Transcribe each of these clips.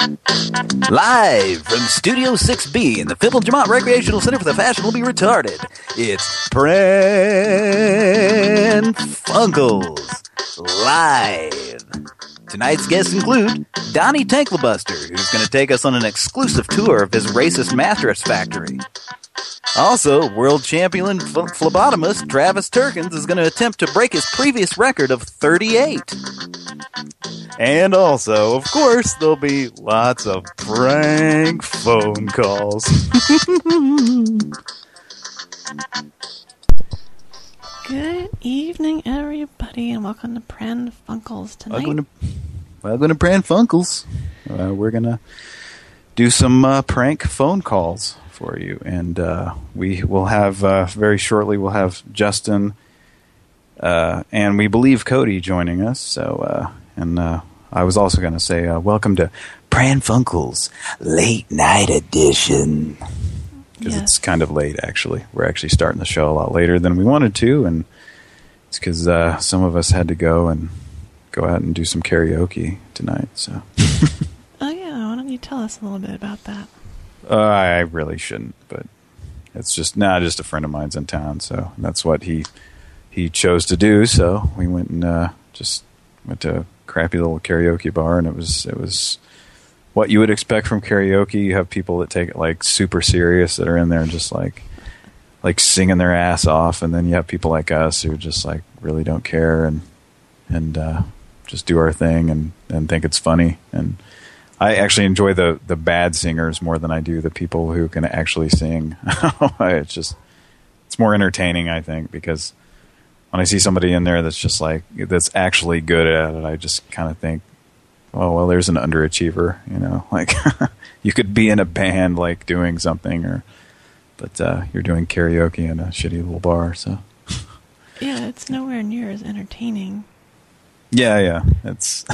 Live from Studio 6B in the Fibble Jamont Recreational Center for the Fashionably Retarded, it's Pran Funkels Live. Tonight's guests include Donnie Tanklebuster, who's going to take us on an exclusive tour of his racist mattress factory. Also, world champion ph- phlebotomist Travis Turkins is going to attempt to break his previous record of 38. And also, of course, there'll be lots of prank phone calls. Good evening, everybody, and welcome to Pran Funkels tonight. welcome to, welcome to Pran Funkels. Uh, we're going to do some uh, prank phone calls for you. And uh, we will have, uh, very shortly, we'll have Justin uh, and we believe Cody joining us. So, uh, and uh, I was also going to say, uh, welcome to Pran Funkels Late Night Edition. Because it's kind of late, actually. We're actually starting the show a lot later than we wanted to. And it's because uh, some of us had to go and go out and do some karaoke tonight. So Oh yeah, why don't you tell us a little bit about that? Uh, I really shouldn't, but it's just nah. Just a friend of mine's in town, so that's what he he chose to do. So we went and uh, just went to a crappy little karaoke bar, and it was it was what you would expect from karaoke. You have people that take it like super serious that are in there and just like like singing their ass off, and then you have people like us who just like really don't care and and uh, just do our thing and and think it's funny. And I actually enjoy the the bad singers more than I do the people who can actually sing. it's just it's more entertaining, I think, because when I see somebody in there that's just like that's actually good at it, I just kind of think, oh well, there's an underachiever, you know, like you could be in a band like doing something, or but uh, you're doing karaoke in a shitty little bar, so Yeah, it's nowhere near as entertaining. yeah, yeah, it's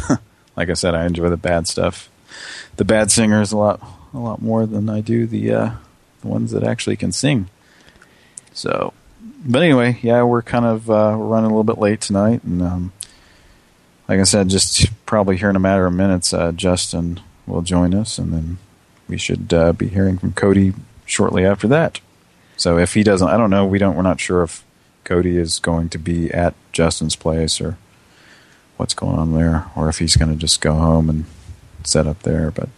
like I said, I enjoy the bad stuff, the bad singers a lot, a lot more than I do the uh, the ones that actually can sing. So, but anyway, yeah, we're kind of uh, running a little bit late tonight, and um, like I said, just probably here in a matter of minutes, uh, Justin will join us, and then we should uh, be hearing from Cody shortly after that. So if he doesn't, I don't know. We don't. We're not sure if Cody is going to be at Justin's place or what's going on there, or if he's going to just go home and set up there. But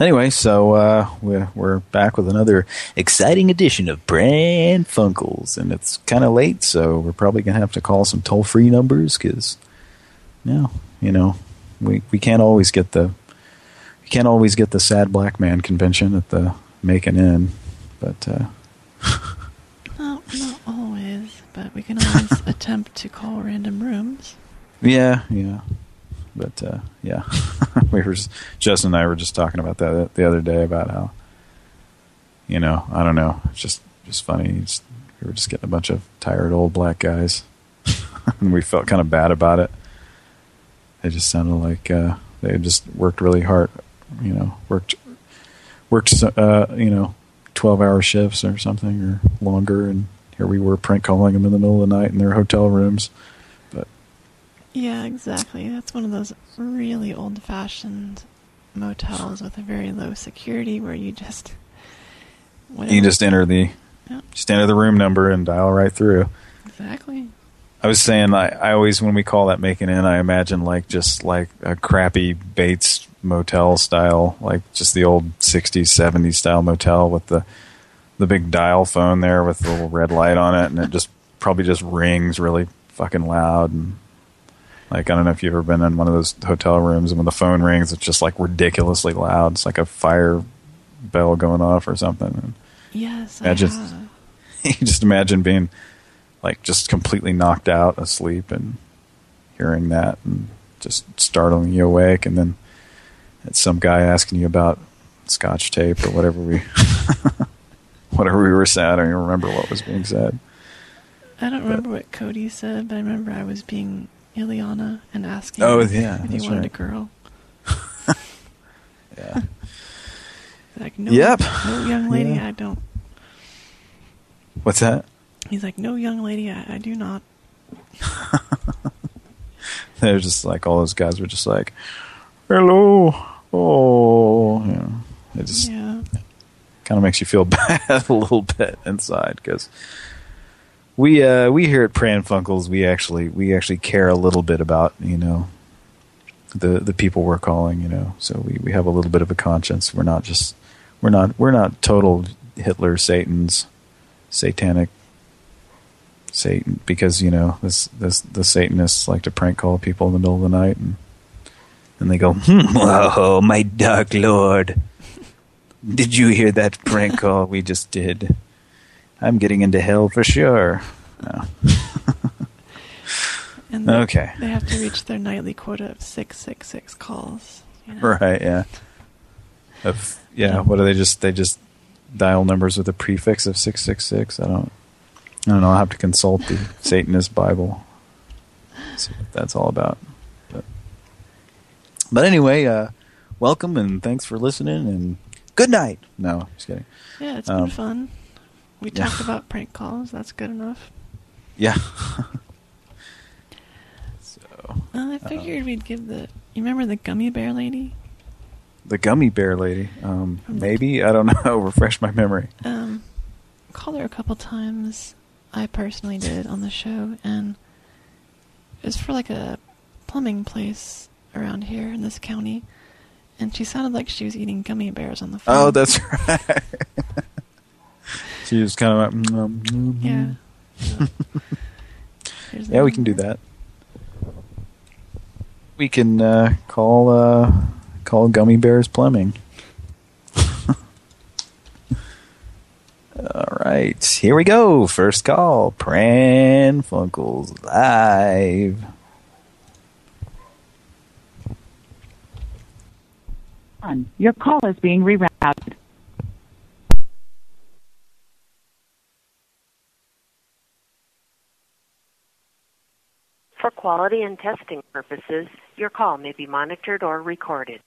anyway, so uh, we're, we're back with another exciting edition of Pran Funkels, and it's kind of late, so we're probably going to have to call some toll free numbers because, yeah, you know, we we can't always get the we can't always get the sad black man convention at the Making Inn, but. Uh, No, not always, but we can always attempt to call random rooms. Yeah, yeah. But uh, yeah, we were just, Justin and I were just talking about that the other day about how, you know, I don't know, it's just just funny. We were just getting a bunch of tired old black guys, and we felt kind of bad about it. They just sounded like uh, they just worked really hard, you know, worked worked uh, you know, twelve hour shifts or something or longer, and here we were prank calling them in the middle of the night in their hotel rooms. Yeah, exactly. That's one of those really old-fashioned motels with a very low security where you just whatever. You just enter the Yeah. just enter the room number and dial right through. exactly. I was saying I, I always when we call that making in, I imagine like just like a crappy Bates motel style, like just the old sixties, seventies style motel with the the big dial phone there with the little red light on it and it just probably just rings really fucking loud and like I don't know if you've ever been in one of those hotel rooms and when the phone rings it's just like ridiculously loud. It's like a fire bell going off or something. Yes, I I just- you just imagine being like just completely knocked out asleep and hearing that and just startling you awake and then it's some guy asking you about scotch tape or whatever we whatever we were saying i don't even remember what was being said I don't remember what Cody said, but I remember I was being Ileana and asking Oh, if- yeah, if he wanted right. a girl. yeah Like, no, Yep. no young lady, Yeah. I don't. what's that He's like, no young lady, I, I do not. they're just like all those guys were just like hello. Oh, yeah. It just Yeah. kind of makes you feel bad a little bit inside because we uh, we here at Pran Funkels we actually we actually care a little bit about you know the the people we're calling you know. So we, we have a little bit of a conscience. We're not just we're not we're not total Hitler Satan's satanic Satan because you know this this the Satanists like to prank call people in the middle of the night and and they go hmm, whoa my dark lord. Did you hear that prank call we just did? I'm getting into hell for sure. No. And they- Okay. They have to reach their nightly quota of 666 calls. You know? Right, yeah. Of yeah, what do they just they just dial numbers with a prefix of 666? I don't I don't know, I'll have to consult the Satanist Bible. See what that's all about. But, but anyway, uh welcome and thanks for listening and good night. No, just kidding. Yeah, it's Um, been fun. We talked about prank calls. That's good enough. Yeah. so Uh, I figured we'd give the. You remember the gummy bear lady? The gummy bear lady. Um, the- maybe I don't know. Refresh my memory. Um, called her a couple times. I personally did on the show, and it was for like a plumbing place around here in this county. And she sounded like she was eating gummy bears on the phone. Oh, that's right. She was kind of like, mm, mm, yeah. mm. Yeah, we can do that. We can uh, call uh, call gummy bears plumbing. All right, here we go. First call, Pran Funkels live. Your call is being rerouted. For quality and testing purposes, your call may be monitored or recorded.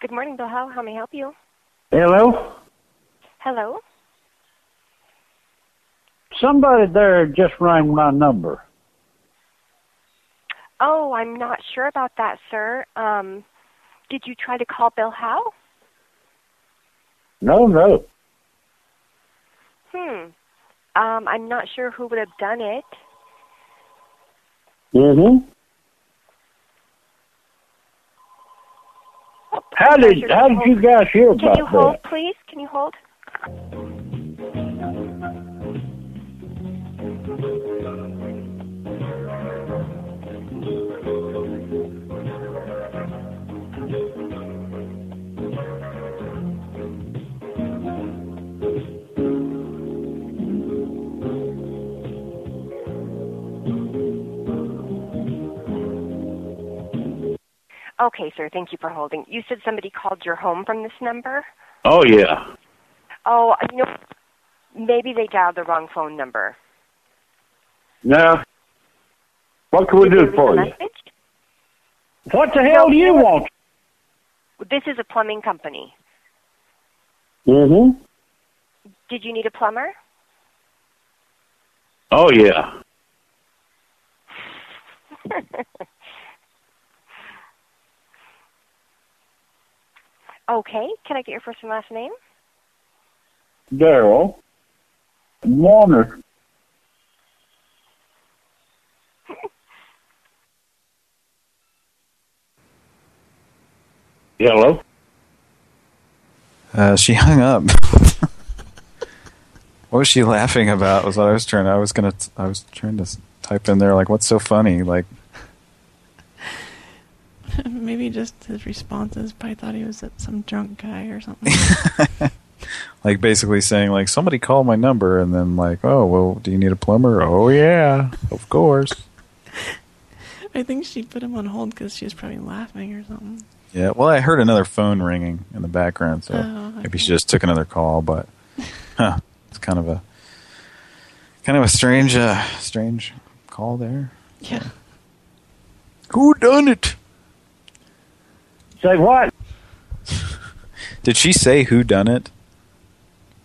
Good morning, Bill How may I help you? Hello? Hello? Somebody there just rang my number. Oh, I'm not sure about that, sir. Um, did you try to call Bill Howe? No, no. Hmm. Um, I'm not sure who would have done it. Mm-hmm. Oh, How did how did you guys hear Can you hold, that? please? Can you hold? Okay, sir. Thank you for holding. You said somebody called your home from this number? Oh yeah. Oh, you know, maybe they dialed the wrong phone number. No. what can we Did do for you? message? What the hell do you want? This is a plumbing company. Mm-hmm. Did you need a plumber? Oh yeah. Okay. Can I get your first and last name? Daryl. Warner. Hello? Uh, she hung up. what was she laughing about? Was what I was trying. I was gonna. I was trying to type in there like, "What's so funny?" Like, Maybe just his responses. Probably thought he was some drunk guy or something. like basically saying like, "Somebody called my number," and then like, "Oh, well, do you need a plumber?" Oh yeah, of course. I think she put him on hold because she was probably laughing or something. Yeah. Well, I heard another phone ringing in the background, so Oh, maybe she just took another call. But, huh, it's kind of a kind of a strange, uh, strange call there. Yeah. Who done it? Say what? Did she say who done it,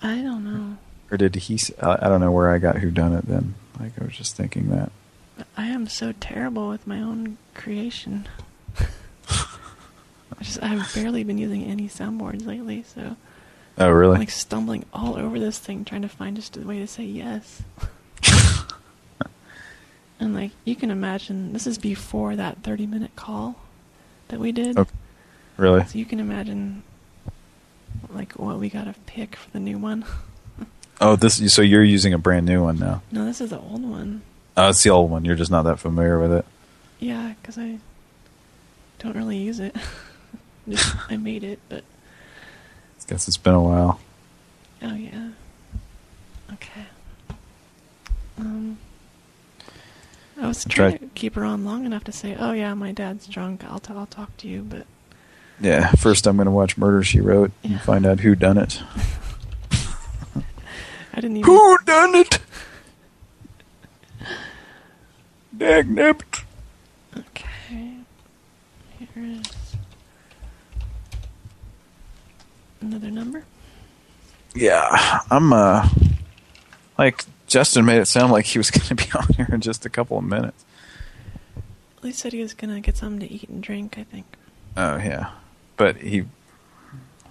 I don't know. or did he? s- I I don't know where I got who done it. Then, like, I was just thinking that. I am so terrible with my own creation. I just I've barely been using any soundboards lately, so Oh, I'm really? like stumbling all over this thing trying to find just a way to say yes. and like you can imagine, this is before that 30 minute call that we did. Okay. Really? So you can imagine like what we gotta pick for the new one. Oh, this. So you're using a brand new one now? no, this is the old one. Oh, it's the old one. You're just not that familiar with it. Yeah, because I don't really use it. Just, I made it, but I guess it's been a while. oh yeah. Okay. Um, I was trying to keep her on long enough to say, "Oh yeah, my dad's drunk. I'll t- I'll talk to you," but Yeah. First, I'm going to watch Murder She Wrote Yeah. and find out who done it. I didn't even. Who done it? Dagnabbit. Okay. Here is another number. Yeah, I'm. uh Like Justin made it sound like he was going to be on here in just a couple of minutes. At least said he was gonna get something to eat and drink. I think. Oh yeah, but he.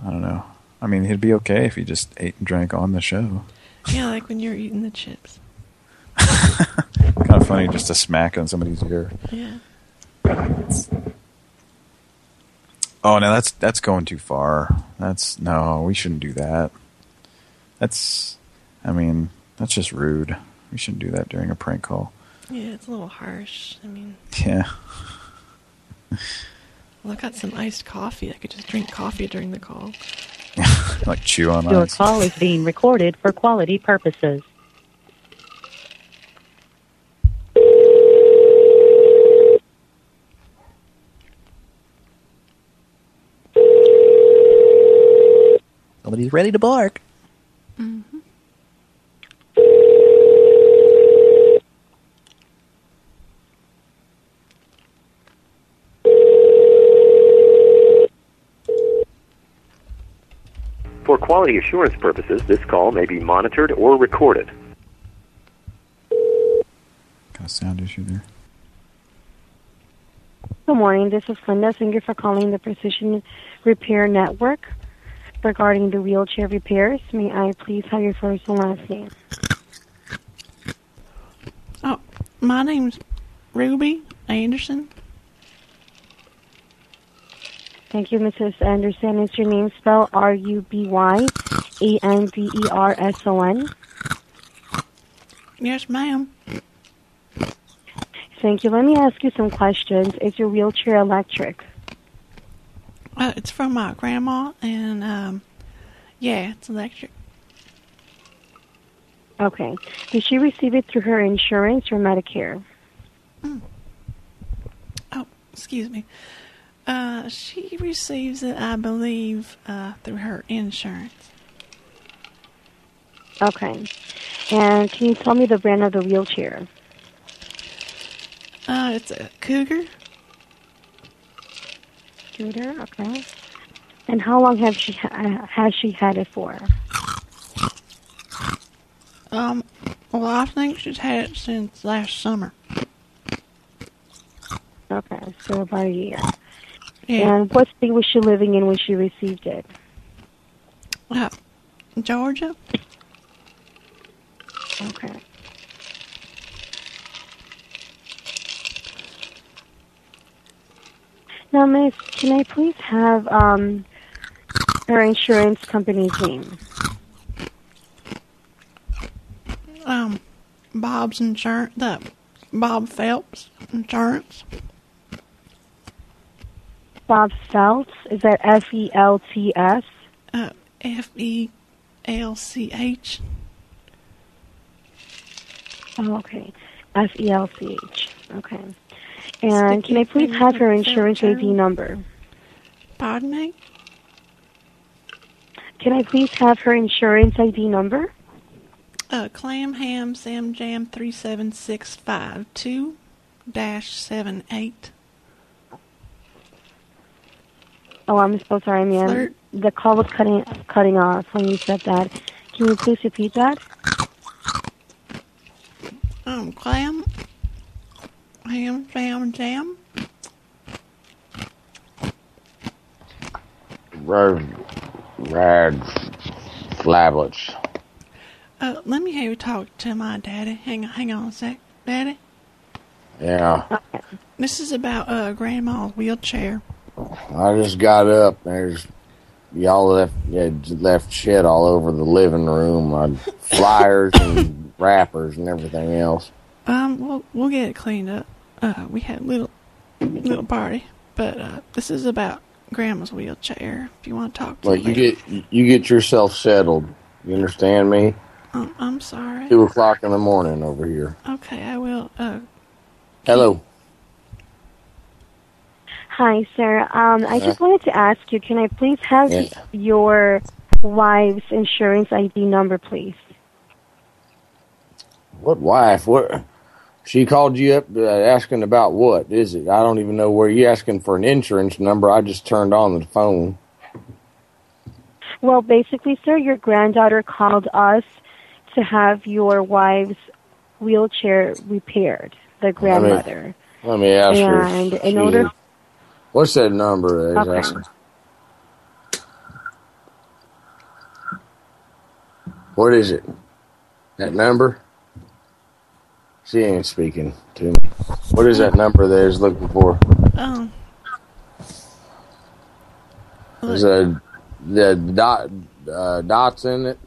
I don't know. I mean, he'd be okay if he just ate and drank on the show. Yeah, like when you're eating the chips. kind of funny just to smack on somebody's ear. Yeah. Oh no, that's that's going too far. That's no, we shouldn't do that. That's, I mean, that's just rude. We shouldn't do that during a prank call. Yeah, it's a little harsh. I mean, Yeah. well, I got some iced coffee. I could just drink coffee during the call. like chew on Your ice. call is being recorded for quality purposes. Somebody's ready to bark. Mm-hmm. For quality assurance purposes, this call may be monitored or recorded. Got a sound issue there. Good morning. This is Linda. Thank you for calling the Precision Repair Network regarding the wheelchair repairs. May I please have your first and last name? Oh, my name's Ruby Anderson. Thank you, Mrs. Anderson. Is your name spelled R U B Y A N D E R S O N? Yes, ma'am. Thank you. Let me ask you some questions. Is your wheelchair electric? Uh, it's from my grandma, and um, yeah, it's electric. Okay. Did she receive it through her insurance or Medicare? Oh, excuse me. Uh, she receives it, I believe, uh, through her insurance. Okay. And can you tell me the brand of the wheelchair? Uh, it's a Cougar. Cougar, okay. And how long have she ha- has she had it for? Um, well, I think she's had it since last summer. Okay, so about a year. Yeah. And what state was she living in when she received it? Uh, Georgia. Okay. Now, Miss, can I please have um, her insurance company's name? Um, Bob's insurance. The Bob Phelps insurance. Bob Feltz. Is that F E L T S? Uh, F E L C H. Oh, okay. F E L C H. Okay. And can I please have her insurance ID number? Pardon me. Can I please have her insurance ID number? Uh, Clam Ham Sam Jam three seven six five two dash seven eight. Oh, I'm so sorry, ma'am. Flirt. The call was cutting cutting off when you said that. Can you please repeat that? Um, clam, ham, jam, jam. Rad, rad flablets. Uh, let me have you talk to my daddy. Hang on, hang on a sec, daddy. Yeah, This is about uh grandma's wheelchair. I just got up. There's y'all left yeah, left shit all over the living room. Uh, flyers and wrappers and everything else. Um, we'll we'll get it cleaned up. Uh, we had a little little party, but uh, this is about grandma's wheelchair. If you want to talk to Well, me, you get you get yourself settled. You understand me? um, I'm sorry. Two o'clock in the morning over here. Okay, I will. Uh, Hello. Hi, sir. Um, I just wanted to ask you, can I please have Yeah. your wife's insurance ID number, please? What wife? What? She called you up uh, asking about what is it? I don't even know where you're asking for an insurance number. I just turned on the phone. Well, basically, sir, your granddaughter called us to have your wife's wheelchair repaired, the grandmother. Let me ask her. And in order- What's that number? Is Okay. asking? What is it? That number? She ain't speaking to me. What is that number that is looking for? um, Is a the dot uh, dots in it?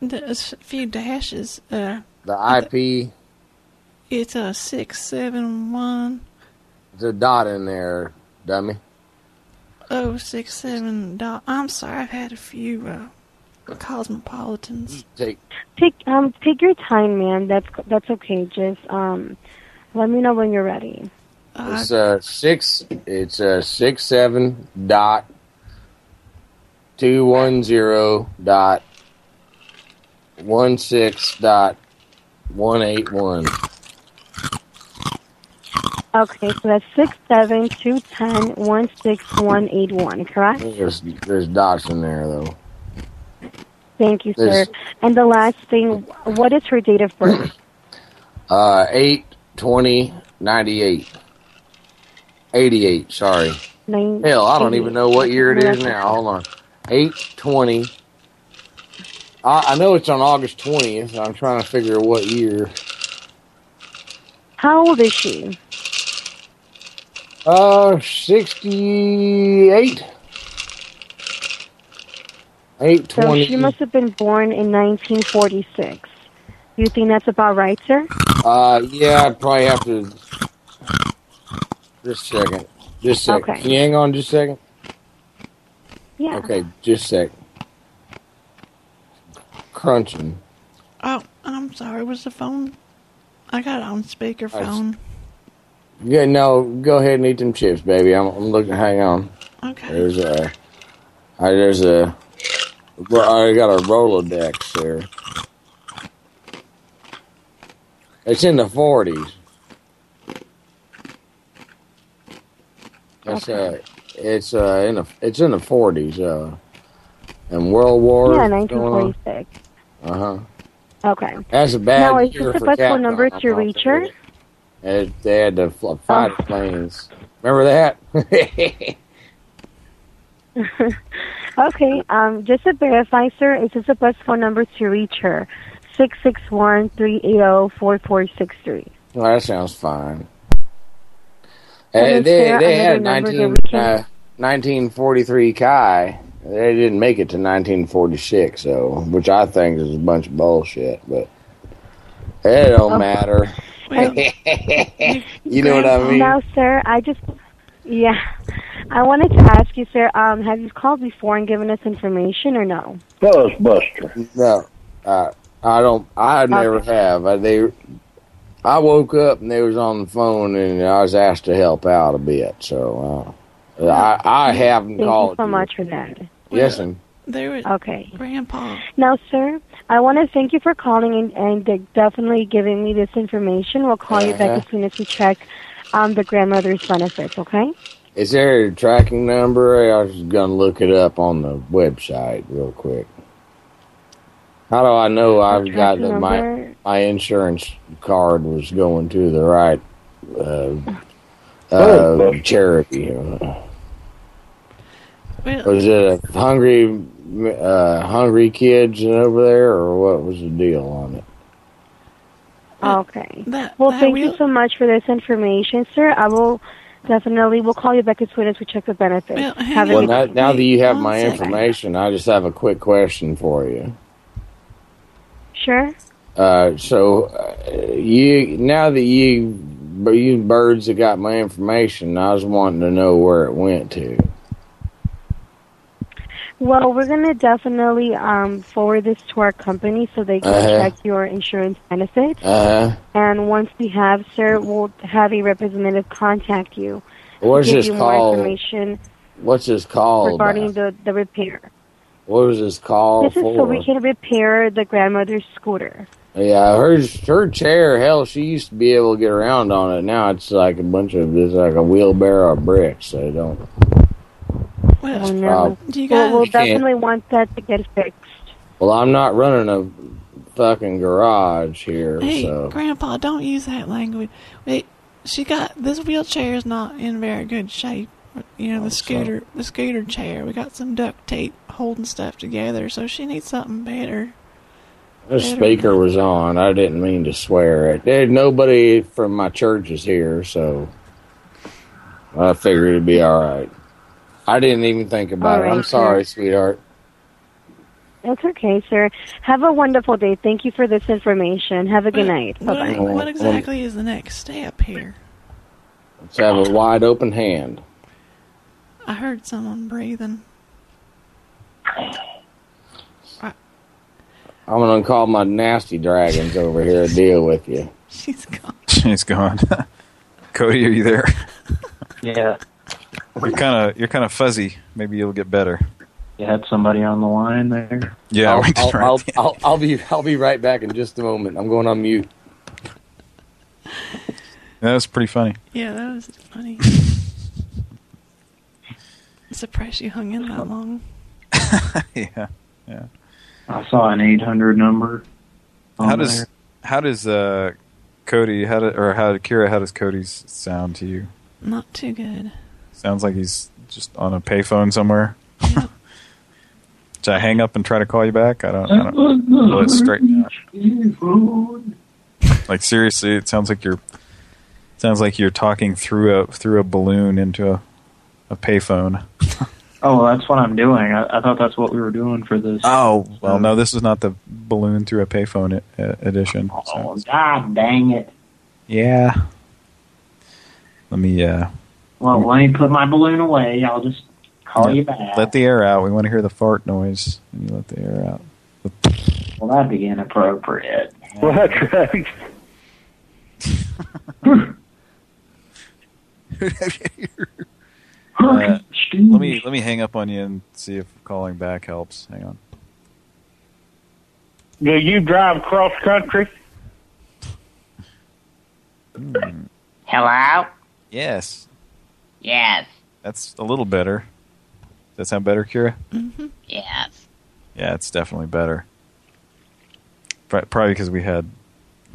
there's a few dashes. Uh, The IP. it's a six seven one There's a dot in there, dummy. oh six seven dot. I'm sorry, I've had a few uh, cosmopolitans. Take Take um take your time, man. That's that's okay. Just um let me know when you're ready. Uh, It's a six. It's a six seven dot two one zero dot one six dot one eight one. Okay, so that's six seven two ten one six one eight one, correct? There's there's dots in there though. Thank you, sir. And the last thing, what is her date of birth? Uh, eight twenty ninety eight. Eighty eight. Sorry. Nine, Hell, I don't even know what year it is now. Hold on. Eight twenty. I, I know it's on August twentieth. I'm trying to figure what year. How old is she? Uh, 68. 820. So she must have been born in 1946. You think that's about right, sir? Uh, yeah, I'd probably have to. Just a second. Just a second. Okay. Can you hang on just a second? Yeah. Okay, just a second. Crunching. oh, I'm sorry. Was the phone? I got it on speakerphone. Yeah, no, go ahead and eat them chips, baby. I'm, I'm looking. Hang on. Okay. There's a. I, there's a. I got a Rolodex there. It's in the 40s. It's uh, it's uh, in the it's in the 40s. Uh, and World War. Yeah, 1946. Uh huh. Okay. That's a bad Now, is this the best phone number to reach her? They, had the fighter Oh. planes. Remember that? Okay, um, just to verify, sir, is this the best phone number to reach her? Six six one three eight zero four four six three. Well, that sounds fine. And they they had another 19, that we can- uh, 1943 Kai. They didn't make it to 1946, so which I think is a bunch of bullshit. But it don't Oh. matter. Well, you know what I mean? Now, sir, I just, yeah, I wanted to ask you, sir, um, have you called before and given us information or no? Buzzbuster. No, I, I don't. I never have. I, they, I woke up and they was on the phone and I was asked to help out a bit. So uh, I I haven't Thank called. you so much for that. Yes, and there was Okay. Grandpa. Now, sir, I want to thank you for calling and, and de- definitely giving me this information. We'll call you Uh-huh. back as soon as we check um, the grandmother's benefits, okay? Is there a tracking number? I was gonna look it up on the website real quick. How do I know I've got tracking the, my my insurance card was going to the right uh, uh, charity? Was it a hungry uh, hungry kids over there, or what was the deal on it? Okay. that, Well, that thank wheel- you so much for this information, sir. I will definitely, we'll call you back as soon as we check the benefits. Well, Have. Well, good now, now that you have my information, I just have a quick question for you. Sure. Uh, so uh, you now that you you birds have got my information, I was wanting to know where it went to. Well, we're going to definitely um, forward this to our company so they can Uh-huh. check your insurance benefits. Uh-huh. And once we have, sir, we'll have a representative contact you what's give this you more information What's this called? regarding about? the, the repair. What was this call This is for? so we can repair the grandmother's scooter. Yeah, her her chair. Hell, she used to be able to get around on it. Now it's like a bunch of it's like a wheelbarrow of bricks. So don't. Well, Oh, no. do you Well, guys? we'll You can't- definitely want that to get fixed. Well, I'm not running a fucking garage here, hey, so Grandpa, don't use that language. Wait, she got this wheelchair is not in very good shape. You know, the oh, scooter, the scooter chair. We got some duct tape holding stuff together, so she needs something better. the speaker was on. I didn't mean to swear it. There's nobody from my church is here, so I figured it'd be all right. I didn't even think about All it. I'm right, sorry, sweetheart. That's okay, sir. Have a wonderful day. Thank you for this information. Have a good What- night. Bye What, bye. what exactly is the next step here? Let's have a wide open hand. I heard someone breathing. I'm gonna call my nasty dragons over here to deal with you. She's gone. She's gone. Cody, are you there? Yeah, You're kind of you're kind of fuzzy. Maybe you'll get better. you had somebody on the line there. Yeah, I'll, I'll, right I'll, there. I'll, I'll be I'll be right back in just a moment. I'm going on mute. that was pretty funny. Yeah, that was funny. I'm Surprised you hung in that long. yeah, yeah. I saw an 800 number. on How does there. how does uh Cody how do, or how Kira how does Cody's sound to you? Not too good. Sounds like he's just on a payphone somewhere. Should I hang up and try to call you back? I don't. I don't will it straighten out? Like seriously, it sounds like you're sounds like you're talking through a through a balloon into a a payphone. Oh, that's what I'm doing. I, I thought that's what we were doing for this. Oh well, no, this is not the balloon through a payphone edition. so- Oh, God dang it. Yeah. Let me uh Well, let me put my balloon away. I'll just call let, you back. let the air out. We want to hear the fart noise, and you let the air out. well, that'd be inappropriate. Well, that's right. Uh, let me let me hang up on you and see if calling back helps. Hang on. Do you drive cross country? Hello? Yes, Yes. that's a little better. Does that sound better, Kira? Mm-hmm. Yes. Yeah, it's definitely better. Probably because we had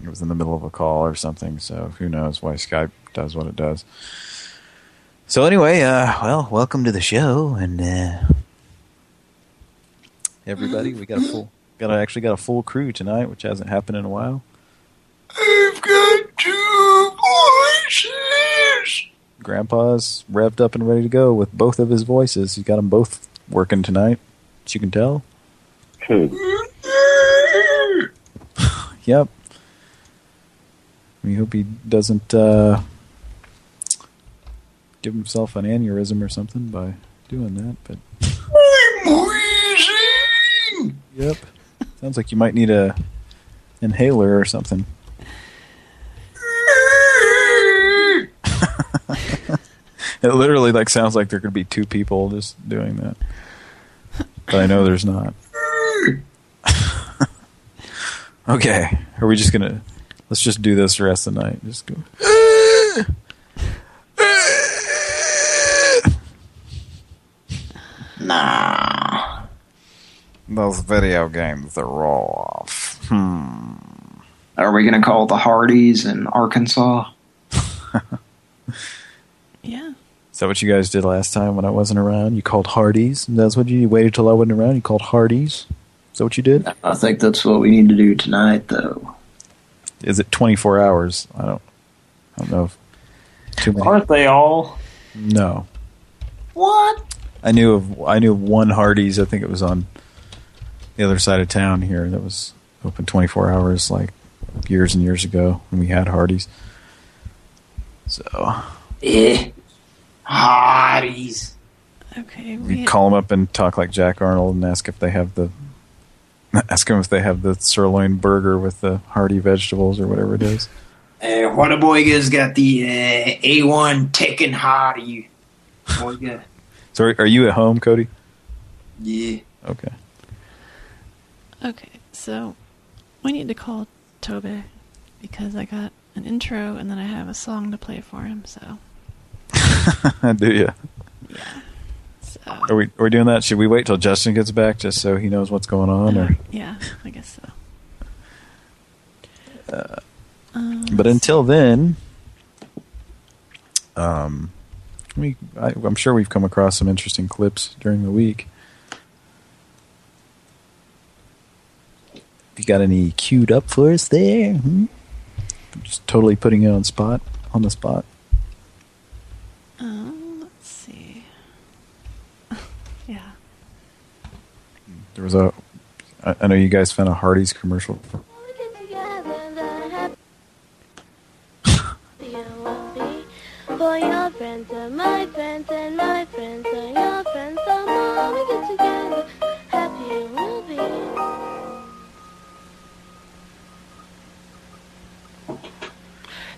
it was in the middle of a call or something. So who knows why Skype does what it does. So anyway, uh, well, welcome to the show, and uh, everybody, we got a full, got a, actually got a full crew tonight, which hasn't happened in a while. I've got two voices. Grandpa's revved up and ready to go with both of his voices. He's got them both working tonight, as you can tell. Yep. We hope he doesn't uh, give himself an aneurysm or something by doing that. But I'm wheezing. yep, sounds like you might need a inhaler or something. It literally like sounds like there could be two people just doing that, but I know there's not. okay, are we just gonna? Let's just do this the rest of the night. Just go. Nah. Those video games are off. Hmm. Are we going to call the Hardee's in Arkansas? Yeah. Is that what you guys did last time when I wasn't around? You called Hardee's? That's what you, you waited till I wasn't around? You called Hardee's? Is that what you did? I think that's what we need to do tonight, though. Is it 24 hours? I don't I don't know if too many. Aren't they all? No. What? I knew of I knew of one Hardee's. I think it was on the other side of town here that was open 24 hours, like years and years ago when we had Hardee's. So Eh. Hotties. Okay. you We, call them up and talk like Jack Arnold and ask if they have the ask them if they have the sirloin burger with the hearty vegetables or whatever it is. Uh, what a boy has got the uh, A1 Tekken Hottie. Boy, got- So are, are you at home, Cody? yeah. Okay. okay. So we need to call Tobe because I got an intro and then I have a song to play for him. So Do you? So Are we are we doing that? Should we wait till Justin gets back just so he knows what's going on? Or yeah, I guess so. uh, Um, but until then, um, we I, I'm sure we've come across some interesting clips during the week. You got any queued up for us there? Hmm? Just totally putting you on spot on the spot. Um, let's see. yeah. There was a. I, know you guys found a Hardee's commercial. For, For your friends are my friends and my friends are your friends. We get together, we'll be.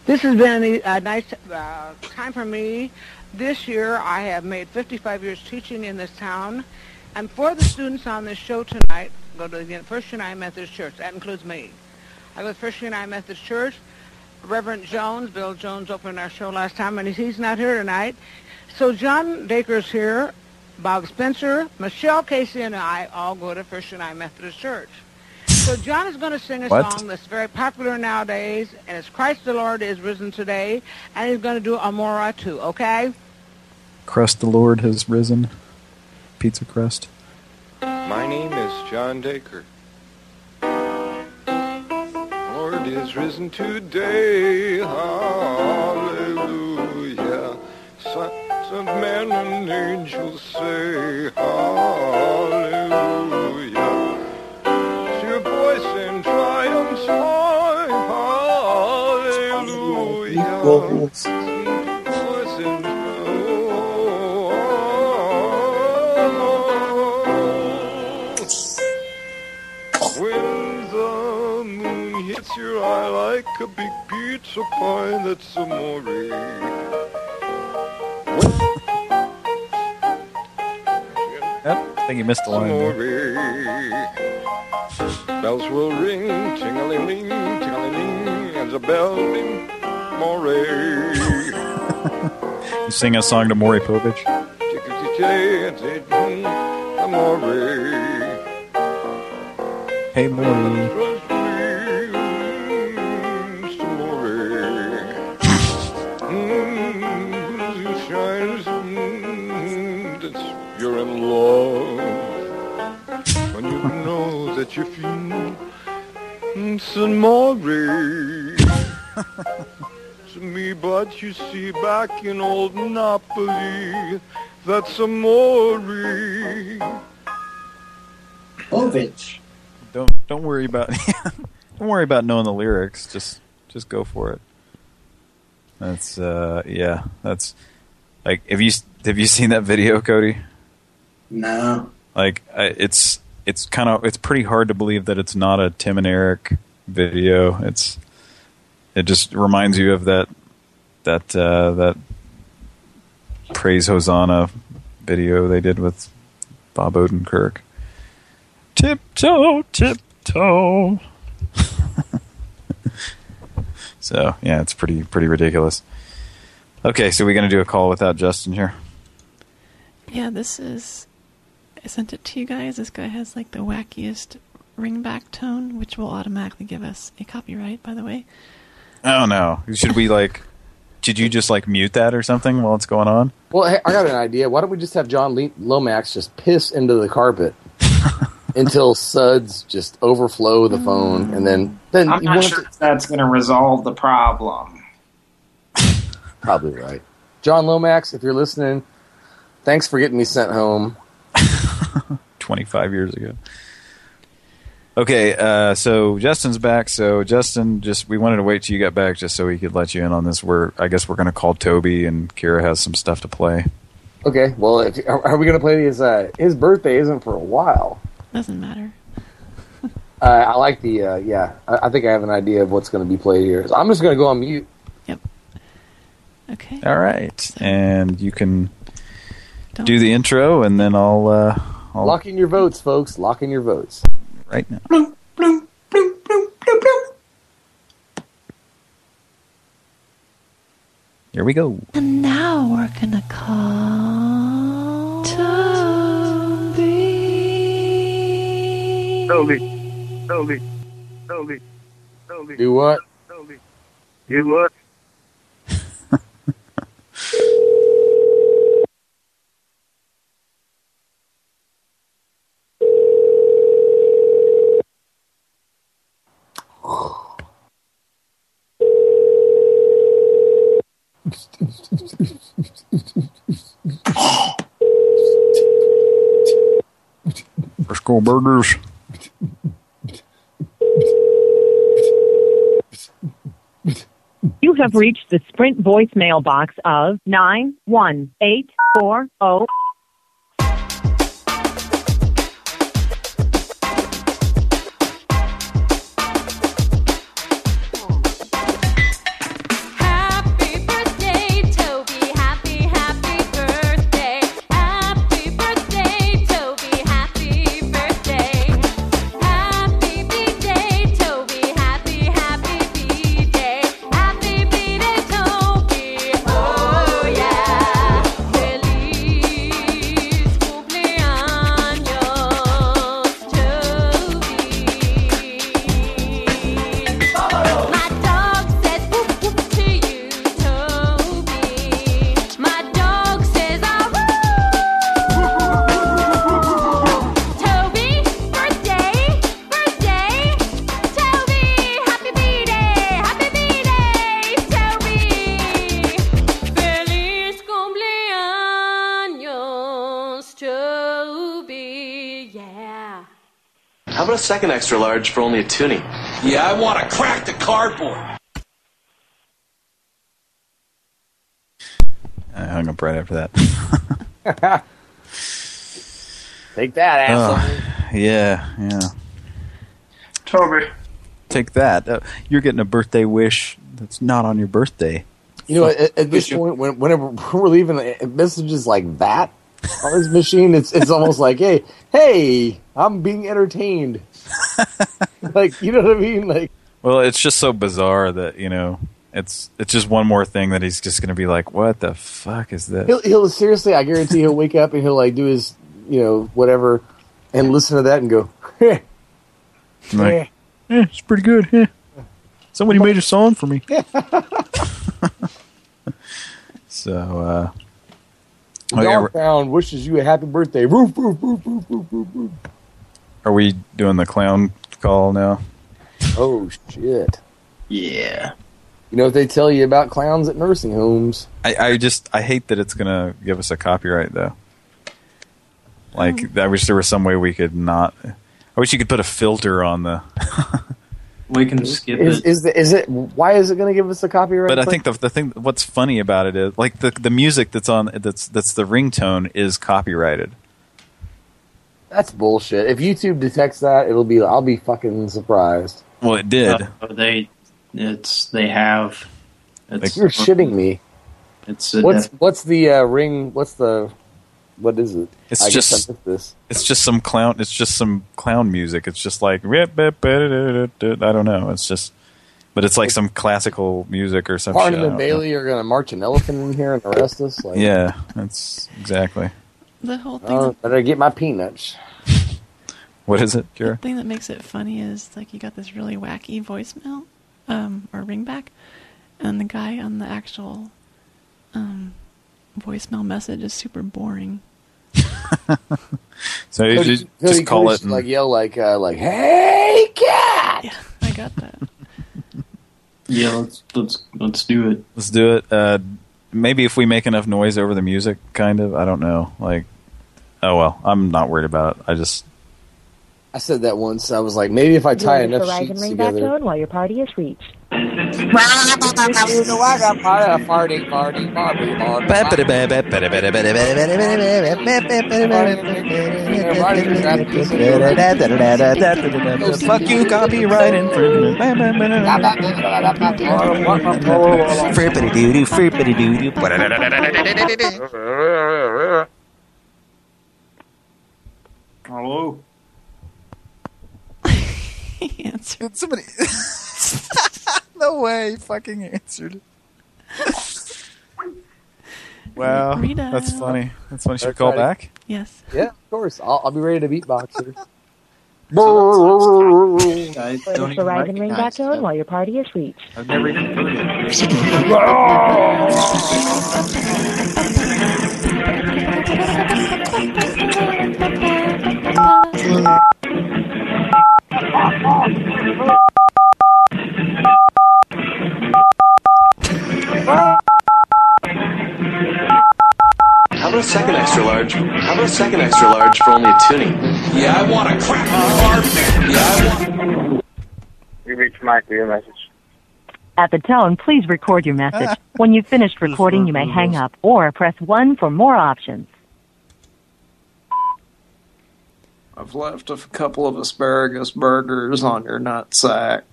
This has been a, a nice uh, time for me. This year I have made 55 years teaching in this town. And for the students on this show tonight, go to the First United Methodist Church. That includes me. I go to First United Methodist Church. Reverend Jones, Bill Jones opened our show last time, and he's not here tonight. So John Dacre's here, Bob Spencer, Michelle Casey, and I all go to First United Methodist Church. So John is going to sing a What? song that's very popular nowadays, and it's Christ the Lord is risen today, and he's going to do Amore too, okay? Christ the Lord has risen. Pizza crust. My name is John Dacre. Lord is risen today. Hallelujah. Sons of men and angels say hallelujah. To your voice in triumph's high. Hallelujah. Your eye like a big pizza pie, that's amore. Yep, I think you missed the line. Amore. Bells will ring, ting-a-ling-ling, ting-a-ling-ling, and the bell ring, more. You sing a song to Maury Povich. Amore. Hey Maury. Love when you know that you feel some more to me, but you see back in old Napoli, that's amore. Povich. Don't don't worry about don't worry about knowing the lyrics. Just just go for it. That's uh yeah. That's like have you have you seen that video, Cody? No. Like it's it's kind of it's pretty hard to believe that it's not a Tim and Eric video. It's it just reminds you of that that uh, that praise Hosanna video they did with Bob Odenkirk. Tiptoe, tiptoe. so yeah, it's pretty pretty ridiculous. Okay, so we're gonna do a call without Justin here. Yeah, this is I sent it to you guys. This guy has like the wackiest ringback tone, which will automatically give us a copyright, by the way. Oh no! Should we like? Did you just like mute that or something while it's going on? Well, hey, I got an idea. Why don't we just have John Le- Lomax just piss into the carpet until suds just overflow the phone, and then then I'm not sure have if that's going to resolve the problem. probably right. John Lomax, if you're listening, thanks for getting me sent home. 25 years ago. Okay, uh, so Justin's back. So Justin, just we wanted to wait till you got back just so we could let you in on this. We're I guess we're going to call Toby, and Kira has some stuff to play. Okay, well, if, are, are we going to play his? Uh, his birthday isn't for a while. Doesn't matter. Uh, I like the uh, yeah. I, I think I have an idea of what's going to be played here. So I'm just going to go on mute. Yep. Okay. All right, and you can do the intro, and then I'll uh, I'll Lock in your votes, folks. Lock in your votes. right now. Here we go. And now we're gonna call Toby. Toby, Toby, Toby, Toby. Do what? Toby. You what? Frisco Burgers. You have reached the Sprint voicemail box of 91840. Second extra large for only a toonie? Yeah, I want to crack the cardboard. I hung up right after that. Take that, asshole. Oh, yeah, yeah. Toby. Take that. Uh, you're getting a birthday wish that's not on your birthday. You know, at, at this point, when, whenever we're leaving uh, messages like that on this machine, it's it's almost like, hey, hey, I'm being entertained. like, you know what I mean? Like, Well, it's just so bizarre that you know it's it's just one more thing that he's just going to be like, "What the fuck is this?" he'll he'll seriously, I guarantee he'll wake up and he'll like do his, you know, whatever, and listen to that and go, I'm like, eh, it's pretty good. Eh. Somebody made a song for me. so, uh, Dog Pound wishes you a happy birthday. Roof, roof, roof, roof, roof, roof, roof. Are we doing the clown call now? Oh shit! Yeah. You know what they tell you about clowns at nursing homes? I, I just I hate that it's gonna give us a copyright though. Like I wish there was some way we could not. I wish you could put a filter on the. We can skip Is it. is the, is it? Why is it going to give us a copyright? But I claim? think the the thing what's funny about it is like the the music that's on that's that's the ringtone is copyrighted. That's bullshit. If YouTube detects that, it'll be. I'll be fucking surprised. Well, it did. Uh, they, it's they have. It's, You're shitting me. It's a What's what's the uh, ring? What's the what is it? It's I guess just I this. it's just some clown. It's just some clown music. It's just like I don't know. It's just, but it's like some classical music or some shit. I Barnum and know. Bailey are going to march an elephant in here and arrest us. Like, Yeah, that's exactly. The whole thing, Oh, better get my peanuts. What is it, the Kira? thing that makes it funny is like you got this really wacky voicemail, um, or ringback, and the guy on the actual um, voicemail message is super boring. So you just, could just call it. he, and- like yell like uh, like Hey cat. Yeah, I got that. Yeah, let's let's let's do it. Let's do it. Uh, maybe if we make enough noise over the music, kind of. I don't know. Like, oh well, I'm not worried about it. I just I said that once. I was like, maybe if I tie enough Verizon sheets ringback together. tone while your party is reached. Party, party, party, party. Fuck you, copyright infringement. Frippity doo doo, frippity doo doo. Hello. he answered. Somebody. no way, he fucking answered. wow, Rita. that's funny. That's funny. Should we call back? Yes. Yeah, of course. I'll, I'll be ready to beatbox her. I don't Verizon even ringback recognize tone that. while your party is reached. I've never even heard it. How about a second extra large? How about a second extra large for only a toonie? Yeah, I want to crack the carpet. Yeah, I want. You reached Mike with your message. At the tone, please record your message. when you've finished recording, you may hang up or press 1 for more options. I've left a couple of asparagus burgers on your nutsack.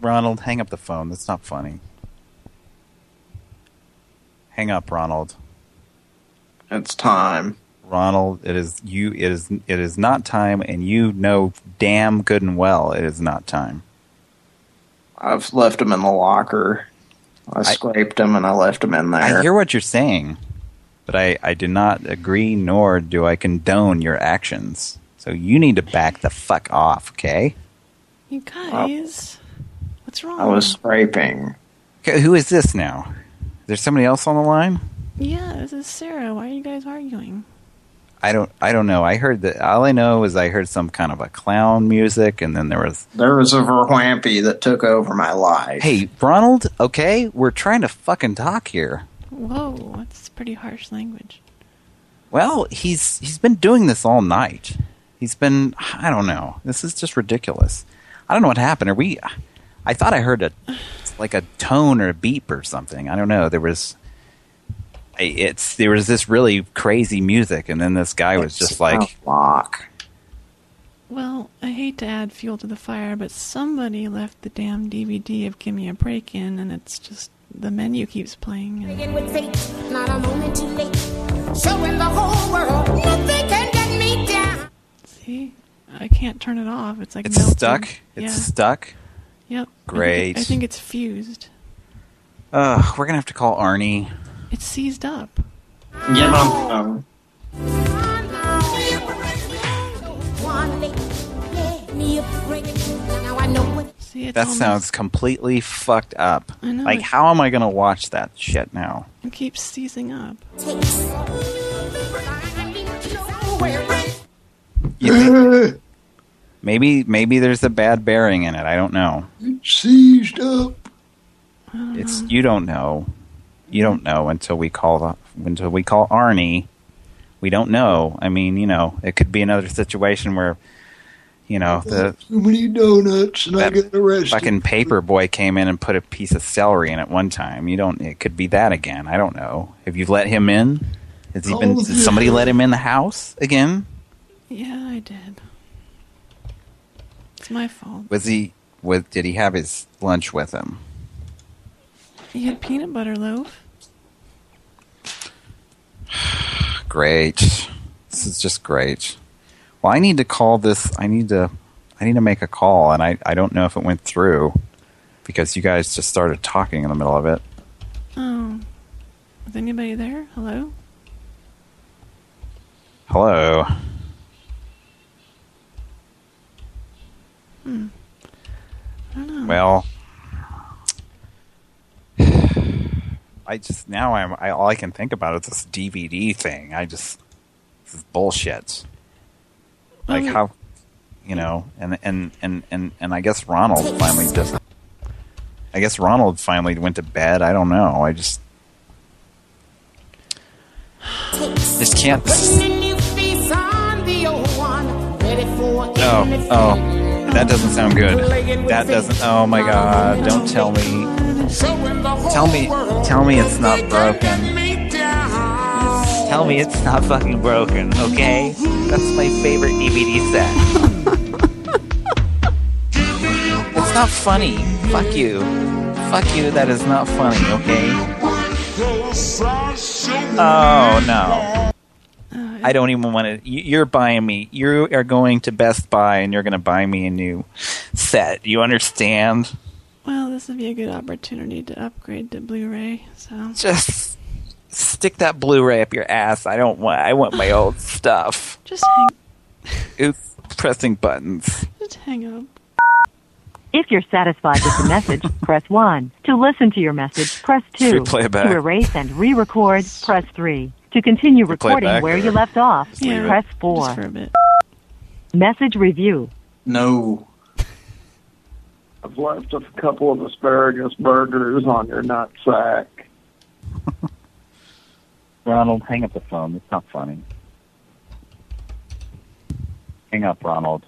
Ronald, hang up the phone. That's not funny. Hang up, Ronald. It's time. Ronald, it is you. It is. It is not time, and you know damn good and well it is not time. I've left them in the locker. I, scraped them and I left them in there. I hear what you're saying, but I, I do not agree nor do I condone your actions. So you need to back the fuck off, okay? You guys, what's wrong? I was scraping. Okay, who is this now? There's somebody else on the line? Yeah, this is Sarah. Why are you guys arguing? I don't I don't know. I heard that all I know is I heard some kind of a clown music and then there was There was a verwampy that took over my life. Hey, Ronald, okay? We're trying to fucking talk here. Whoa, that's pretty harsh language. Well, he's he's been doing this all night. He's been I don't know. This is just ridiculous. I don't know what happened. Are we I thought I heard a like a tone or a beep or something. I don't know. There was it's there was this really crazy music and then this guy was just like lock. Well, I hate to add fuel to the fire, but somebody left the damn DVD of Give Me a Break in, and it's just the menu keeps playing. And with fate, not a moment too late. Showing the whole world nothing can get me down. see, I can't turn it off. It's like it's melted. stuck. It's yeah. stuck. Yep. I think- Great. I think it's fused. Ugh, we're gonna have to call Arnie. It's seized up. Get on the phone. See, That almost- sounds completely fucked up. I know, Like, it- how am I gonna watch that shit now? It keeps seizing up. Think- maybe, maybe there's a bad bearing in it. I don't know. Seized up. It's you don't know. You don't know until we call the, until we call Arnie. We don't know. I mean, you know, it could be another situation where, you know, the Too many donuts and I got arrested. fucking paper boy came in and put a piece of celery in at one time. You don't. It could be that again. I don't know. Have you let him in? Has he been? Oh, Did somebody let him in the house again? Yeah, I did. It's my fault. Was he? Was did he have his lunch with him? He had peanut butter loaf. Great. This is just great. Well, I need to call this. I need to. I need to make a call, and I I don't know if it went through because you guys just started talking in the middle of it. Oh. Is anybody there? Hello? Hello. Hmm. I don't know. Well, I just now I'm I, all I can think about is this DVD thing. I just this is bullshit. Like Well, how, you know, and and and and and I guess Ronald finally just. I guess Ronald finally went to bed. I don't know. I just just can't. Oh, oh, that doesn't sound good. That doesn't. Oh my God! Don't tell me. Tell me. Tell me it's not broken. Tell me it's not fucking broken, okay? That's my favorite DVD set. It's not funny. Fuck you. Fuck you. That is not funny. Okay. Oh no. I don't even want to. You're buying me. You are going to Best Buy and you're going to buy me a new set. You understand? Well, this would be a good opportunity to upgrade to Blu-ray. So Just stick that Blu-ray up your ass. I don't want. I want my old stuff. just hang, It's pressing buttons. just hang up. If you're satisfied with the message, press 1. To listen to your message, press 2. Play it back? To erase and re-record, press 3. To continue play recording where or you left off, Yeah, press 4. Just for a bit. Message review. No. I've left a couple of asparagus burgers on your nutsack. Ronald, hang up the phone. It's not funny. Hang up, Ronald.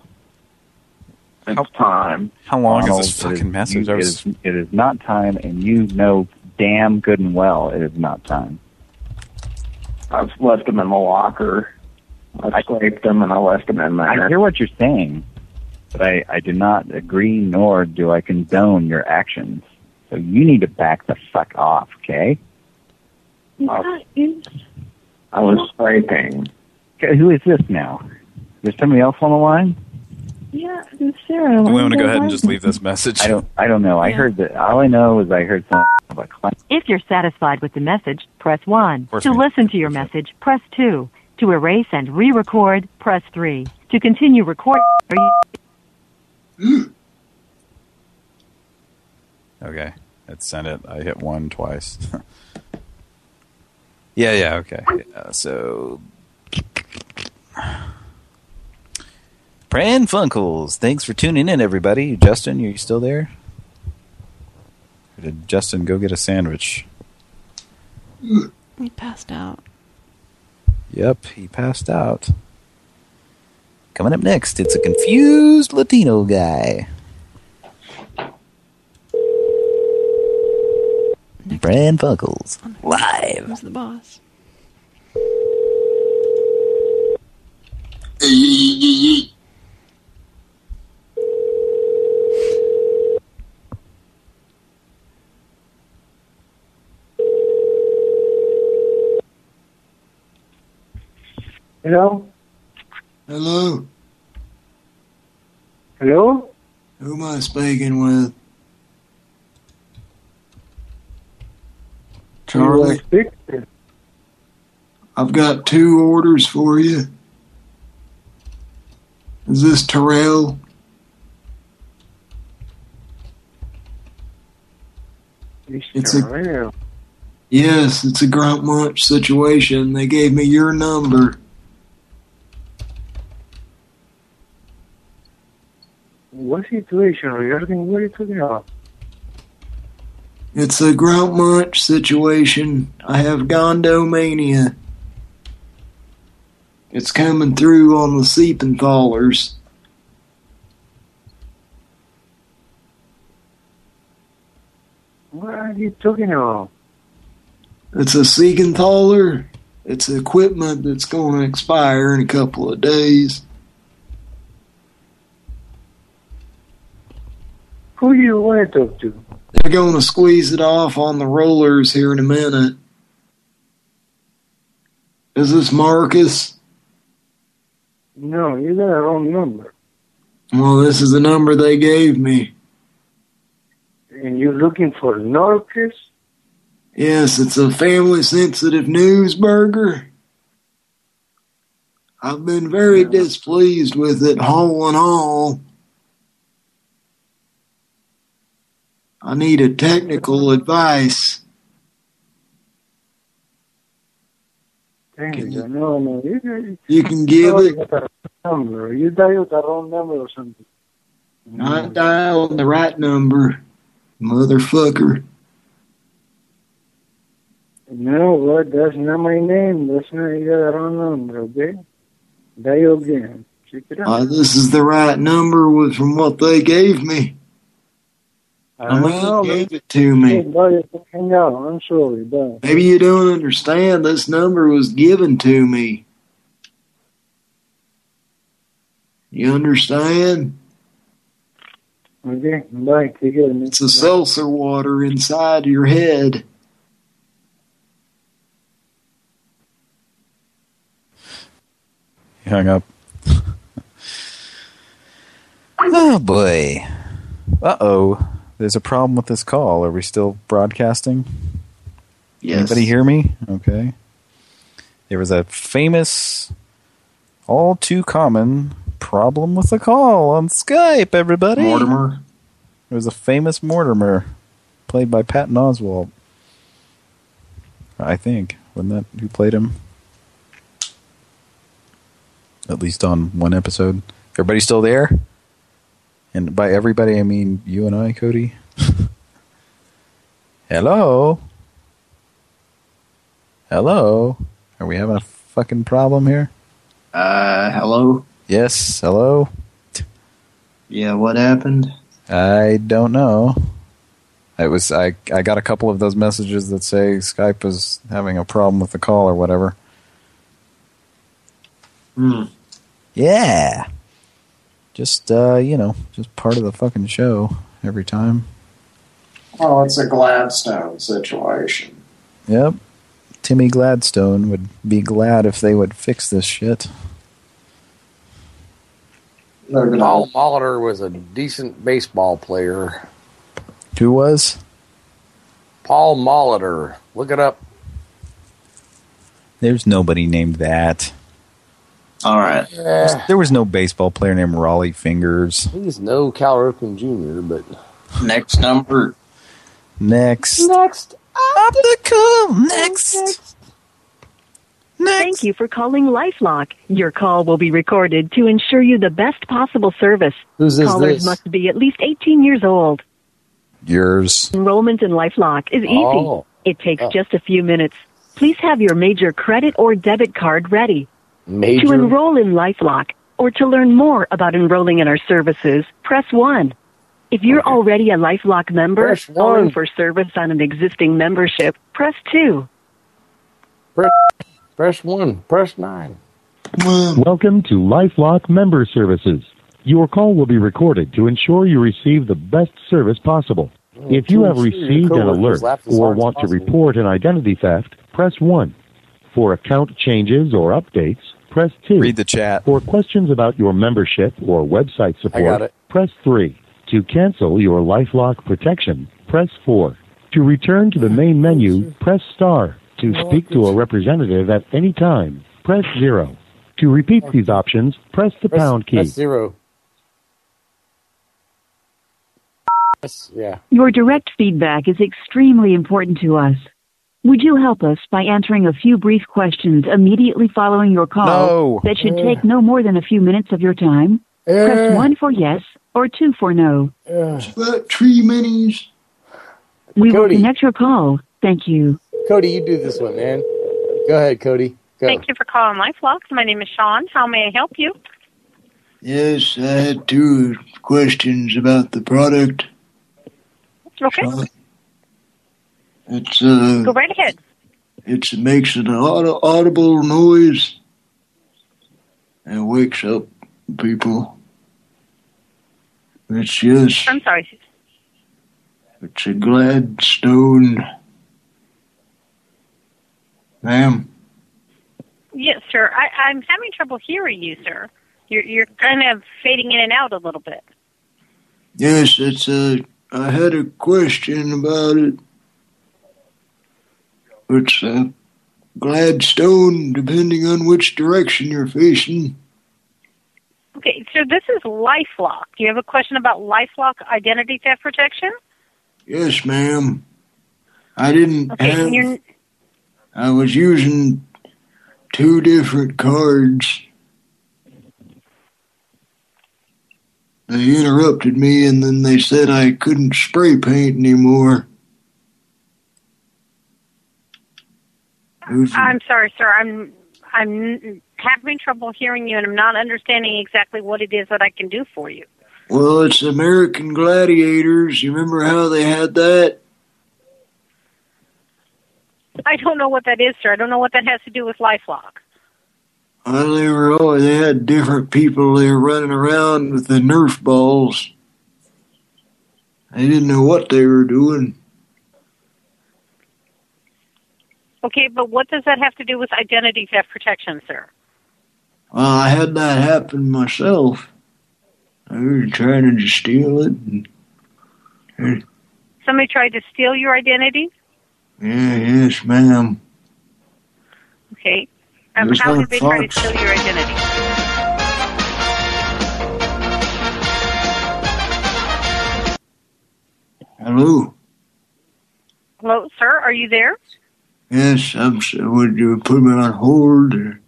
It's time. How long Ronald, is this it fucking message? I It was- is, it is not time, and you know damn good and well it is not time. I've left them in the locker. I scraped them and I left them in I there. hear what you're saying, but I, I do not agree nor do I condone your actions. So you need to back the fuck off, okay? Uh, I was scraping. Okay, Who is this now? Is there somebody else on the line? Yeah, it's Sarah. Do we want to go ahead and just leave this message? I don't. I don't know. I Yeah. heard that. All I know is I heard something about clan. If you're satisfied with the message, press 1. To we- listen to your message, press 2. To erase and re-record, press 3. To continue recording, Okay, let's send it. I hit one twice. yeah, yeah, okay. Uh, so, Pran Funkels, thanks for tuning in, everybody. Justin, are you still there? Or did Justin go get a sandwich? He passed out. Yep, he passed out. Coming up next, it's a confused Latino guy. Pran Funkels, live. Who's the boss? Hello? Hello, Hello? who am I speaking with? Charlie, Speak. I've got two orders for you. Is this Terrell? It's a- Terrell. Yes, it's a grunt munch situation. They gave me your number. What situation regarding what are you talking about? It's a grunt munch situation. I have gondomania. It's coming through on the Siepenthalers. What are you talking about? It's a Siegenthaler. It's equipment that's going to expire in a couple of days. Who do you want to talk to? They're going to squeeze it off on the rollers here in a minute. Is this Marcus? No, you got a wrong number. Well, this is the number they gave me. And you're looking for Norcus? Yes, it's a family sensitive news burger. I've been very displeased with it, all and all. I need a technical advice. No, no. You, You can give it. number. You dialed the wrong number or something. I dialed the right number, motherfucker. No, what? That's not my name. That's not you got the wrong number. Okay. Dial again. Check it out. Uh, this is the right number was from what they gave me. I mean, know, they gave it to me. Bye. Hang out. I'm sorry. Bye. Maybe you don't understand. This number was given to me. You understand? Okay. Bye. Take care. man. It's a seltzer water inside your head. He hung up. oh boy. Uh oh. There's a problem with this call. Are we still broadcasting? Yes. Anybody hear me? Okay. There was a famous, all too common problem with the call on Skype, everybody. Mortimer. It was a famous Mortimer, played by Patton Oswalt. I think. Wasn't that who played him? At least on one episode. Everybody still there? And by everybody, I mean you and I, Cody. Hello? Hello? Are we having a fucking problem here? Uh, hello? Yes, hello? Yeah, what happened? I don't know. It was I I got a couple of those messages that say Skype is having a problem with the call or whatever. Hmm. Yeah. Just uh, you know, just part of the fucking show every time. Well, it's a Gladstone situation. Yep. Timmy Gladstone would be glad if they would fix this shit. Paul Molitor was a decent baseball player. Who was? Paul Molitor. Look it up. There's nobody named that. All right. Yeah. There was no baseball player named Rollie Fingers. He's no Cal Ripken Jr., but... Next number. Next. Next. Up the Optical. Next. Thank you for calling LifeLock. Your call will be recorded to ensure you the best possible service. Whose is Callers this? must be at least 18 years old. Yours. Enrollment in LifeLock is easy. Oh. It takes Oh. just a few minutes. Please have your major credit or debit card ready. Major. To enroll in LifeLock or to learn more about enrolling in our services, press 1. If you're already a LifeLock member Press calling one. for service on an existing membership, press 2. Press, press 1. Press 9. Welcome to LifeLock Member Services. Your call will be recorded to ensure you receive the best service possible. Oh, if you have received an alert or want to report an identity theft, press 1. For account changes or updates, press 2. Read the chat. For questions about your membership or website got support, it. press 3. To cancel your LifeLock protection, press 4. To return to the main menu, press star. To speak to a representative at any time, press 0. To repeat these options, press the Press, pound key. Press 0. Press, yeah. Your direct feedback is extremely important to us. Would you help us by answering a few brief questions immediately following your call No. that should Yeah. take no more than a few minutes of your time? Press eh. 1 for yes or 2 for no. Yeah. But uh, tree minis. We Cody. will connect your call. Thank you. Cody, you do this one, man. Go ahead, Cody. Go. Thank you for calling LifeLock. My name is Sean. How may I help you? Yes, I had two questions about the product. Okay, Uh, It's uh, go right ahead. it makes an aud- audible noise and wakes up people. It's just, I'm sorry. it's a Gladstone. Ma'am, Yes, sir. I, I'm having trouble hearing you, sir. You're you're kind of fading in and out a little bit. yes, it's a, I had a question about it. It's a Gladstone, depending on which direction you're facing. Okay, so this is LifeLock. Do you have a question about LifeLock identity theft protection? Yes, ma'am. I didn't Okay, have. you're I was using two different cards. They interrupted me and then they said I couldn't spray paint anymore. Was- I'm sorry, sir. I'm I'm having trouble hearing you, and I'm not understanding exactly what it is that I can do for you. well, it's American Gladiators. You remember how they had that? I don't know what that is, sir. I don't know what that has to do with LifeLock. Well, they were all, they had different people. They were running around with the Nerf balls. They didn't know what they were doing. Okay, but what does that have to do with identity theft protection, sir? Well, I had that happen myself. They were trying to steal it. And, Somebody tried to steal your identity? yeah, yes, ma'am. Okay. Um, was how did they try to steal your identity? Hello. Hello, sir. Are you there? Yes, I'm. Would you put me on hold? Or,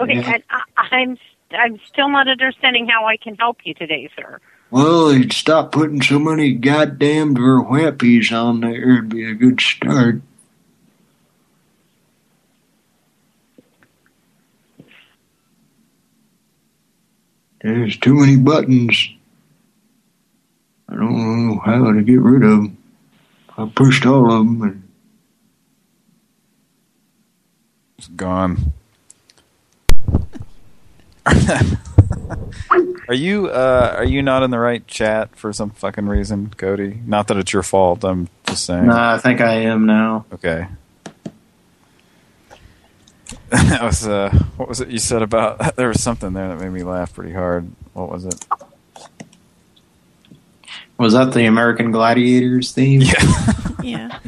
Okay, Yeah. I, I'm I'm still not understanding how I can help you today, sir. well, you'd stop putting so many goddamn verwhampies on there. It'd be a good start. There's too many buttons. I don't know how to get rid of them. I pushed all of them. And It's gone. are you uh are you not in the right chat for some fucking reason, Cody? Not that it's your fault. I'm just saying. Nah, I think I am now. Okay. that was uh what was it you said about there was something there that made me laugh pretty hard. What was it? Was that the American Gladiators theme? Yeah. Yeah.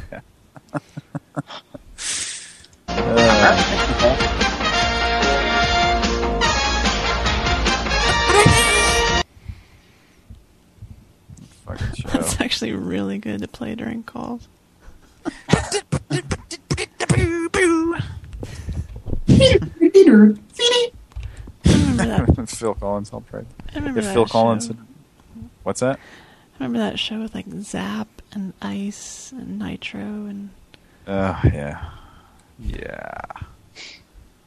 Fucking show. That's actually really good to play during calls. Phil Collins helped right. I remember if that Phil Collins show. had, What's that? I remember that show with like Zap and Ice and Nitro and Uh yeah. Yeah.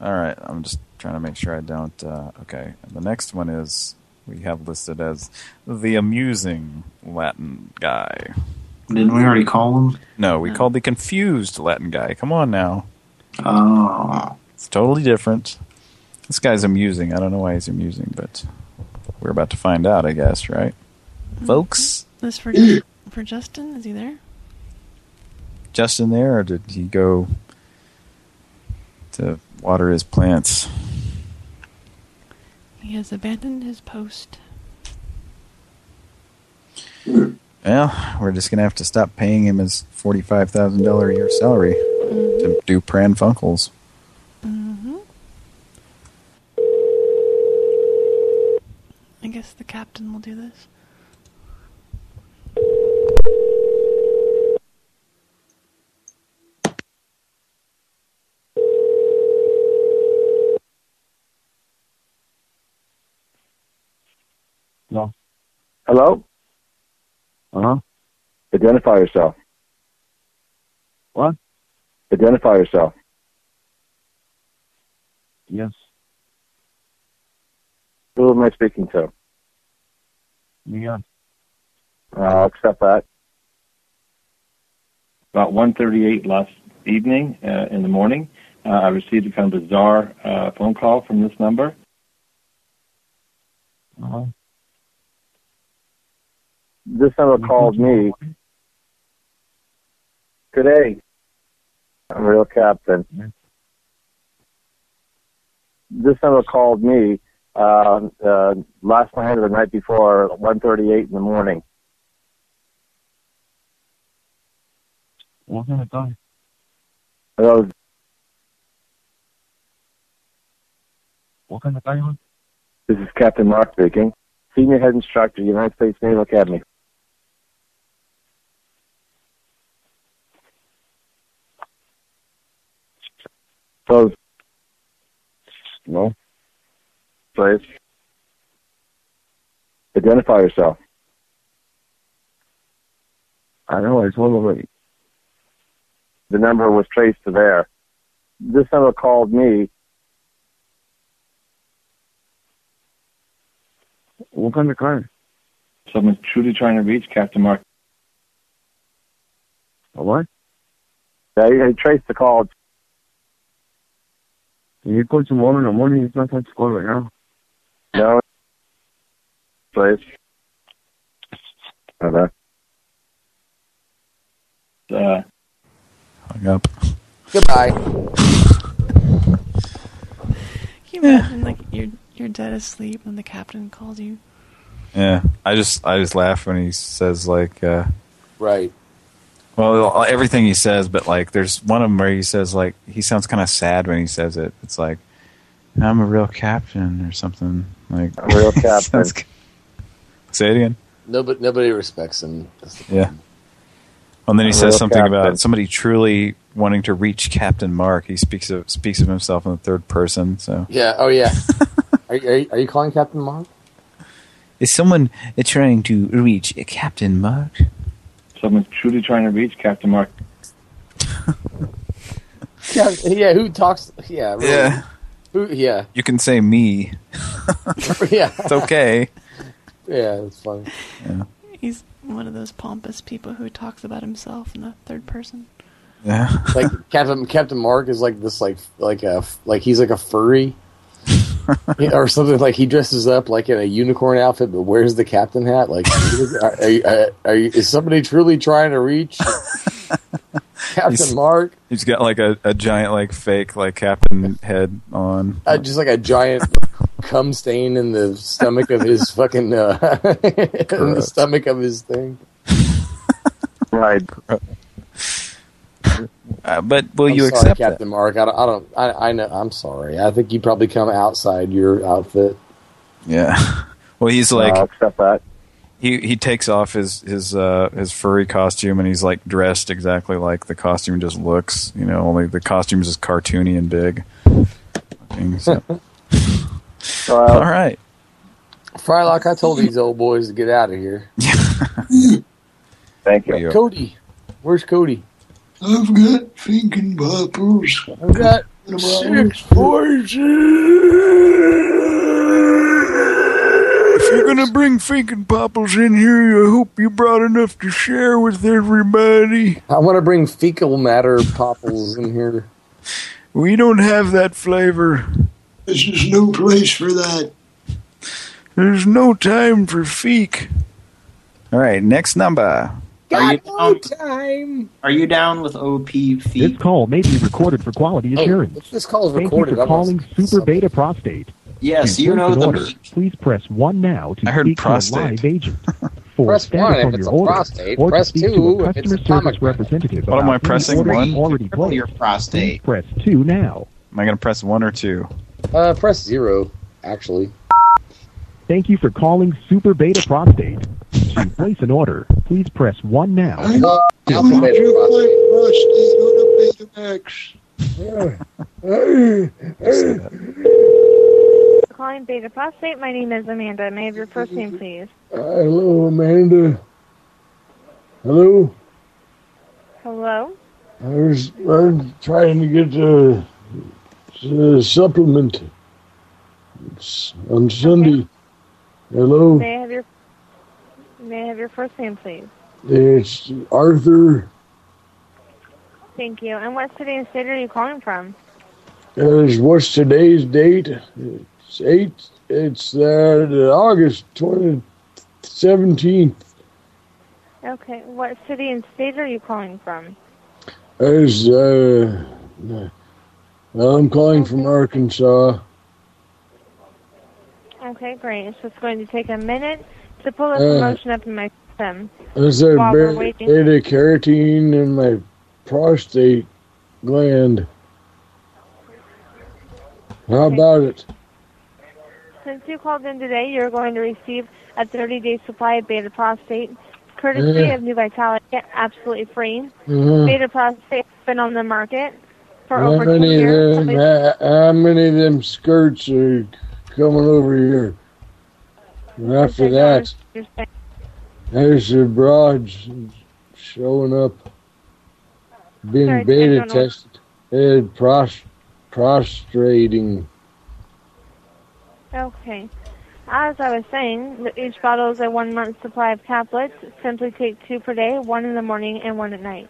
All right, I'm just trying to make sure I don't uh okay. The next one is we have listed as the amusing Latin guy. Didn't we already call him? No, we called the confused Latin guy. Come on now. Oh. It's totally different. This guy's amusing. I don't know why he's amusing, but we're about to find out, I guess, right? Folks, this for for Justin. Is he there? Justin there, or did he go to water his plants? He has abandoned his post. Well, we're just gonna have to stop paying him his forty-five thousand dollar a year salary to do Pran Funkels. Mm-hmm. I guess the captain will do this. No. Hello? Uh-huh. Identify yourself. What? Identify yourself. Yes. Who am I speaking to? Yeah. I'll accept that. About 1.38 last evening, uh, in the morning, uh, I received a kind of bizarre uh, phone call from this number. Uh-huh. This number called me. Good day. I'm real captain. This number called me uh, uh, last night or the night before, 1.38 in the morning. What kind of guy? Hello. What kind of guy you This is Captain Mark speaking. Senior Head Instructor, United States Naval Academy. Close. No. Please. Identify yourself. I know, I told already. The number was traced to there. This number called me. What kind of car? Someone's truly trying to reach Captain Mark. A what? Yeah, I traced the call. Can you call tomorrow in the morning? It's not time to call right now. No. Please. Okay. Uh, Hung up. Goodbye. Can you imagine like you're you're dead asleep and the captain calls you? Yeah, I just I just laugh when he says like, uh, Right. well, everything he says, but like, there's one of them where he says like, he sounds kind of sad when he says it. It's like, I'm a real captain or something like. A real captain. Say it again. Nobody, nobody respects him. That's the And then he says something captain. about somebody truly wanting to reach Captain Mark. He speaks of speaks of himself in the third person. So Yeah. Oh yeah. are, you- are, you, are you calling Captain Mark? is someone trying to reach Captain Mark? Someone's truly trying to reach Captain Mark. Yeah. Yeah. Who talks? Yeah. Really. Yeah. Who? Yeah. You can say me. yeah. It's okay. Yeah. It's funny. Yeah. He's one of those pompous people who talks about himself in the third person. Yeah. like Captain Captain Mark is like this like like a like he's like a furry or something like he dresses up like in a unicorn outfit but wears the captain hat like are, are, are, are you, is somebody truly trying to reach Captain He's- Mark He's got like a, a giant like fake like captain head on. uh, just like a giant cum stain in the stomach of his fucking uh, in the stomach of his thing right Uh, but will I'm you sorry, accept Captain Mark I don't, I don't I, I know I'm sorry I think you probably come outside your outfit? Yeah. Well, he's like I'll accept that. He he takes off his his uh his furry costume and he's like dressed exactly like the costume just looks. You know, only the costume is just cartoony and big. Looking, so. All right. Frylock I told these old boys to get out of here Thank you. Cody where's Cody I've got thinking poppers. I've got six If you're gonna bring thinking popples in here, I hope you brought enough to share with everybody. I want to bring fecal matter popples in here. We don't have that flavor. This is no place for that. There's no time for feek. All right, next number. Are you down? time. Are you down with OP This call may be recorded for quality assurance. if this call is Thank recorded, you I for calling Super Beta Prostate. Yes, you know place the order, meat. Please press one now to I heard speak to a live agent. For Press one if it's a order, prostate. or Press two if it's customer a stomach service representative. What am I pressing? One? you've Already Triple your prostate. Press two now. Am I going to press one or two? Uh, press zero, actually. Thank you for calling Super Beta Prostate. to place an order, please press one now. I know Yeah, you beta do prostate. my prostate on a Betamax. Calling Beta Prostate. My name is Amanda. May I have your first name, please? Uh, hello, Amanda. Hello. Hello? I was I'm trying to get a, supplement it's on Sunday. Hello. May I have your May I have your first name, please? It's Arthur. Thank you. And what city and state are you calling from? Uh, what's today's date? It's eight. It's uh, August twenty seventeenth. Okay. What city and state are you calling from? As uh, I'm calling from Arkansas. Okay, great. It's just going to take a minute to pull this Uh, promotion up in my system. Is there beta carotene in my prostate? gland. How about it? Since you called in today, you're going to receive a 30-day supply of Beta Prostate, courtesy Yeah. of New Vitality, absolutely free. Mhm. Beta Prostate has been on the market for How over 10 many, of years. them, how, how many of them skirts are coming over here? And after that, there's the broads showing up, being Sorry, beta tested, and pros, prostrating. Okay. As I was saying, each bottle is a one-month supply of tablets. Simply take two per day, one in the morning and one at night.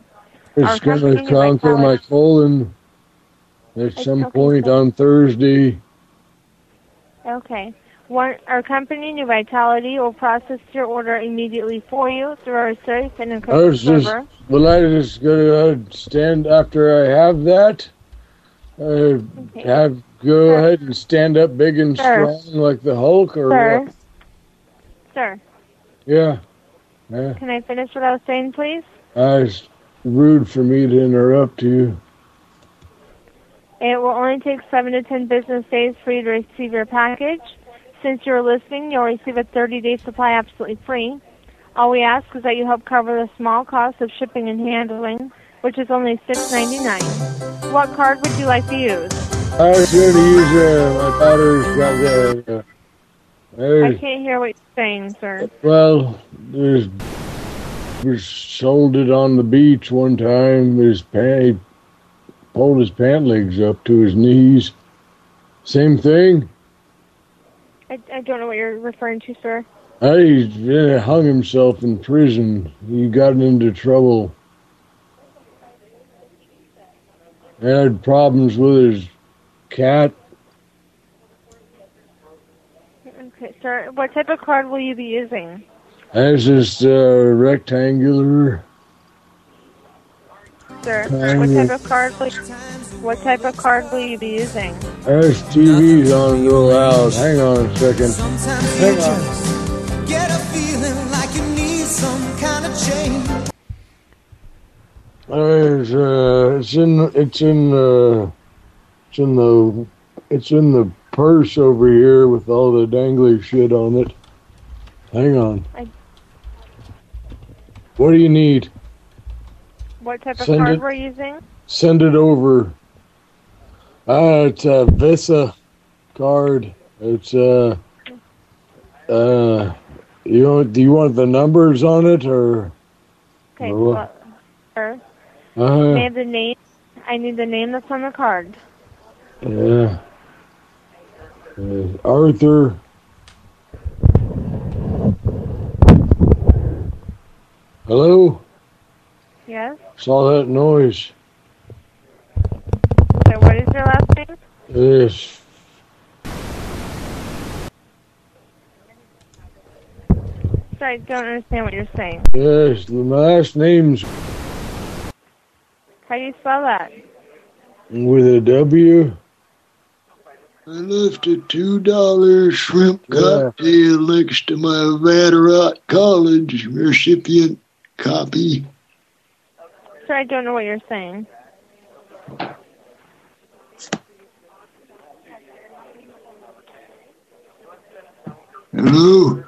It's going to conquer my colon at some okay, point so- on Thursday. Okay. One, our company, New Vitality, will process your order immediately for you through our safe and I encrypted was just, well, I just gonna stand after I have that. Uh, have go ahead and stand up big and Sir. strong like the Hulk, or Sir. what? Sir, Yeah, yeah. can I finish what I was saying, please? Uh, it's rude for me to interrupt you. It will only take seven to ten business days for you to receive your package. Since you're listening, you'll receive a 30-day supply absolutely free. All we ask is that you help cover the small cost of shipping and handling, which is only $6.99. What card would you like to use? I was going to use uh, my daughter's got. Uh, I can't hear what you're saying, sir. Well, there's was sold it on the beach one time. His pant, he pulled his pant legs up to his knees. Same thing. I, I don't know what you're referring to, sir. Uh, He hung himself in prison. He got into trouble. Had problems with his cat. Okay, sir. What type of card will you be using? Has this uh, rectangular. Sir, Kind what type of- of card will you, what type of card will you be using? Has TV's on real loud. Hang on a second. Hang on. Get a feeling like you need some kind of change. There's, uh, it's in, it's in, uh, it's in the, it's in the purse over here with all the dangly shit on it. Hang on. I- What do you need? What type of card it- we're using? Send it over. Uh, it's a Visa card. It's, uh, uh, you want, do you want the numbers on it or? Okay, or well, what? Uh-huh. I have the name? I need the name that's on the card. Yeah. Uh, Arthur. Hello? Yes. Saw that noise. So what is your last name? Yes. Sorry, I don't understand what you're saying. Yes, the last name's How do you spell that? with a W. I left a two dollar shrimp cocktail next to my Vatterott College recipient copy. Sir, I don't know what you're saying. Hello?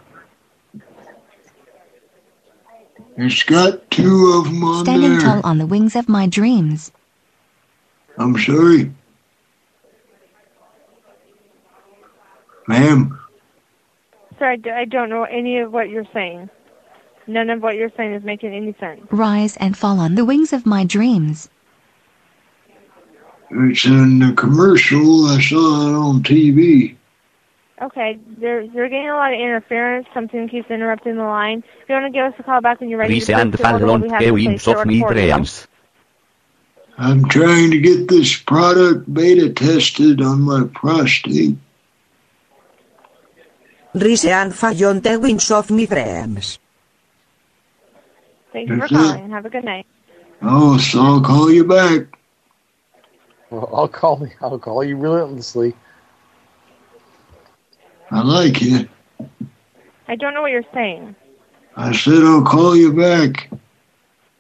It's got two of them on Standing there. tall on the wings of my dreams. I'm sorry. Ma'am, Sir, I, do, I don't know any of what you're saying. None of what you're saying is making any sense. Rise and fall on the wings of my dreams. it's in the commercial. I saw it on TV. Okay, there, you're getting a lot of interference. Something keeps interrupting the line. If you want to give us a call back when you're ready Rise to and place your order, fall on we'll the to wings place of order my dreams. I'm trying to get this product beta tested on my prostate. Rise and fall on the wings of my dreams. Thank you for That's it. calling. Have a good night. Oh, so I'll call you back. Well, I'll call me. I'll call you relentlessly. I like you. I don't know what you're saying. I said I'll call you back.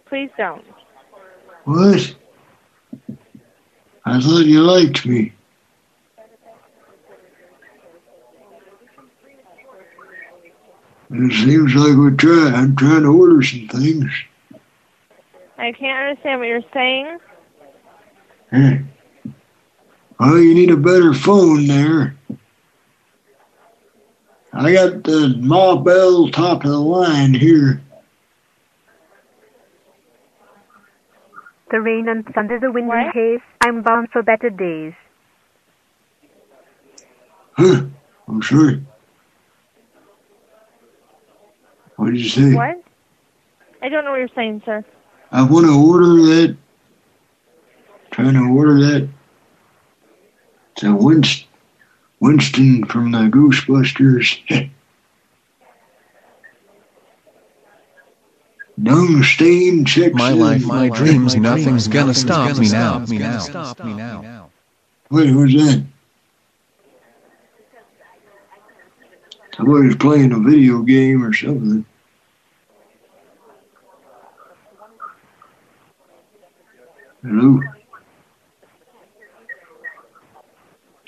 Please don't. What? I thought you liked me. It seems like we're trying. I'm trying to order some things. I can't understand what you're saying. Eh. Well, you need a better phone there. I got the Ma Bell top of the line here. The rain and thunder, the wind and haze. I'm bound for better days. Huh? I'm sorry. What did you say? What? I don't know what you're saying, sir. I want to order that. Trying to order that. It's a Winston, Winston from the Ghostbusters. Dung stain checks My life, my dreams, nothing's gonna stop me now. Me now. Stop me now. Wait, what's that? Somebody's playing a video game or something. Hello?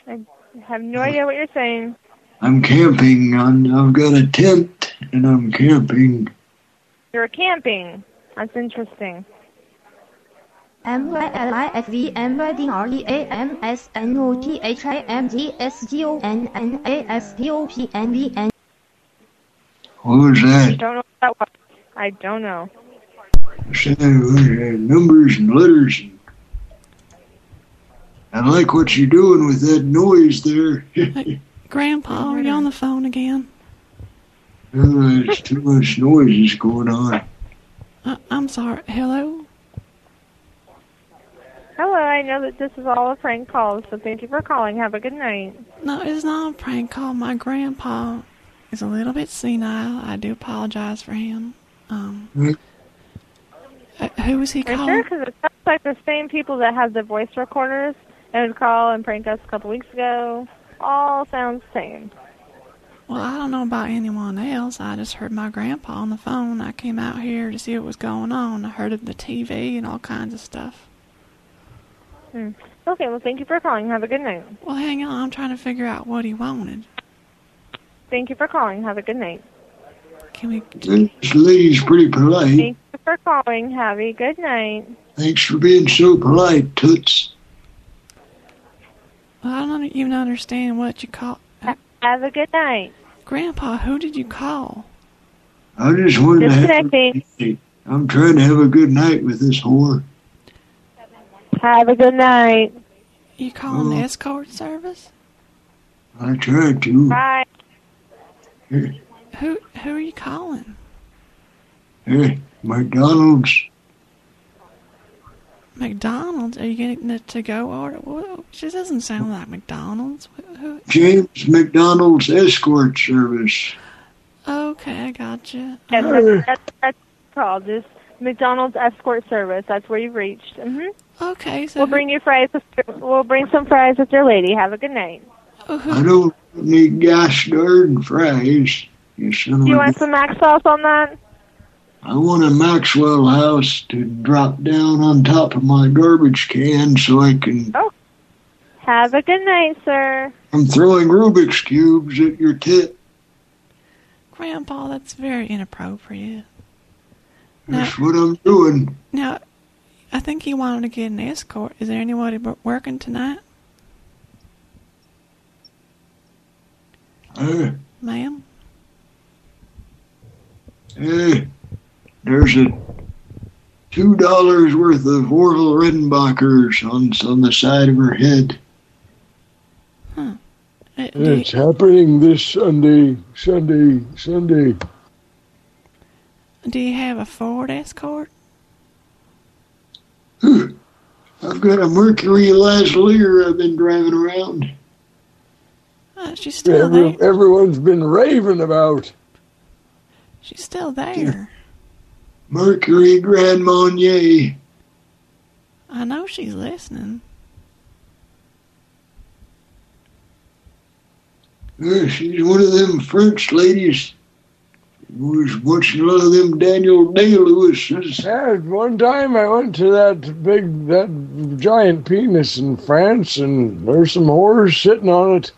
I have no idea what you're saying. I'm camping on, I've got a tent and I'm camping. You're camping. That's interesting. M Y L I F V M Y D R E A M S N O T H I M G S G O N N A S T O P N V N. What was I that? don't know what that was. I don't know. Said, numbers and letters. And I like what you're doing with that noise there. Grandpa, are you on the phone again? Uh, There's too much noise is going on. Uh, I'm sorry. Hello? Hello, I know that this is all a prank call, so thank you for calling. Have a good night. No, it's not a prank call. My grandpa is a little bit senile. I do apologize for him. Um, uh, who was he Are you calling? sure? Because it sounds like the same people that have the voice recorders and would call and prank us a couple weeks ago. All sounds the same. Well, I don't know about anyone else. I just heard my grandpa on the phone. I came out here to see what was going on. I heard of the TV and all kinds of stuff. Hmm. Okay, well, thank you for calling. Have a good night. Well, hang on. I'm trying to figure out what he wanted. Thank you for calling. Have a good night. Can we? This lady's pretty polite. Thank you for calling. Have a good night. Thanks for being so polite, Toots. Well, I don't even understand what you call. Have a good night. Grandpa, who did you call? I just wanted to have Disconnecting. I'm trying to have a good night with this whore. Have a good night. You calling the Oh. escort service? I tried to. Bye. Who who are you calling? Hey, McDonald's. McDonald's? Are you getting the to-go order? What? She doesn't sound like McDonald's. Who, who? James McDonald's Escort Service. Okay, I gotcha. Yes, that's, that's, that's called. Just McDonald's escort service. That's where you've reached. hmm Okay, so we'll bring you fries. With, we'll bring some fries with your lady. Have a good night. I don't need gosh darn fries. You son of you want some mac sauce on that? I want a Maxwell house to drop down on top of my garbage can so I can. Oh. Have a good night, sir. I'm throwing Rubik's cubes at your tit. Grandpa, that's very inappropriate. That's what I'm doing. Now, I think he wanted to get an escort. Is there anybody working tonight, Uh, ma'am? eh, there's a two dollars worth of Orville Redenbachers on on the side of her head. Uh, do, It's happening this Sunday, Sunday, Sunday. do you have a Ford Escort? I've got a Mercury Lasleer I've been driving around. Uh, she's still Every, there. everyone's been raving about. She's still there. Mercury Grand Marnier. I know she's listening. Uh, she's one of them French ladies. was watching a lot of them Daniel Day Lewis's. Yeah, one time I went to that big, that giant penis in France, and there's some whores sitting on it.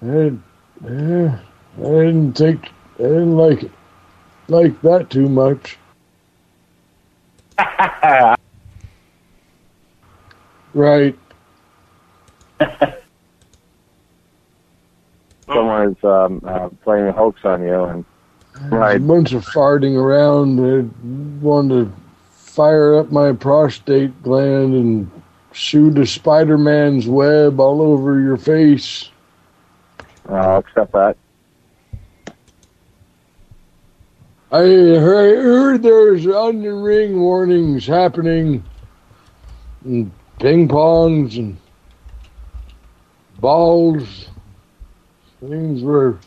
And, yeah, I didn't take, I didn't like it, like that too much. Right. Someone's um, uh, playing a hoax on you, and A bunch of farting around. They wanted to fire up my prostate gland and shoot a Spider-Man's web all over your face. I'll accept that. I heard, there's onion ring warnings happening, and ping pongs and balls. Things were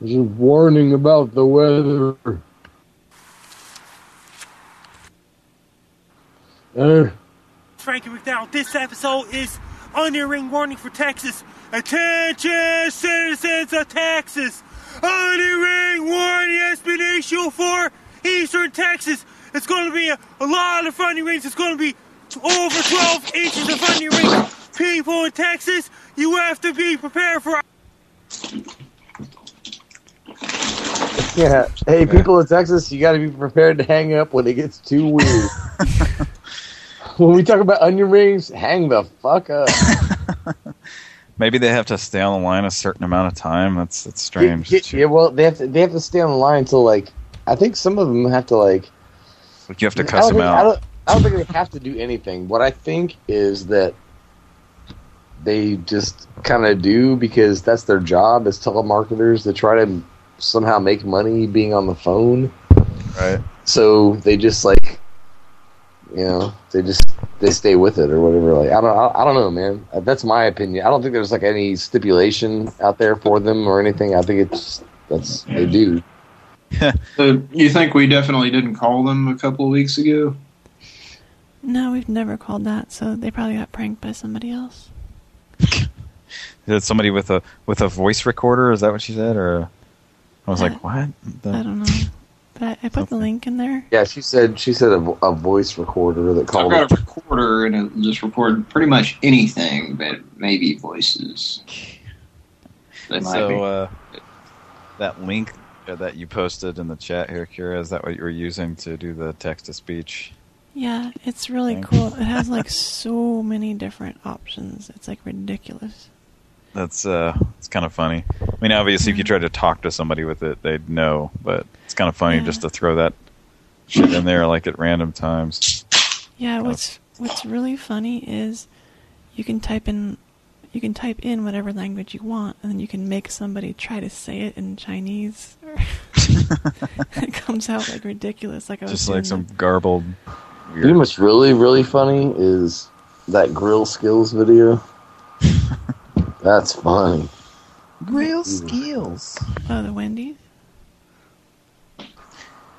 there's a warning about the weather. Uh, Frankie McDowell, this episode is Onion Ring Warning for Texas. Attention, citizens of Texas! Onion Ring Warning Expedition for Eastern Texas. It's going to be a, a lot of onion rings. It's going to be over 12 inches of onion ring. People in Texas, you have to be prepared for. Yeah. Hey, people in Texas, you got to be prepared to hang up when it gets too weird. when we talk about onion rings, hang the fuck up. Maybe they have to stay on the line a certain amount of time. That's that's strange. Yeah, yeah, well, they have to they have to stay on the line until like I think some of them have to like. Like you have to cuss them think- I out. don't, I don't think they have to do anything. What I think is that they just kind of do because that's their job as telemarketers to try to somehow make money being on the phone. Right. So they just like, you know, they just they stay with it or whatever. Like I don't, I, I don't know, man. That's my opinion. I don't think there's like any stipulation out there for them or anything. I think it's that's they do. So you think we definitely didn't call them a couple of weeks ago? No, we've never called that, so they probably got pranked by somebody else. Is it somebody with a with a voice recorder? Is that what she said? Or I was like, what? The- I don't know. But I, I put the link in there. Yeah, she said she said a, a voice recorder that called. I've got a recorder and it just recorded pretty much anything, but maybe voices. They. So uh, that link uh, that you posted in the chat here, Kira, is that what you were using to do the text to speech? Yeah, it's really Thank cool. It has like so many different options. It's like ridiculous. That's uh, it's kind of funny. I mean, obviously, if you tried to talk to somebody with it, they'd know. But it's kind of funny Yeah. just to throw that shit in there like at random times. Yeah, what's what's really funny is you can type in you can type in whatever language you want, and then you can make somebody try to say it in Chinese. it comes out like ridiculous. Like I was Just like some garbled. You know what's really really funny is that grill skills video. That's funny. grill skills. Oh, the Wendy's.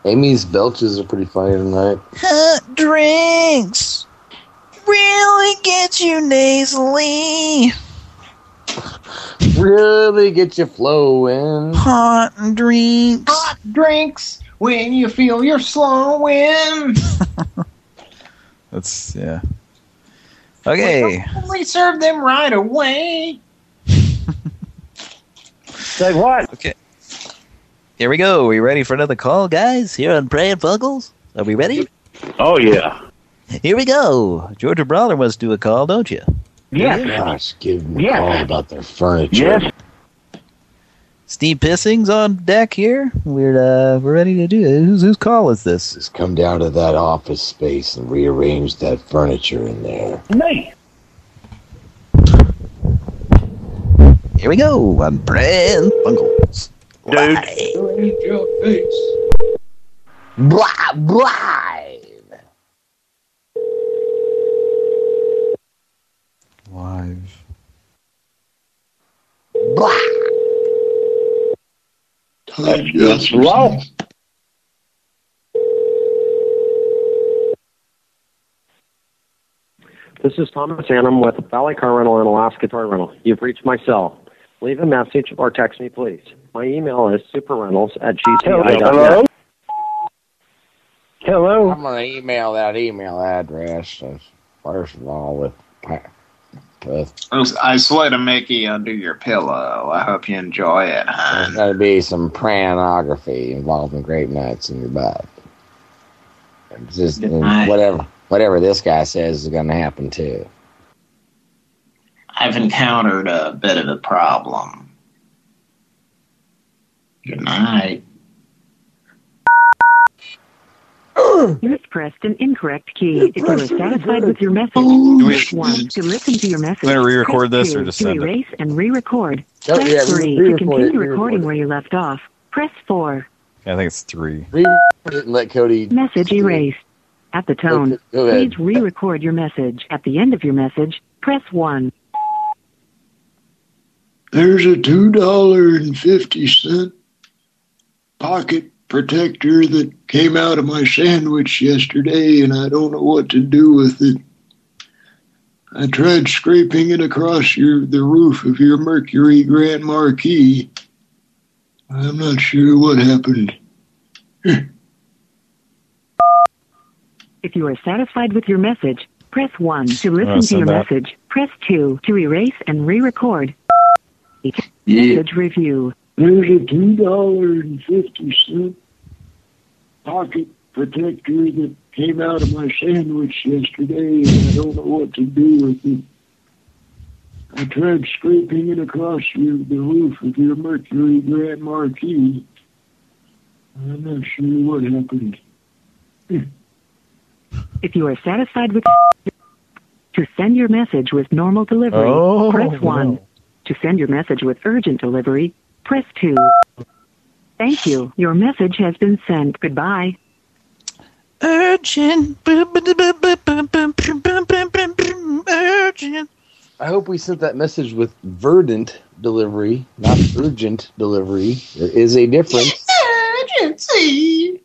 Amy's belches are pretty funny tonight. Hot drinks really get you nasally. Really get you flowing. Hot drinks. Hot drinks when you feel you're slowing. That's yeah. Okay. We serve them right away. Say what? Okay. Here we go. Are we ready for another call, guys? Here on Pran Funkels. Are we ready? Oh yeah. Here we go. Georgia Brawler wants to do a call, don't you? Yes. Gosh, give them Yes. a call about their furniture. Yes. Steve Pissing's on deck here. We're uh, we're ready to do it. Whose whose call is this? Just come down to that office space and rearrange that furniture in there. Me. Here we go on Pran Funkels. Dude. Blah blah. Live. Blah. That's wrong. This is Thomas Annam with Valley Car Rental and Alaska Toy Rental. You've reached my cell. Leave a message or text me, please. My email is superreynolds at Hello? gci.net. Hello? I'm going to email that email address, uh, first of all, with... with I slid a Mickey under your pillow. I hope you enjoy it, huh? There's got to be some pornography involving grape nuts in your butt. Just whatever whatever this guy says is going to happen too. I've encountered a bit of a problem. Good night. You have pressed an incorrect key. If you are satisfied with your message, press 1 to listen to your message. I'm gonna re-record this or 2 just to send it? erase and re-record. Oh, Press yeah, 3 re- to re-record it, continue re-record recording where you left off. Press 4. I think it's three. And let Cody. Message erased. At the tone, please re-record your message. At the end of your message, press 1. There's a two dollar and fifty cent pocket protector that came out of my sandwich yesterday, and I don't know what to do with it. I tried scraping it across your the roof of your Mercury Grand Marquis. I'm not sure what happened. If you are satisfied with your message, press 1 to I'll listen to your that. message. Press 2 to erase and re-record. Message review. There's a two dollar and fifty cent pocket protector that came out of my sandwich yesterday, and I don't know what to do with it. I tried scraping it across your, the roof of your Mercury Grand Marquis. I'm not sure what happened. If you are satisfied with to send your message with normal delivery, Oh, press 1. no. To send your message with urgent delivery, press 2. Thank you. Your message has been sent. Goodbye. Urgent. Urgent. I hope we sent that message with verdant delivery, not urgent delivery. There is a difference. Emergency.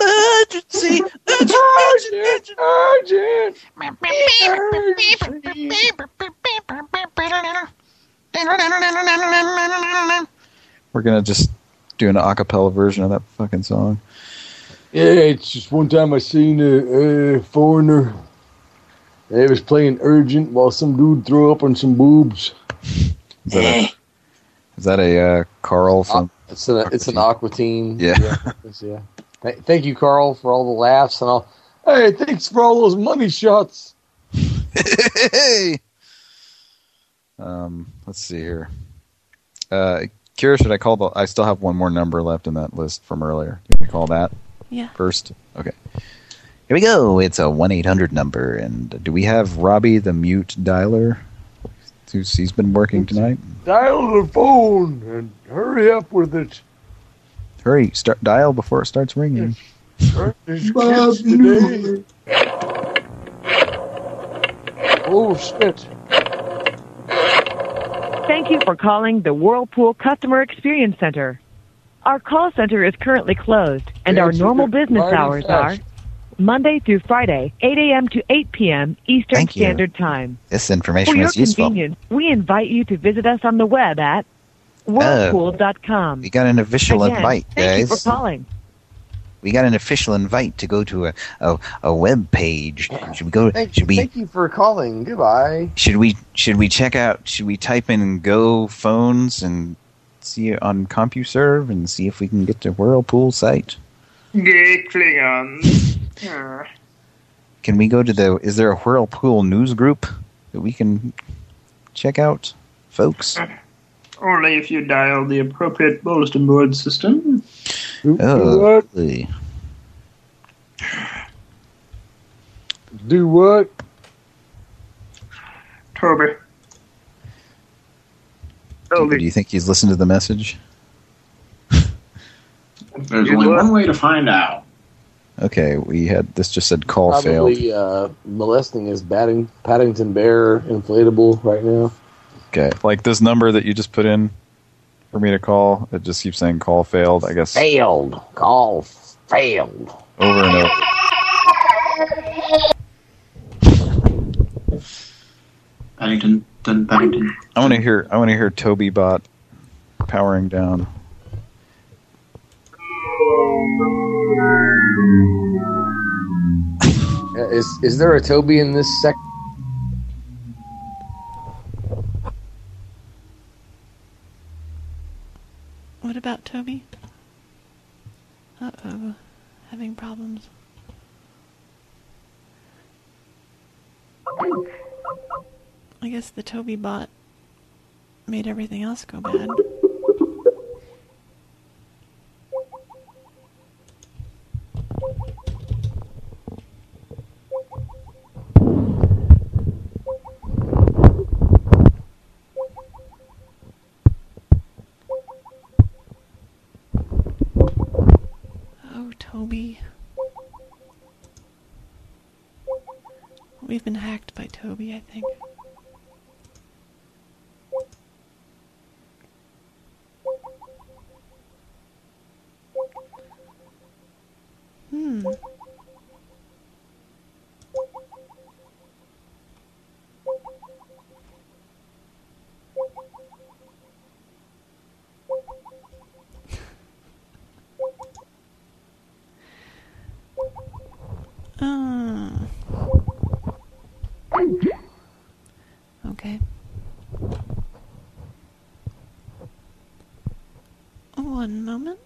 Emergency. Urgent. Urgent. We're gonna just do an a cappella version of that fucking song. Yeah, it's just one time I seen a, a foreigner. They was playing urgent while some dude threw up on some boobs. Is that a, is that a uh, Carl from? It's an it's an Aqua Teen. Yeah. reference, yeah. Th- Thank you, Carl, for all the laughs and all. Hey, thanks for all those money shots. hey. Um, let's see here. Uh, Kira, should I call the? I still have one more number left in that list from earlier. Can we call that? Yeah. First. Okay. Here we go. It's a one eight hundred number, and do we have Robbie the mute dialer? Who's he's been working tonight? Dial the phone and hurry up with it. Hurry, start dial before it starts ringing. There's kids today. Oh shit. Thank you for calling the Whirlpool Customer Experience Center. Our call center is currently closed, and our normal business hours are. Monday through Friday, 8 a.m. to 8 p.m. Eastern Thank you. Standard Time. This For information your is useful. convenience, we invite you to visit us on the web at whirlpool.com. Oh. We got an official Again, invite, Thank you guys. for calling. We got an official invite to go to a a, a web page. Should we go? Thank, should we? thank you for calling. Goodbye. Should we? Should we check out? Should we type in Go phones and see it on CompuServe and see if we can get to Whirlpool site? Gay Klingons. Yeah. Can we go to the? Is there a Whirlpool news group that we can check out, folks? Uh, Only if you dial the appropriate bulletin board system. Oh, lovely. Do what? Toby. Do, do you think he's listened to the message? There's only one way to find out. Okay, we had this just said call failed. Probably uh, molesting his batting, Paddington Bear inflatable right now. Okay, like this number that you just put in for me to call, it just keeps saying call failed. I guess Failed. Call failed. over and over. Paddington, dun, Paddington. I want to hear. I want to hear Toby Bot powering down. Uh, Is is there a Toby in this sec? What about Toby? Uh oh. Having problems. I guess the Toby bot made everything else go bad. Oh, Toby. We've been hacked by Toby, I think. Hmm. Ah. Okay. One moment.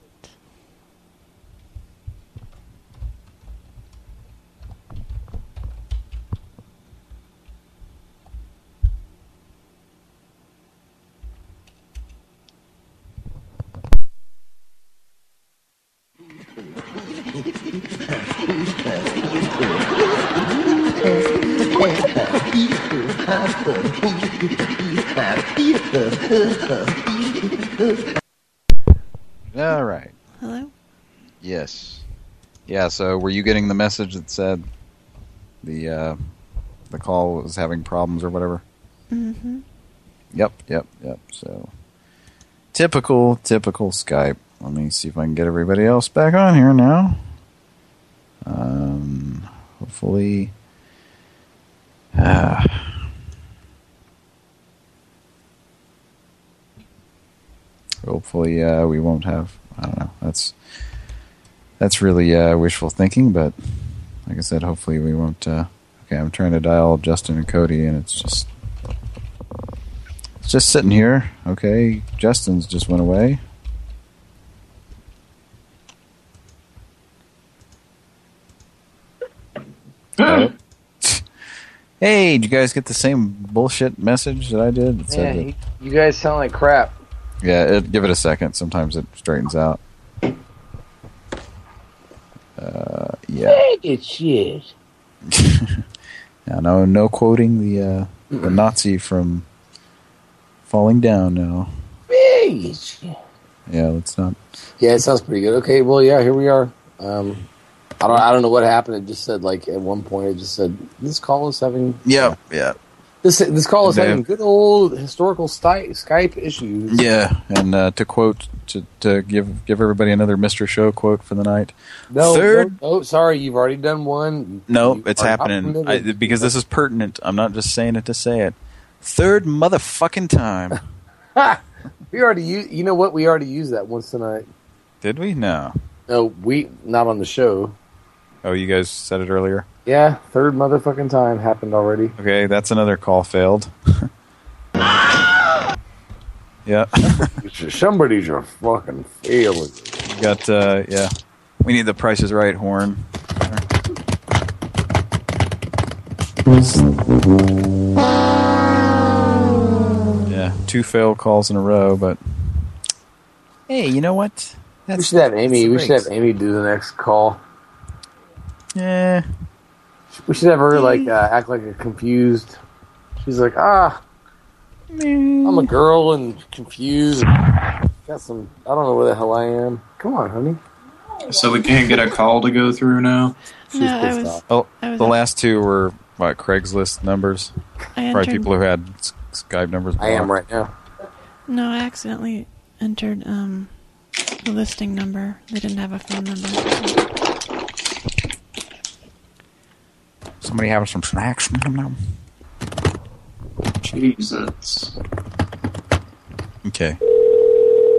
All right. Hello? Yes. Yeah. So, were you getting the message that said the uh, the call was having problems or whatever? Mm-hmm. Yep. Yep. Yep. So, typical, typical Skype. Let me see if I can get everybody else back on here now. Um, hopefully. Uh, hopefully, uh, we won't have. I don't know. That's that's really uh, wishful thinking, but like I said, hopefully we won't. Uh, okay, I'm trying to dial Justin and Cody, and it's just it's just sitting here. Okay, Justin's just went away. Hello? Hey, did you guys get the same bullshit message that I did? That Yeah, that- you, you guys sound like crap. yeah, it, give it a second. Sometimes it straightens out. Uh, yeah. It's shit. yeah, no, no quoting the uh, the Nazi from Falling Down. Now, yeah, let's not. Yeah, it sounds pretty good. Okay, well, yeah, here we are. Um, I don't, I don't know what happened. It just said like at one point, it just said this call is having. Yeah, yeah, This this call is having good old historical Skype Skype issues. yeah. And uh, to quote to to give give everybody another Mister Show quote for the night. No, Third. no, oh, sorry, you've already done one. No, You it's happening I, because this is pertinent. I'm not just saying it to say it. Third motherfucking time. we already used. You know what? We already used that once tonight. Did we? No. No, we not on the show. Oh, you guys said it earlier. Yeah, third motherfucking time happened already. Okay, that's another call failed. yeah. Somebody's a fucking failing. Got uh yeah. We need the prices right horn. Yeah, two failed calls in a row, but hey, you know what? That's, we should have Amy. We should have Amy do the next call. Yeah. We should have her like uh, act like a confused. She's like, ah, I'm a girl and confused. Got some. I don't know where the hell I am. Come on, honey. So we can't get a call to go through now. No, I was. Oh, I was the last two were what Craigslist numbers. I Probably people who had Skype numbers. I am right now. No, I accidentally entered um the listing number. They didn't have a phone number. Somebody having some snacks? Jesus. Okay.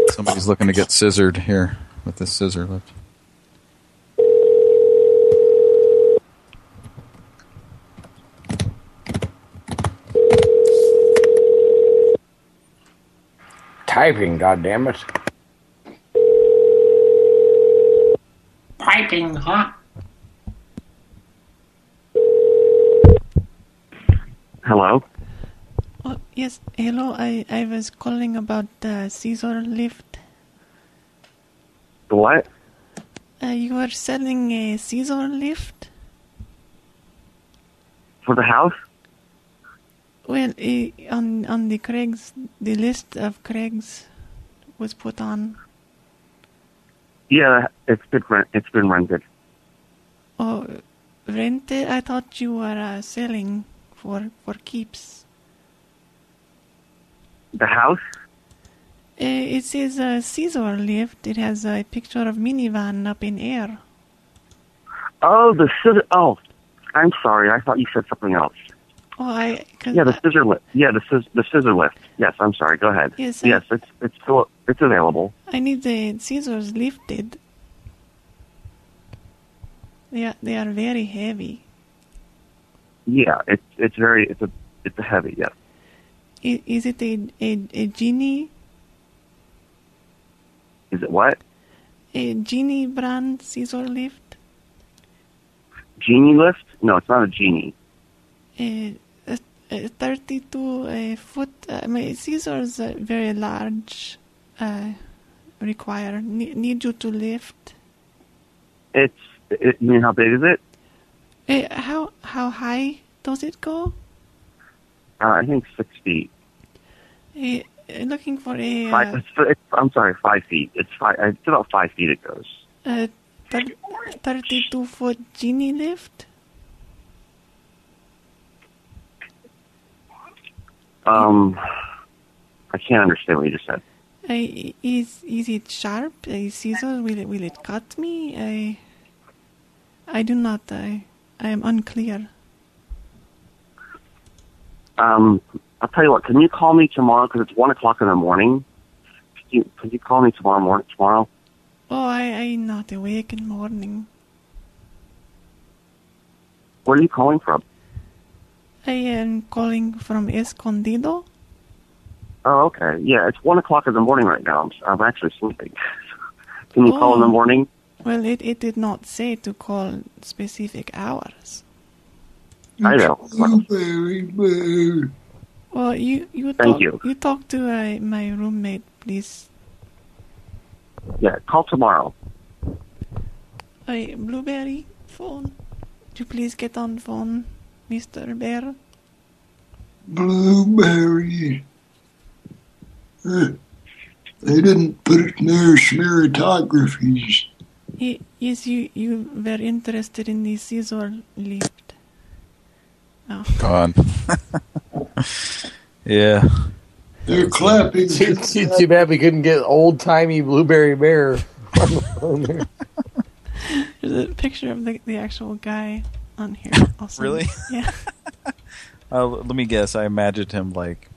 Somebody's looking to get scissored here with this scissor lift. Typing, goddammit. Piping hot. Hello? Oh, yes, hello. I, I was calling about the Caesar lift. What? Uh, you are selling a Caesar lift? For the house? Well, eh, on on the Craig's, the list of Craig's was put on. Yeah, it's been. It's been rented. Oh, rented? I thought you were uh, selling for for keeps. The house? Uh, it says uh, Caesar lift. It has a picture of minivan up in air. Oh, the scissor. Oh, I'm sorry. I thought you said something else. Oh, I. Cause Yeah, the scissor lift. Yeah, the scis- the scissor lift. Yes, I'm sorry. Go ahead. Yes, I- yes, it's it's still it's available. I need the scissors lifted. They are they are very heavy. Yeah, it's it's very it's a it's a heavy. Yes. I- Is it a a, a genie Is it what? a genie brand Caesar lift? Genie lift? No, it's not a genie. A, a, a 32 uh, foot. Uh, my Caesars are very large. Uh, require need, need you to lift. It's it, you mean how big is it? Uh, how how high does it go? Uh, I think six feet. Uh, looking for a Five, uh, it's, it's, I'm sorry, five feet. It's five. It's about five feet. It goes. uh, thir- 32 foot genie lift. Um, I can't understand what you just said. Uh, is is it sharp? A scissor? Will it will it cut me? I I do not. I I am unclear. Um, I'll tell you what. Can you call me tomorrow? Because it's one o'clock in the morning. Can you, can you call me tomorrow morning? Tomorrow? Oh, I I'm not awake in morning. Where are you calling from? I am calling from Escondido. Oh, okay. Yeah, it's one o'clock in the morning right now. I'm, I'm actually sleeping. Can you call in the Oh. morning? Well, it it did not say to call specific hours. I know. Very. Well, you you Thank talk you. you talk to uh, my roommate, please. Yeah, call tomorrow. Hey, Blueberry phone. Would you please get on phone, Mister Bear? Blueberry. Uh, they didn't put it in their smeritographies. Y- Yes, you you were interested in the scissor lift. Oh. Gone. yeah. You're clapping. Too, too, too bad we couldn't get old timey blueberry bear on the phone there. There's a picture of the the actual guy on here. Also. Really? Yeah. Uh, let me guess. I imagined him like,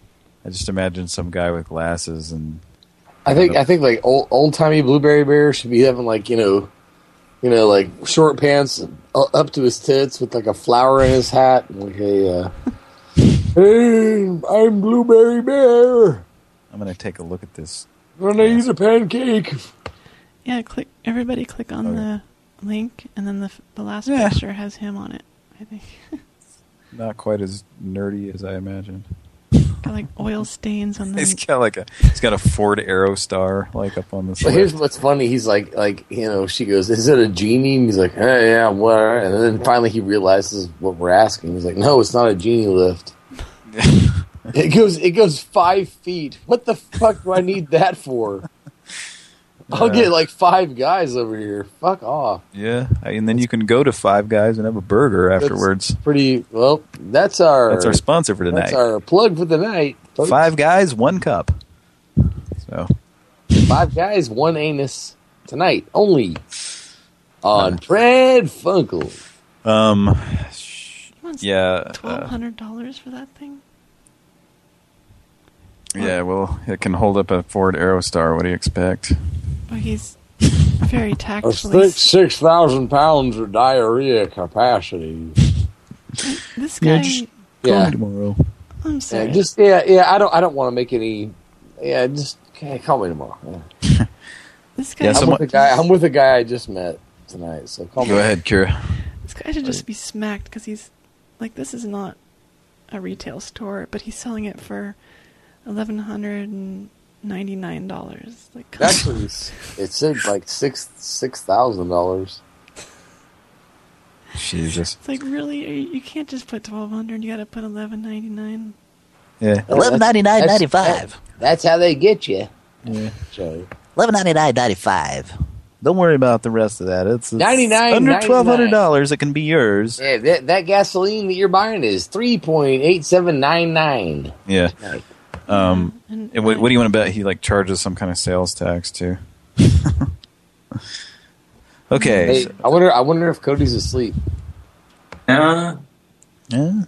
I just imagined some guy with glasses and. I think I think like old old timey blueberry bear should be having like you know, you know like short pants up to his tits with like a flower in his hat and like a. Uh, hey, I'm blueberry bear. I'm gonna take a look at this. I'm gonna eat a pancake. Yeah. Click. Everybody, click on the link, and then the the last Yeah. picture has him on it. I think. Not quite as nerdy as I imagined. Got like oil stains on the. He's got like a he's got a Ford Aerostar like up on the Well, here's what's funny. He's like, like you know, she goes, "Is it a genie?" And he's like, "Hey, yeah, what?" And then finally he realizes what we're asking. He's like, "No, it's not a genie lift. it goes, it goes five feet. What the fuck do I need that for? I'll Yeah. get like five guys over here. Fuck off." Yeah, and then you can go to Five Guys and have a burger That's afterwards. pretty well. That's our That's our sponsor for tonight. That's our plug for the night. folks. Five Guys, one cup. So five guys, one anus tonight only on Fred Funkle. Um, He wants yeah, Twelve uh, hundred dollars for that thing. Yeah, well, it can hold up a Ford Aerostar. What do you expect? Well, he's very A tactfully. six six thousand pounds of diarrhea capacity. This Yeah, guy. just Call yeah. me tomorrow. I'm yeah, sorry. just yeah, yeah. I don't, I don't want to make any. Yeah, just okay, call me tomorrow. Yeah. this guy. Yeah, I'm someone- with the guy. I'm with the guy I just met tonight. So call Go me. ahead, Kira. This guy should just be smacked because he's like, this is not a retail store, but he's selling it for eleven hundred and ninety nine dollars. Like, Actually, it said like six six thousand dollars. Jesus. It's like really, you, you can't just put twelve hundred. You got to put eleven ninety nine. Yeah. Eleven ninety nine ninety five. That's how they get you. Yeah. Joey. Eleven ninety nine ninety five. Don't worry about the rest of that. It's, it's $99.99. under twelve hundred dollars. It can be yours. Yeah, that, that gasoline that you're buying is three point eight seven nine nine. Yeah. Um, and what, what do you want to bet? He like charges some kind of sales tax too. okay. Hey, so- I wonder. I wonder if Cody's asleep. Uh, yeah.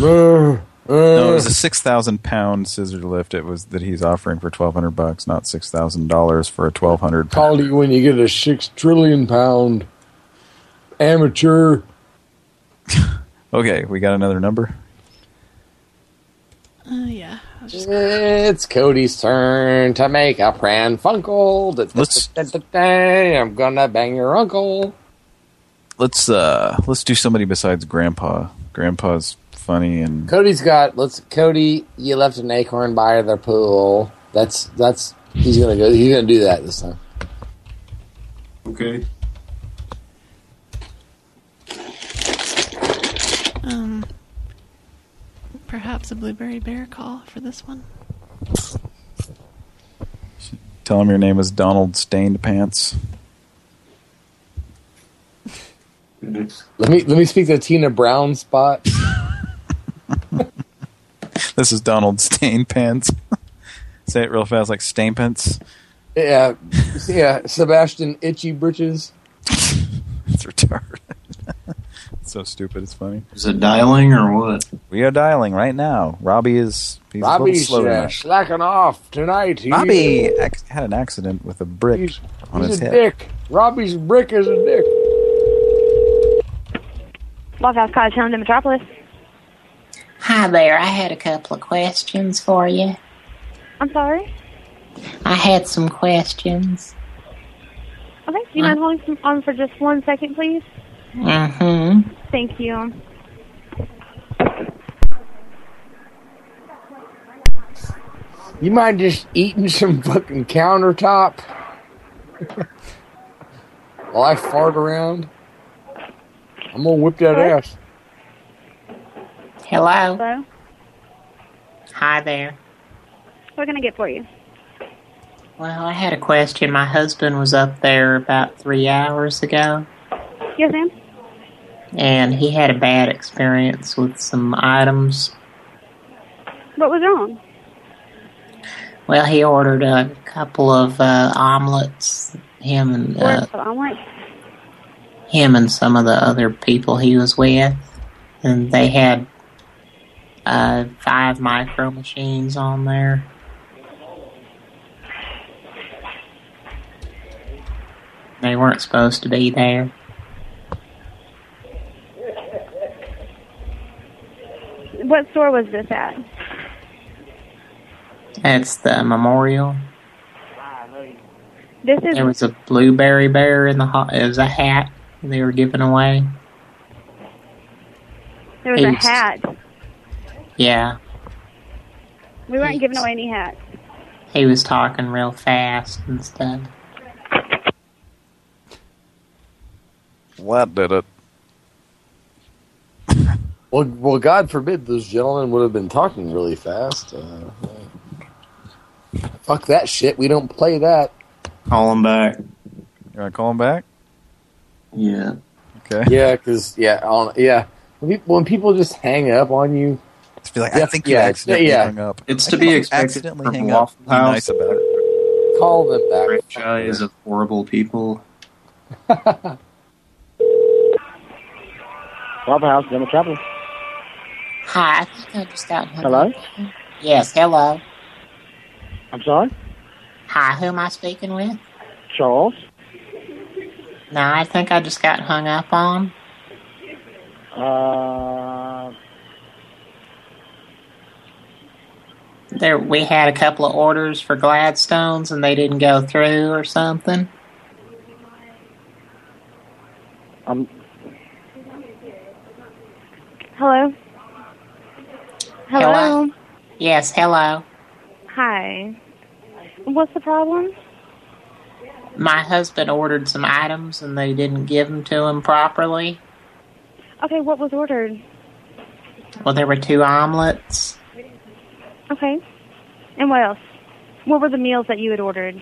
Uh, No, it was a six thousand pound scissor lift. It was that he's offering for twelve hundred bucks, not six thousand dollars for a twelve hundred. Called you when you get a six trillion pound amateur. Okay, we got another number. Uh, yeah. Just- It's Cody's turn to make a Pran Funkel. Let's- I'm gonna bang your uncle. Let's uh let's do somebody besides Grandpa. Grandpa's funny and Cody's got. Let's. Cody, you left an acorn by the pool. That's that's. He's gonna go. He's gonna do that this time. okay. Um, perhaps a blueberry bear call for this one. tell him your name is Donald Stained Pants. Let me let me speak to Tina Brown spot. This is Donald Stain Pants. Say it real fast, like Stain Pants. Yeah, yeah. Sebastian Itchy Britches. It's retarded. It's so stupid. It's funny. Is it dialing or what? We are dialing right now. Robbie is he's a little Robbie's slow uh, slacking off tonight. He- Robbie ac- had an accident with a brick He's, on he's his a head. dick. Robbie's brick is a dick. Lockhouse Cottage Homes in Metropolis. Hi there. I had a couple of questions for you. I'm sorry. I had some questions. Okay, do you mind holding some on for just one second, please? Mm-hmm. Thank you. You mind just eating some fucking countertop? While I fart around? I'm gonna whip that Hello? ass. Hello. Hello. Hi there. What can I get for you? Well, I had a question. My husband was up there about three hours ago, Yes, ma'am. And he had a bad experience with some items. What was wrong? Well, he ordered a couple of uh, omelets. Him and uh, Where's the omelet? him and some of the other people he was with, and they had uh, five micro machines on there. They weren't supposed to be there. What store was this at? That's the memorial. This is There was a blueberry bear in the hot. It was a hat they were giving away. there was a hat. Yeah, We weren't giving away any hats. he was talking real fast and stuff. That did it. Well, well, God forbid those gentlemen would have been talking really fast. Uh, fuck that shit. We don't play that. Call him back. You want to call him back? Yeah. Okay. Yeah, because yeah, on yeah, when people, when people just hang up on you, Just be like, Yeah, I think you yeah, accidentally yeah. hung up. It's to be expected accidentally from hang up. Waffle Be House. nice about it. call them back. Franchise of horrible people. Waffle House, in Metropolis. Hi, I think I just got hung Hello? up. Yes, hello. I'm sorry? Hi, who am I speaking with? Charles? No, I think I just got hung up on. Uh, There, we had a couple of orders for Gladstones and they didn't go through or something. I'm, Hello? Hello? Yes, hello. Hi. What's the problem? My husband ordered some items and they didn't give them to him properly. Okay, what was ordered? Well, there were two omelets. Okay. And what else? What were the meals that you had ordered?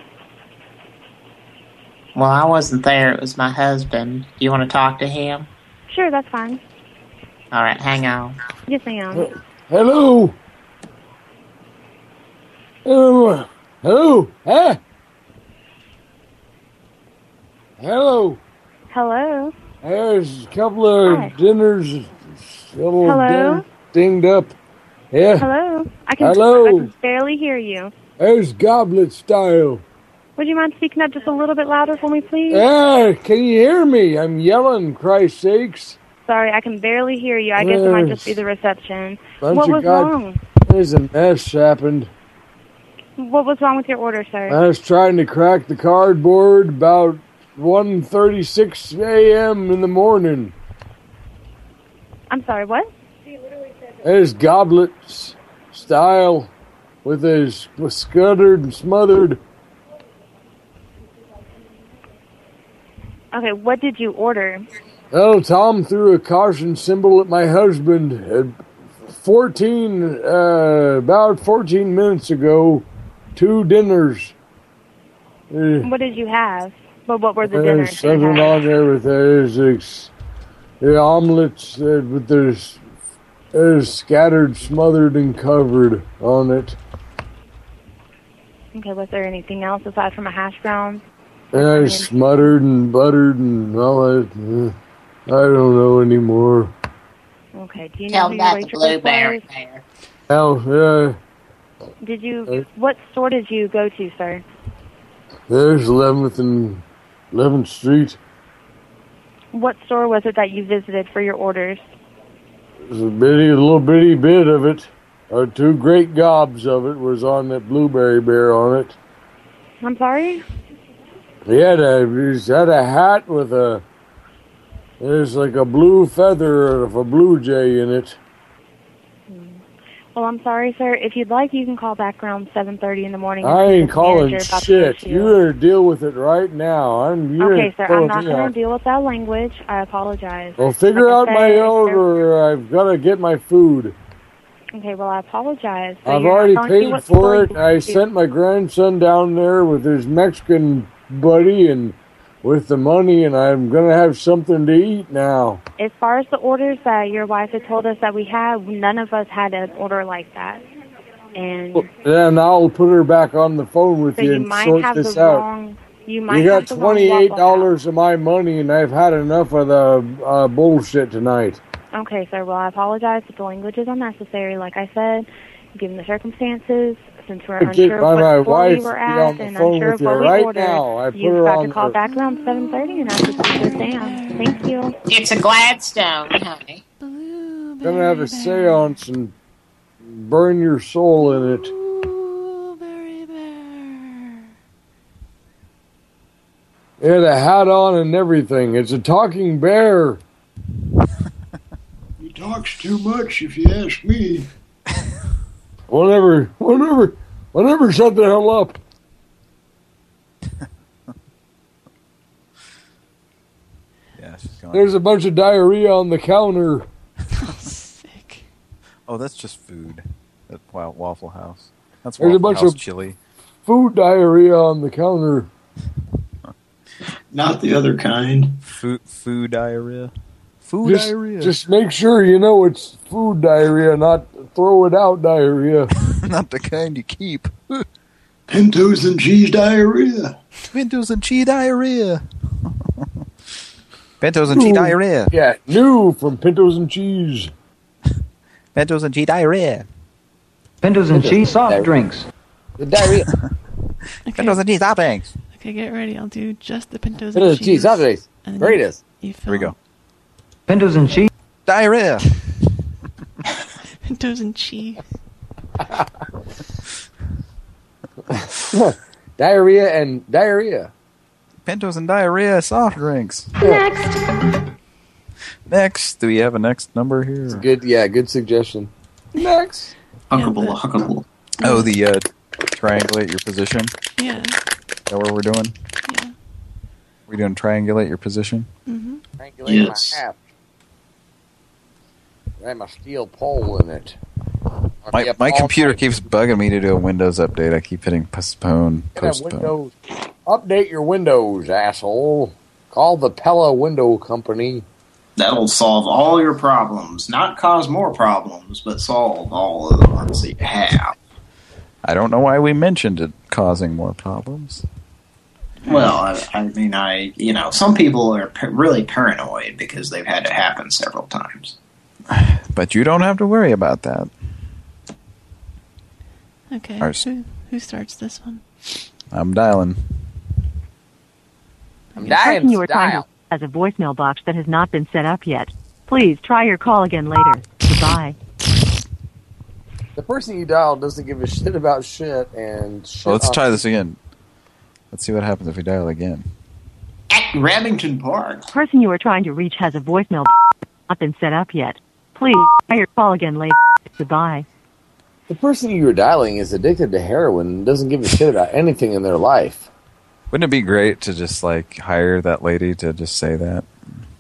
Well, I wasn't there. It was my husband. Do You want to talk to him? Sure, that's fine. All right, hang on. Yes, ma'am. Hello. Hello. Hello. Huh? Hello. Hello? There's a couple of Hi. dinners, a little Hello? din- dinged up. Yeah. Hello? I can, Hello. I can barely hear you. There's goblet style. Would you mind speaking up just a little bit louder for me, please? Yeah, can you hear me? I'm yelling, Christ sakes. Sorry, I can barely hear you. I guess it might just be the reception. What was God- wrong? There's a mess happened. What was wrong with your order, sir? I was trying to crack the cardboard about 1.36 a.m. in the morning. I'm sorry, what? There's goblets style with his scuttered and smothered. Okay, what did you order? Well, Tom threw a caution symbol at my husband at 14, uh, about 14 minutes ago. Two dinners. Uh, What did you have? But what were the There's dinners? something on there with there's the omelets uh, with there's there's scattered, smothered, and covered on it. Okay, was there anything else aside from a hash brown? And I smuttered and buttered and all that. I don't know anymore. Okay, do you Tell know him who your about the waitress blueberry was? there. Now, uh, Did you? What store did you go to, sir? there's 11th and 11th Street. What store was it that you visited for your orders? There's a bitty, a little bitty bit of it. Uh, two great gobs of it was on that blueberry bear on it. I'm sorry. He had a he had a hat with a there's like a blue feather of a blue jay in it. Well, I'm sorry, sir. If you'd like, you can call back around 7:30 in the morning. I ain't calling manager about the shit. You better deal with it right now. I'm Okay, sir. I'm not going to deal with that language. I apologize. Well, figure Like out my said, order. Or I've got to get my food. Okay, well, I apologize. So I've already paid for it. I sent my grandson down there with his Mexican buddy and with the money, and I'm gonna have something to eat now. As far as the orders that your wife had told us that we had, none of us had an order like that. And Then I'll put her back on the phone with so you you and sort this out. wrong. You might You got have twenty eight dollars of my money, and I've had enough of the uh, bullshit tonight. Okay, sir. Well, I apologize, if the language is unnecessary. Like I said, given the circumstances, since we're I unsure of my- what my store wife we were be at on the and phone unsure of what we right ordered, now. I put you've her got on to call the- back around 7:30 and ask to speak with Sam. Thank you. It's a Gladstone, honey. Gonna have a seance and burn your soul in it. It had a hat on and everything. It's a talking bear. He talks too much, if you ask me. Whatever, whatever, whatever. Shut the hell up. Yeah, she's going. There's a bunch of diarrhea on the counter. Oh, that's just food. At Waffle House. That's There's Waffle a bunch House of chili. food diarrhea on the counter. Not the other kind. Food, food diarrhea. Food just, diarrhea. Just make sure you know it's food diarrhea, not throw it out diarrhea. Not the kind you keep. Pintos and cheese diarrhea. Pintos and cheese diarrhea. Pintos and cheese diarrhea. Yeah, new from Pintos and Cheese. Pintos and cheese diarrhea. Pintos and cheese soft drinks. The diarrhea. Pintos and cheese soft drinks. Okay, get ready. I'll do just the pintos Pintos and and cheese soft drinks. and then Burritos. You, you Here we go. Pintos and cheese. Diarrhea. Pintos and cheese. diarrhea and diarrhea. Pintos and diarrhea soft drinks. Next. Next, do we have a next number here? Good, yeah, good suggestion. Next. Huckable, huckable. Oh, the uh, triangulate your position. Yeah. Is that what we're doing? Yeah. We doing triangulate your position? Mm-hmm. Triangulate Yes. my hat. I have a steel pole in it. My my computer types. keeps bugging me to do a Windows update. I keep hitting postpone, postpone. Windows. Update your Windows, asshole. Call the Pella Window Company. That'll solve all your problems. Not cause more problems, but solve all of the ones that you have. I don't know why we mentioned it causing more problems. Well, I, I mean, I you know, some people are really paranoid because they've had it happen several times. But you don't have to worry about that. Okay. Ours. Who who starts this one? I'm dialing. I'm The dying you are to trying dial. to has a voicemail box that has not been set up yet. Please try your call again later. Goodbye. The person you dialed doesn't give a shit about shit and shit Well, let's try this again. Let's see what happens if we dial again. At Remington Park. The person you are trying to reach has a voicemail box not been set up yet. Please try your call again later. Goodbye. The person you were dialing is addicted to heroin and doesn't give a shit about anything in their life. Wouldn't it be great to just like hire that lady to just say that?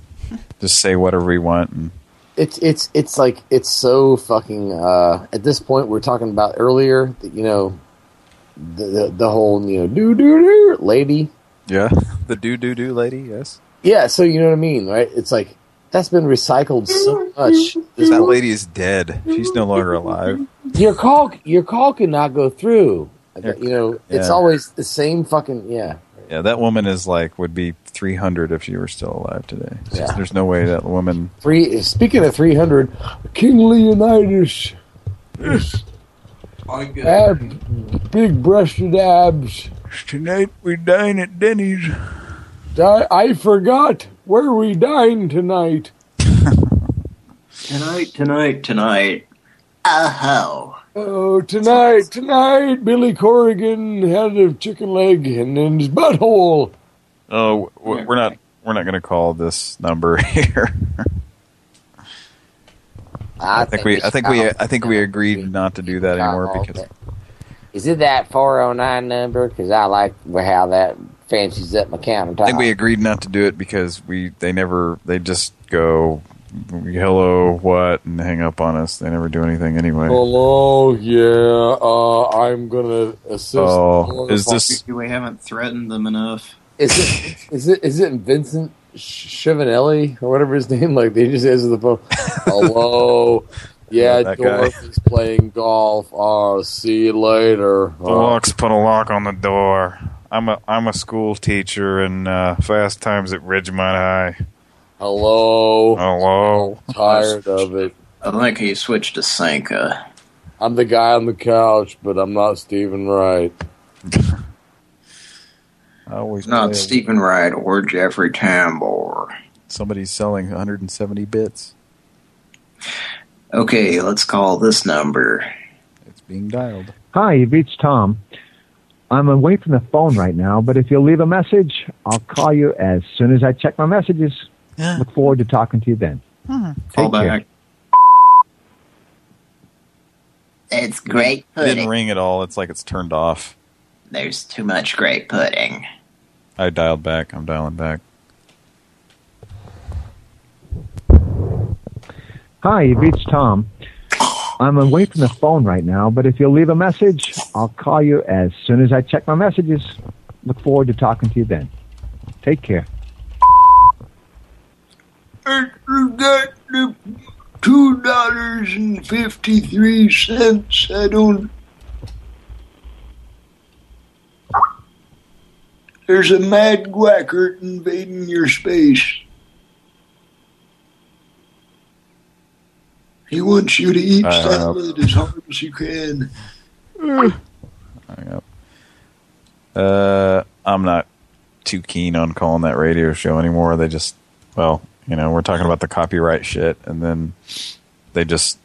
just say whatever we want and It's it's it's like it's so fucking. Uh, at this point, we are talking about earlier. that, You know, the the, the whole you know doo doo doo lady. yeah, the do do do lady, yes. Yeah, so you know what I mean, right? It's like that's been recycled so much. This That lady is dead. She's no longer alive. your call your call cannot go through. You know, it's Yeah. always the same fucking yeah. Yeah, that woman is like would be 300 if she were still alive today. Yeah. there's no way that woman. Three. Speaking of three hundred, King Leonidas, ab, big breasted abs. Tonight we dine at Denny's. I, I forgot where we dine tonight. Tonight, tonight, tonight. Oh, Oh, tonight, tonight, Billy Corrigan had a chicken leg in, in his butthole. Oh, we're not. We're not going to call this number here. I think we. I think we. I think we agreed not to do that anymore because Is it that 409 number? Because I like how that fancies up my countertop. I think we agreed not to do it because we. They never. They just go, hello, what, and hang up on us. They never do anything anyway. Hello, yeah, uh, I'm gonna assist. Oh, is this? we haven't threatened them enough. Is it? Is it? Is it Vincent Chiavinelli or whatever his name? Like they just answer the phone. Hello. Yeah, That guy. Dorothy's playing golf. Oh, see you later. The locks put a lock on the door. I'm a I'm a school teacher in uh, Fast Times at Ridgemont High. Hello. Hello. Tired of it. I think he switched to Sanka. I'm the guy on the couch, but I'm not Steven Wright. I always Not play- Steven Wright or Jeffrey Tambor. Somebody's selling 170 bits. Okay, let's call this number. It's being dialed. Hi, you've reached Tom. I'm away from the phone right now, but if you'll leave a message, I'll call you as soon as I check my messages. Look forward to talking to you then. Call Take care. back. It's great It didn't ring at all. It's like it's turned off. There's too much great pudding. I dialed back. I'm dialing back. Hi, you've reached Tom. I'm away from the phone right now, but if you'll leave a message, I'll call you as soon as I check my messages. Look forward to talking to you then. Take care. Got the two dollars and fifty three cents. I don't. There's a mad guackert invading your space. He wants you to eat I salad as hard as you can. Uh, I'm not too keen on calling that radio show anymore. They just, well, you know, we're talking about the copyright shit, and then they just.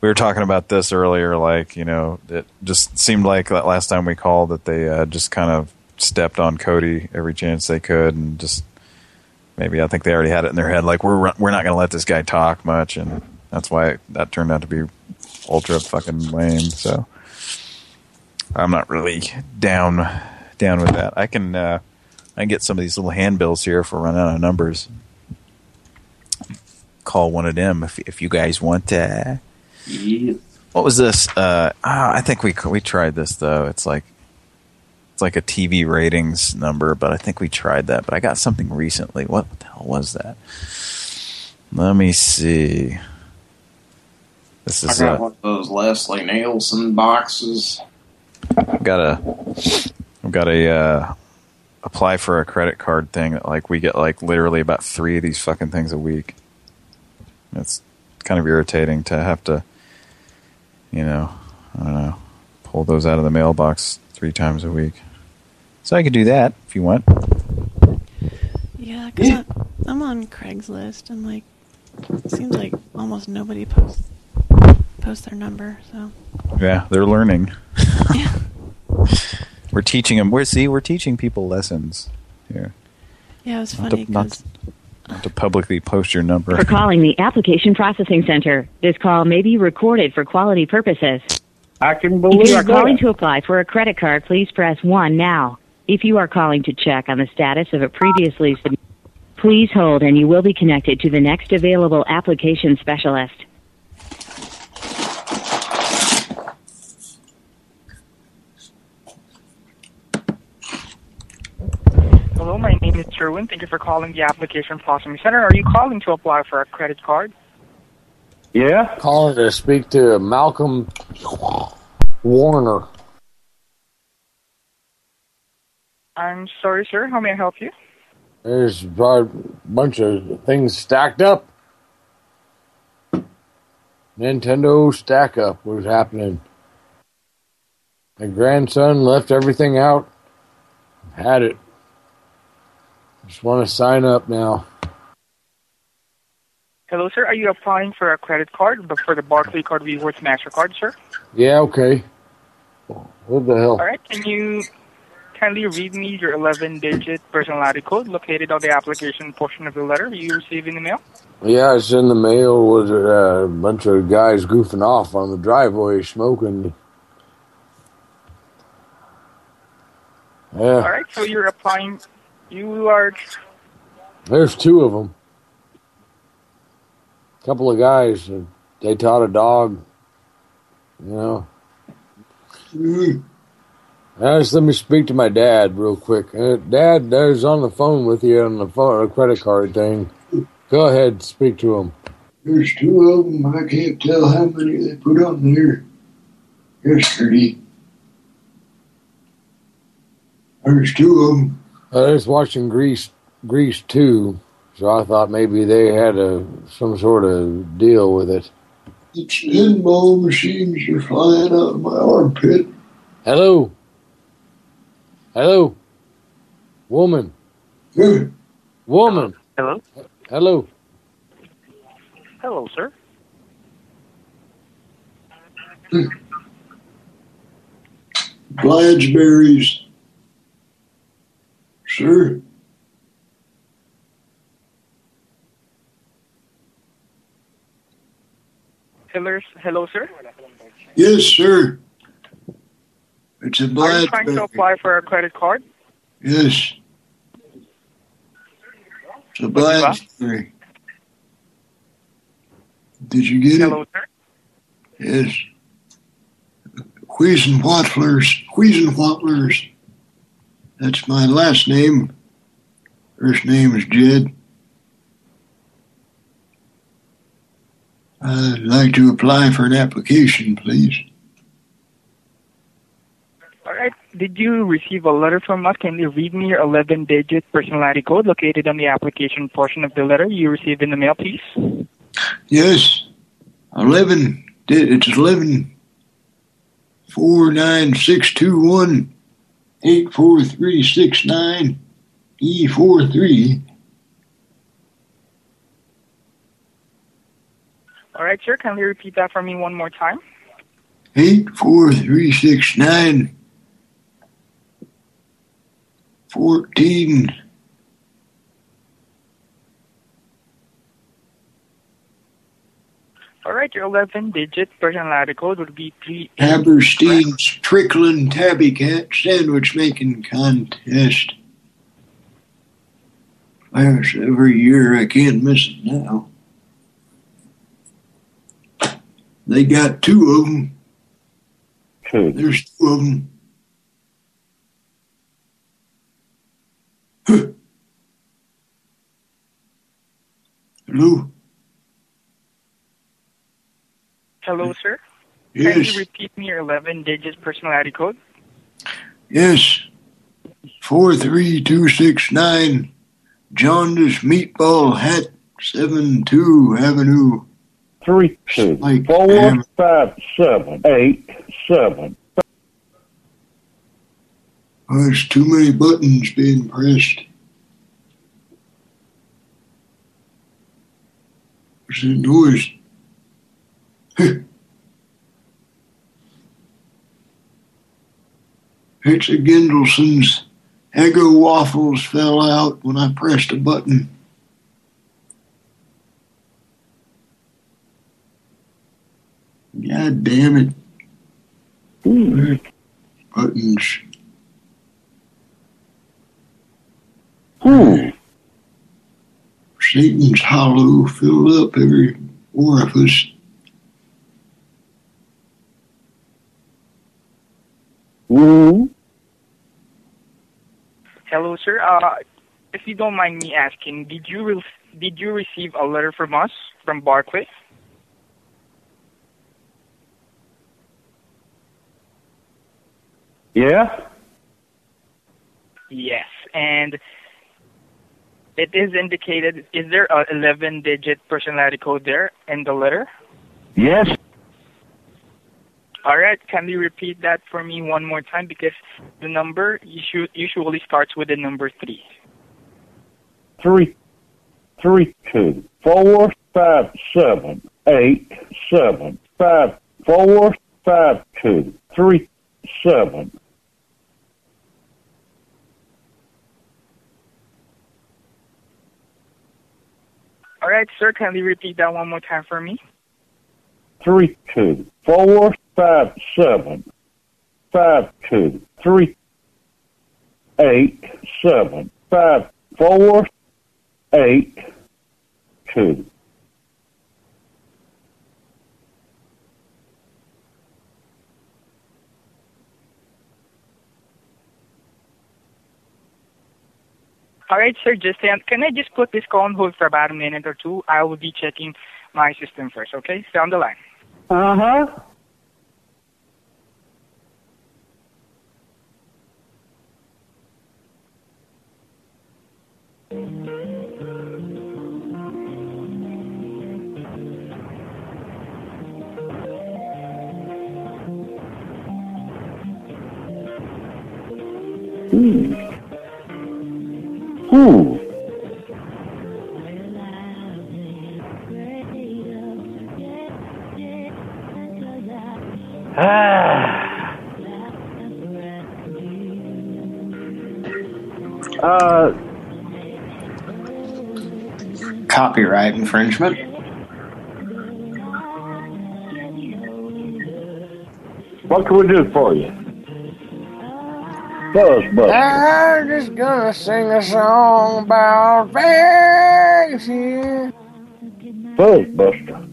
We were talking about this earlier, like you know, it just seemed like that last time we called that they uh, just kind of stepped on Cody every chance they could, and just maybe I think they already had it in their head, like we're we're not going to let this guy talk much, and that's why that turned out to be ultra fucking lame. So I'm not really down down with that. I can uh, I can get some of these little handbills here if we're running out of numbers. Call one of them if if you guys want to. What was this? Uh, ah, I think we we tried this though. It's like it's like a TV ratings number, but I think we tried that. But I got something recently. What the hell was that? Let me see. This I is got uh, one of those Leslie Nielsen boxes. I've got a I've got a uh, apply for a credit card thing that like we get like literally about three of these fucking things a week. It's kind of irritating to have to, you know, I don't know, pull those out of the mailbox three times a week. So I could do that if you want. Yeah, because I'm, I'm on Craigslist and like, it seems like almost nobody posts posts their number. So Yeah, they're learning. we're teaching them. We're see, we're teaching people lessons here. yeah, it was Not funny to, not, because not to publicly post your number. For calling the Application Processing Center. This call may be recorded for quality purposes. I can believe If you are calling that. to apply for a credit card, please press 1 now. If you are calling to check on the status of a previously submitted, please hold and you will be connected to the next available application specialist. Hello, my name is Sherwin. Thank you for calling the Application Processing Center. Are you calling to apply for a credit card? Yeah? Calling to speak to Malcolm Warner. I'm sorry, sir. How may I help you? There's a bunch of things stacked up. Nintendo stack up was happening. My grandson left everything out. Had it. Just want to sign up now. Hello, sir. Are you applying for a credit card, but for the Barclaycard rewards MasterCard, sir? Yeah, okay. What the hell? All right. Can you kindly read me your 11-digit personality code located on the application portion of the letter you received in the mail? Yeah, it's in the mail with uh, a bunch of guys goofing off on the driveway smoking. Yeah, All right. So you're applying. You are. there's two of them. A couple of guys. uh, They taught a dog. You know. Now, just let me speak to my dad real quick. Uh, dad, there's on the phone with you on the phone, a credit card thing. Go ahead, speak to him. There's two of them. I can't tell how many they put on there yesterday. There's two of them. I was watching Greece, Grease 2, so I thought maybe they had a some sort of deal with it. The pinball machines are flying out of my armpit. Hello? Hello? Woman? Woman? Hello. Hello? Hello, sir. Bladesberries. Sir? Hello, hello, sir. Yes, sir. It's a Are you trying to apply for a credit card? Yes. It's a Bladesberry. Did you get Hello, it? Hello, sir. Yes. Wheezenwattlers. Wheezenwattlers. That's my last name. First name is Jed. I'd like to apply for an application, please. All right. Did you receive a letter from us? Can you read me your 11-digit personality code located on the application portion of the letter you received in the mail, please? Yes. Eleven. It's eleven. Four nine six two one eight four three six nine E four three. All right, sir. Can Kindly repeat that for me one more time. eight four three six nine fourteen All right, your 11-digit personality code would be three. Haberstein's trickling tabby cat sandwich making contest. Last every year, I can't miss it now. They got two of them. Two. There's two of them. Hello? Hello, sir. Yes. Kindly repeat me your 11-digit personality code. Yes. 43269 Jaundice Meatball Hat 72 Avenue. Three, two, Like four, ham- five, seven, eight, seven. Oh, there's too many buttons being pressed. What's that noise? It's a Gendelson's Eggo waffles fell out when I pressed a button. God damn it. Buttons. Hmm. Satan's hollow filled up every orifice. Hmm. Hello, sir. Uh, if you don't mind me asking, did you re- did you receive a letter from us from Barclays? Yeah? Yes, and it is indicated. Is there a 11-digit personality code there in the letter? Yes? All right, can you repeat that for me one more time? Because the number usually starts with the number three. Three, three, two, four, five, seven, eight, seven, five, four, five, two, three, seven. All right, sir, can you repeat that one more time for me? three two four five seven five two three eight seven five four eight two. All right, sir, just um, can I just put this call on hold for about a minute or two? I will be checking my system first, okay? Stay on the line. Uh huh. Hmm. Ah. Uh, Copyright infringement. what can we do for you? Buzzbuster. I'm just gonna sing a song about Vegas here. Buzzbuster.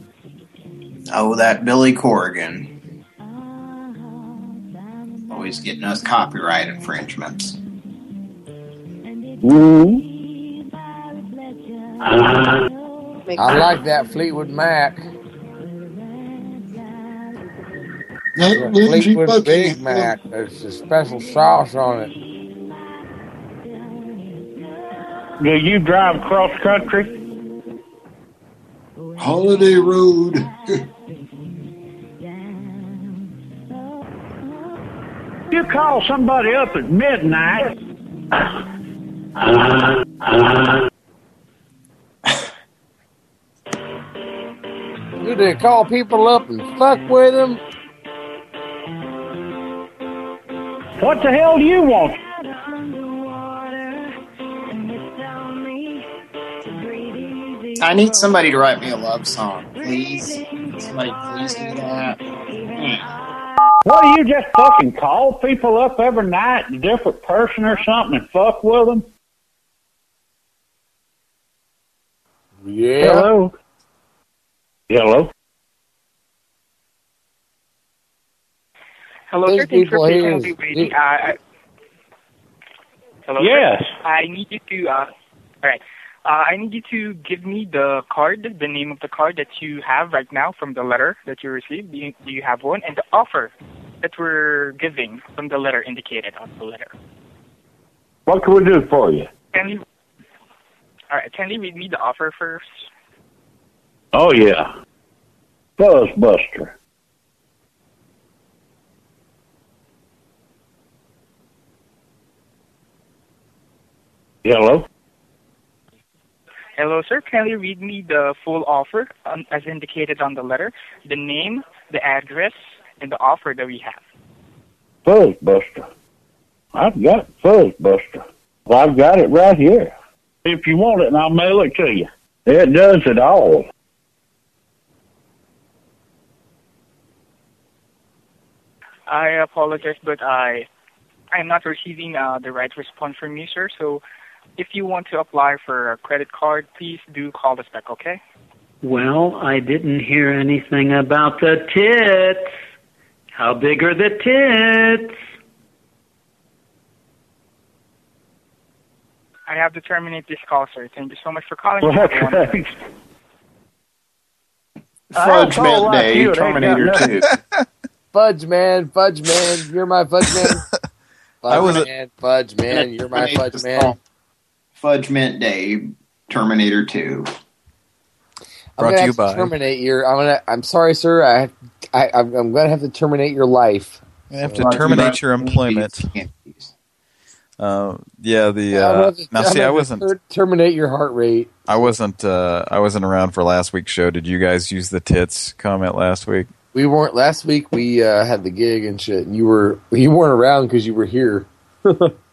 Oh, that Billy Corrigan. Always getting us copyright infringements. Hmm. I like that Fleetwood Mac. That Fleetwood Big Mac. There's a special sauce on it. Do you drive cross country? Holiday Road. you call somebody up at midnight. you they call people up and fuck with them? What the hell do you want? I need somebody to write me a love song, please. Somebody please do that. Hmm. What do you just fucking call people up every night, a different person or something, and fuck with them? Yeah. Hello? Hello? Hello, Those sir. Thanks for people here patiently is- waiting. Uh, I- hello, Yes. Sir? I need you to. Uh, all right. Uh, I need you to give me the card, the name of the card that you have right now from the letter that you received. Do you, do you have one? And the offer that we're giving from the letter indicated on the letter. What can we do for you? Can you? All right. Can you read me the offer first? Oh, yeah. Buzzbuster. Hello? Hello, sir. Can you read me the full offer um, as indicated on the letter? The name, the address, and the offer that we have. Fuzzbuster. I've got Fuzzbuster. Well, I've got it right here. If you want it, and I'll mail it to you. It does it all. I apologize, but I I'm not receiving uh, the right response from you, sir. So if you want to apply for a credit card, please do call us back, okay? Well, I didn't hear anything about the tits. How big are the tits? I have to terminate this call, sir. Thank you so much for calling. Well, Have thanks. Fudge I'll Mint like Day, you, it ain't got Terminator 2. Fudge man, fudge man, you're my fudge man. Fudge I was a- man, fudge man, you're my fudge man. Fudge Mint Day, Terminator 2. I'm Brought gonna to you have by- to terminate your. I'm gonna. I'm sorry, sir. I, I, I'm I'm gonna have to terminate your life. I have So- to terminate your employment. Uh, yeah, the I'm uh, to- now I'm see, I wasn't, terminate your heart rate. I wasn't, uh, I wasn't around for last week's show. Did you guys use the tits comment last week? We weren't last week. We uh, had the gig and shit, and you were you weren't around because you were here.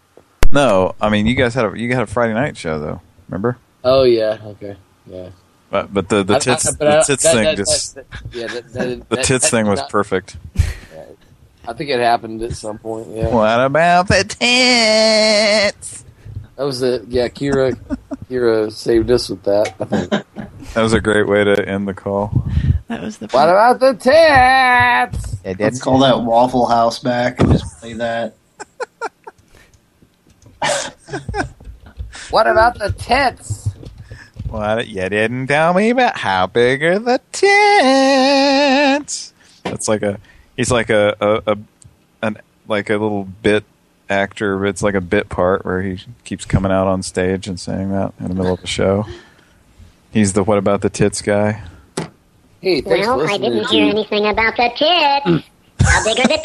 No, I mean you guys had a you had a Friday night show though. Remember? Oh yeah. Okay. Yeah. But but the the I- I- tits the I- tits that- thing that- just that- yeah. That, that, the tits thing was not- perfect. I think it happened at some point. Yeah. What about the tits? That was a yeah. Kira, Kira saved us with that. That was a great way to end the call. That was the. What about the tits? Let's call that Waffle House back and just play that. What about the tits? What you didn't tell me about how big are the tits? That's like a he's like a a, a an like a little bit actor. It's like a bit part where he keeps coming out on stage and saying that in the middle of the show. He's the what about the tits guy. Hey, thanks for Well, I didn't to- hear anything about the tits. Mm. How big are the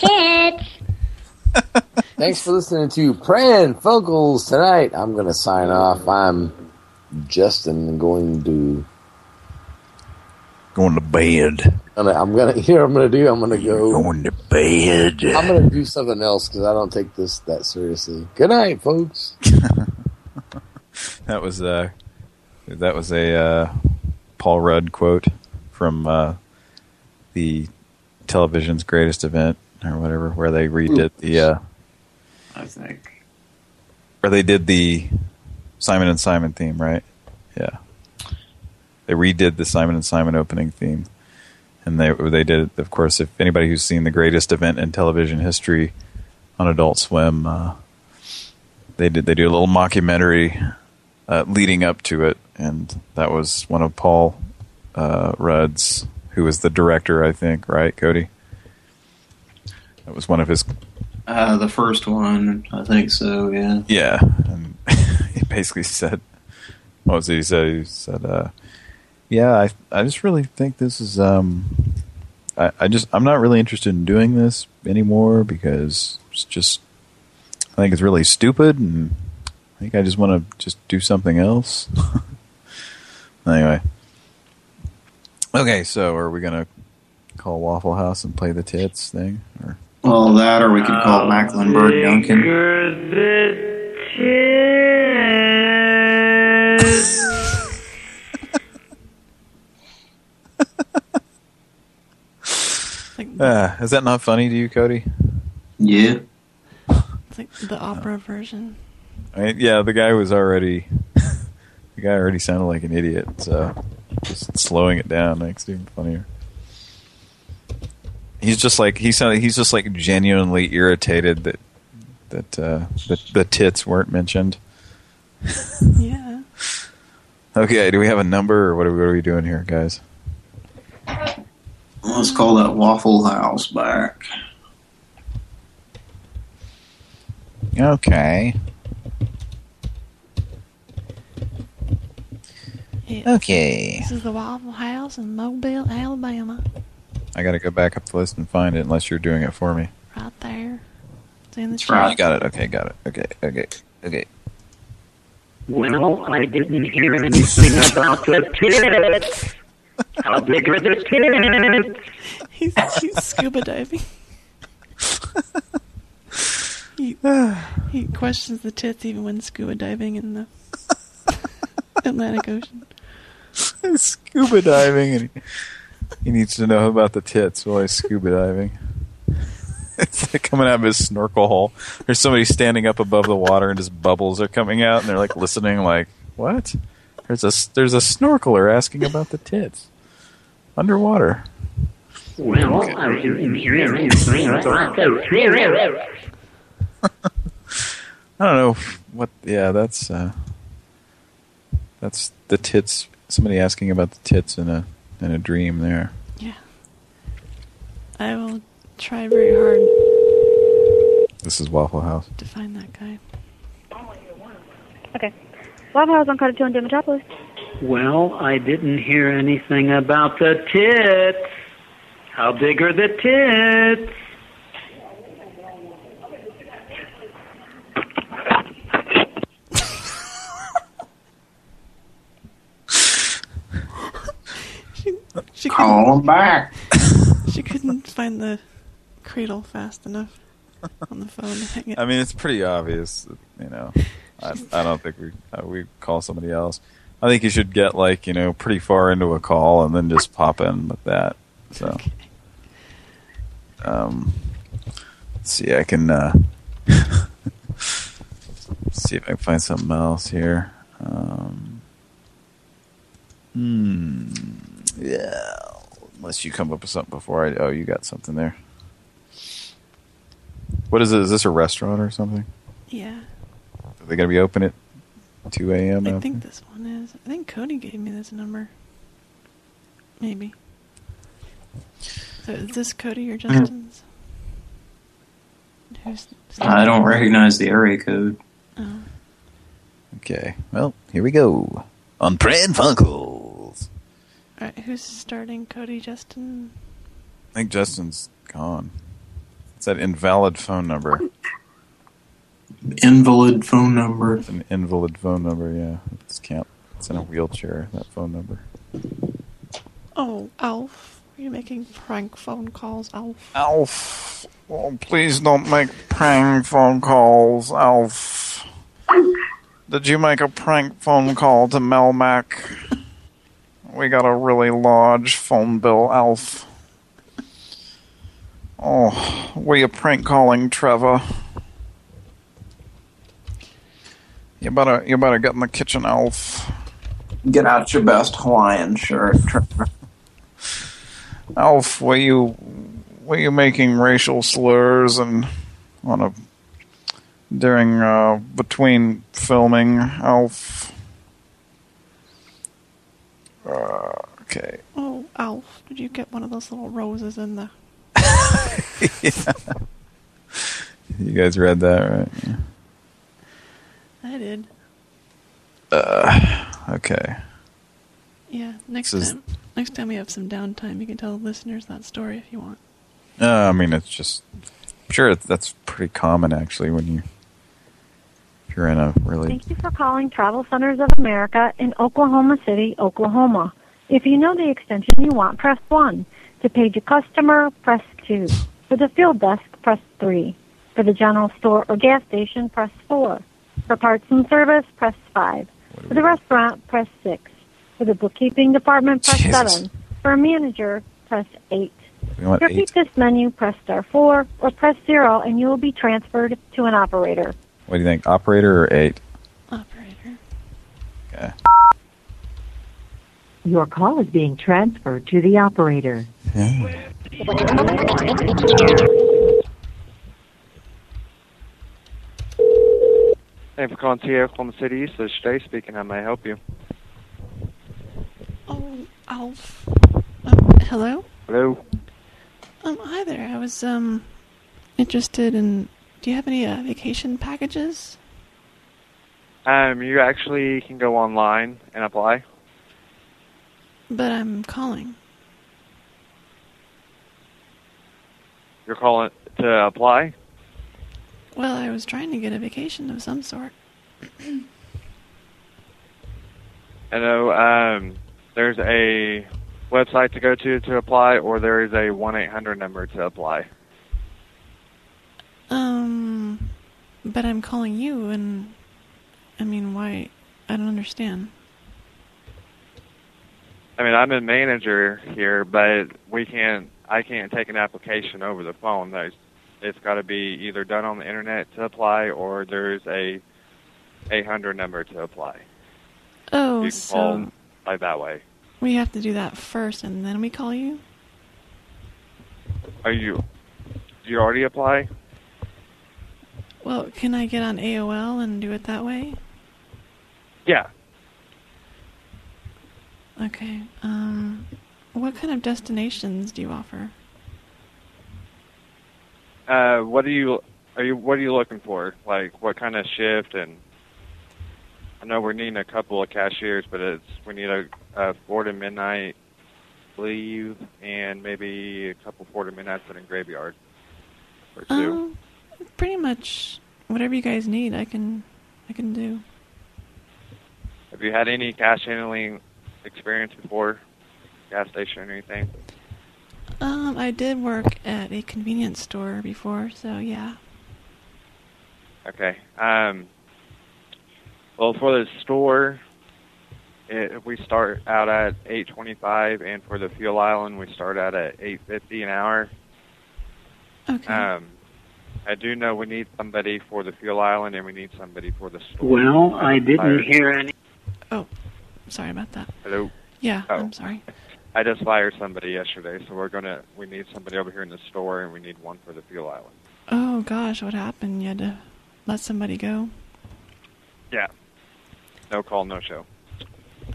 tits? Thanks for listening to Pran Funkels tonight. I'm gonna sign off. I'm Justin going to going to bed. I'm I'm gonna here. I'm gonna do. I'm gonna go going to bed. I'm gonna do something else because I don't take this that seriously. Good night, folks. That was uh that was a uh, Paul Rudd quote from uh, the television's greatest event or whatever, where they redid the uh, I think. Or they did the Simon and Simon theme, right? Yeah, they redid the Simon and Simon opening theme, and they they did, of course. If anybody who's seen the greatest event in television history on Adult Swim, uh, they did they do a little mockumentary uh, leading up to it, and that was one of Paul uh, Rudd's, who was the director, I think, right, Cody? That was one of his Uh, the first one, I think so, yeah. Yeah, and he basically said, "What was? He said, "He said, uh, yeah, I I just really think this is um, I I just I'm not really interested in doing this anymore because it's just I think it's really stupid, and I think I just want to just do something else. anyway, okay. So are we gonna call Waffle House and play the tits thing, or Well, that or we could call it Mecklenburg Duncan. Ah, is that not funny to you, Cody? Yeah. It's like the opera version. I mean, yeah, the guy was already the guy already sounded like an idiot, so just slowing it down makes it even funnier. He's just like he sounded. He's just like genuinely irritated that that uh, that the tits weren't mentioned. Yeah. Okay, do we have a number or what are we, what are we doing here, guys? Let's call that Waffle House back. Okay. Yeah. Okay. This is the Waffle House in Mobile, Alabama. I got to go back up the list and find it unless you're doing it for me. Right there. It's in the You got it. Okay, got it. Okay, okay, okay. Well, I didn't hear anything about the tits. How big are the tits? He's, he's scuba diving. he, he questions the tits even when scuba diving in the Atlantic Ocean. scuba diving, and he, needs to know about the tits while he's scuba diving. It's like coming out of his snorkel hole. There's somebody standing up above the water, and just bubbles are coming out, and they're like listening, like, "What? There's a there's a snorkeler asking about the tits underwater." I don't know what. Yeah, that's uh, that's the tits. Somebody asking about the tits in a in a dream there. Yeah. I will try very hard This is Waffle House. to find that guy. Okay. Waffle House on Carter 2 in Demetropolis. Well, I didn't hear anything about the tits. How big are the tits? She Call him back. She couldn't find the cradle fast enough on the phone to hang it. I mean, it's pretty obvious. that, You know, I, I don't think we uh, we call somebody else. I think you should get like you know pretty far into a call and then just pop in with that. So, um, let's see, I can uh, see if I can find something else here. Um, hmm. Yeah. Unless you come up with something before I. Oh, you got something there. What is it? Is this a restaurant or something? Yeah. Are they going to be open at 2 a.m.? I out think this one is. I think Cody gave me this number. Maybe. So is this Cody or mm-hmm. Justin's? Who's I don't recognize the area code. Oh. Okay. Well, here we go. On Pran Funkels. Alright, who's starting? Cody, Justin? I think Justin's gone. It's that invalid phone number. Invalid phone number. It's an invalid phone number, yeah. It's can't. It's in a wheelchair, that phone number. Oh, Alf. Are you making prank phone calls, Alf? Alf. Oh, please don't make prank phone calls, Alf. Did you make a prank phone call to Melmac? We got a really large phone bill, Alf. Oh, were you prank calling Trevor? You better, you better get in the kitchen, Alf. Get out your best Hawaiian shirt, Trevor. Alf, were you were you making racial slurs and on a during uh, between filming, Alf? Uh, okay. Oh, Alf. Did you get one of those little roses in the. You guys read that, right? Yeah. I did. Uh, okay. Yeah, next This is- time. Next time we have some downtime, you can tell the listeners that story if you want. Uh, I mean, it's just sure that's pretty common actually when you you're in a really Thank you for calling Travel Centers of America in Oklahoma City, Oklahoma. If you know the extension you want, press 1. To page a customer, press 2. For the field desk, press 3. For the general store or gas station, press 4. For parts and service, press 5. For the restaurant, press 6. For the bookkeeping department, press Jesus. 7. For a manager, press 8. We want to repeat eight. this menu, press star 4 or press 0 and you will be transferred to an operator. What do you think operator or eight Operator. okay Your call is being transferred to the operator. Thank you for calling TA Oklahoma City East. This is Jay speaking. How may I help you? Oh, Alf. Um, hello? Hello. Um, hi there. I was, um, interested in. Do you have any uh, vacation packages? Um, you actually can go online and apply. But I'm calling. You're calling to apply. Well, I was trying to get a vacation of some sort. I know um, there's a website to go to to apply, or there is a one eight hundred number to apply. Um, but I'm calling you, and I mean, why? I don't understand. I mean, I'm a manager here, but we can't. I can't take an application over the phone. There's, it's got to be either done on the internet to apply, or there's a 800 number to apply. Oh, you can so call like that way. we have to do that first, and then we call you. Are you? Do you already apply? Well, can I get on AOL and do it that way? Yeah. Okay. Um, what kind of destinations do you offer? Uh, what are you? Are you? What are you looking for? Like, what kind of shift? And I know we're needing a couple of cashiers, but it's we need a, a four to midnight leave and maybe a couple four to midnights in a graveyard or two. Um, pretty much whatever you guys need, I can, I can do. Have you had any cash handling experience before? Gas station or anything? Um, I did work at a convenience store before, so yeah. Okay. Um, well, for the store, it, we start out at eight twenty-five, and for the fuel island, we start out at eight fifty an hour. Okay. Um, I do know we need somebody for the fuel island, and we need somebody for the store. Well, I uh, didn't Fired- hear any. Oh, sorry about that. Hello. Yeah, Oh. I'm sorry. I just fired somebody yesterday, so we're gonna. We need somebody over here in the store, and we need one for the fuel island. Oh gosh, what happened? You had to let somebody go? Yeah. No call, no show.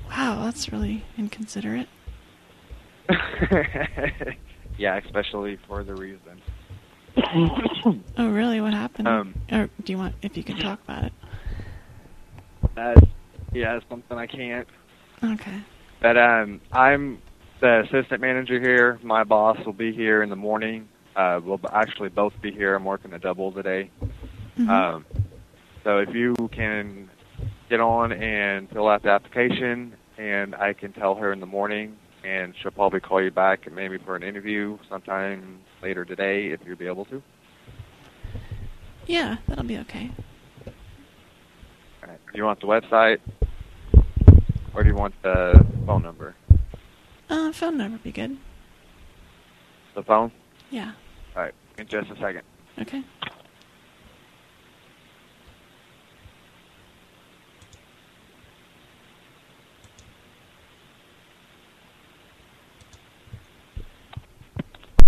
Wow, that's really inconsiderate. yeah, especially for the reason. Oh, really? What happened? Um, or do you want, if you can talk about it? That's yeah, it's something I can't. Okay. But um, I'm the assistant manager here. My boss will be here in the morning. Uh, we'll actually both be here. I'm working a double today. Mhm. Um, so if you can get on and fill out the application, and I can tell her in the morning, and she'll probably call you back and maybe for an interview sometime later today if you'll be able to. Yeah, that'll be okay. All right. Do you want the website, or do you want the phone number? Uh, phone number would be good. The phone. Yeah. All right. In just a second. Okay.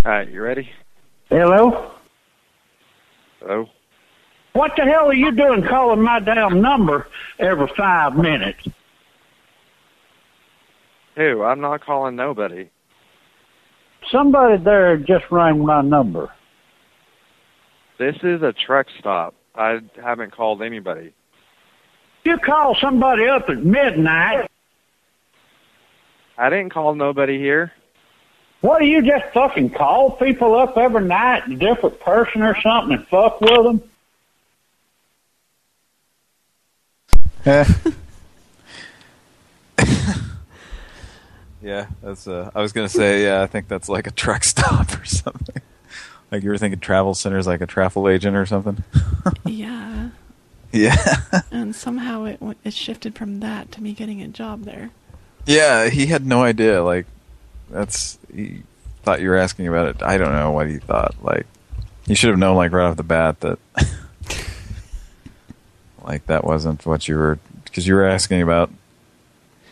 All right. You ready? Hello? Hello. What the hell are you doing calling my damn number every five minutes? Who? I'm not calling nobody. Somebody there just rang my number. This is a truck stop. I haven't called anybody. You call somebody up at midnight. I didn't call nobody here. What do you just fucking call people up every night, a different person or something, and fuck with them? Yeah, yeah, that's. Uh, I was gonna say, yeah, I think that's like a truck stop or something. Like you were thinking, travel center's like a travel agent or something. yeah. Yeah, And somehow it it shifted from that to me getting a job there. yeah. He had no idea. Like, that's. He thought you were asking about it. I don't know what he thought. Like, you should have known, like right off the bat, that. like that wasn't what you were, because you were asking about.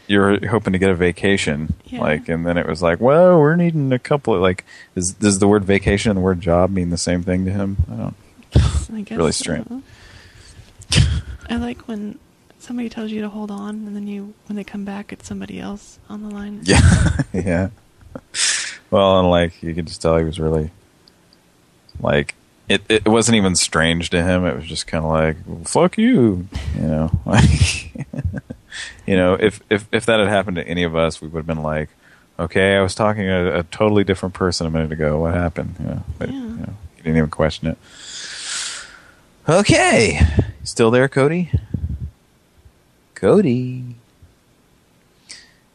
You were hoping to get a vacation, Yeah. like, and then it was like, well, we're needing a couple of like. Is does the word vacation and the word job mean the same thing to him? I don't. I guess really so. strange. I like when somebody tells you to hold on, and then you, when they come back, it's somebody else on the line. Yeah, yeah. Well, and like you could just tell he was really like it. It wasn't even strange to him. It was just kind of like well, "fuck you," you know. Like, you know, if if if that had happened to any of us, we would have been like, "Okay, I was talking to a totally different person a minute ago. What happened?" You know, but you know, you didn't even question it. Okay, still there, Cody? Cody.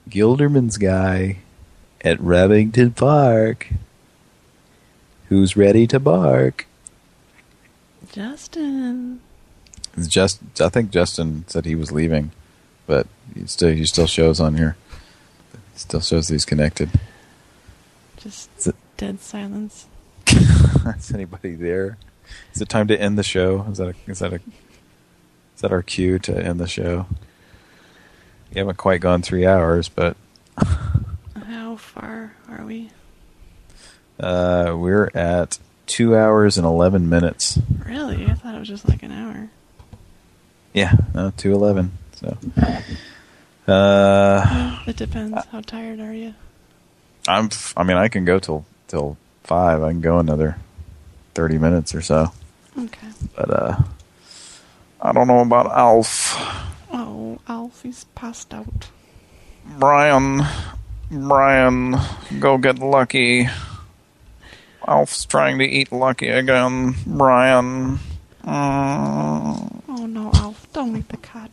Gilderman's guy at Remington Park. Who's ready to bark? Justin. Just I think Justin said he was leaving, but he still he still shows on here. He still shows that he's connected. Just it- dead silence. Is anybody there? Is it time to end the show? Is that a, is that a is that our cue to end the show? We haven't quite gone three hours, but How far are we? uh, we're at two hours and eleven minutes. Really? I thought it was just like an hour. Yeah, no, two eleven. So, uh, It depends. How tired are you? I'm. f- I mean, I can go till till five. I can go another thirty minutes or so. Okay. But uh, I don't know about Alf. Oh, Alfie's passed out. Brian, Brian, go get Lucky. Alf's trying to eat Lucky again. Brian. Mm. Oh no, Alf, don't eat the cat.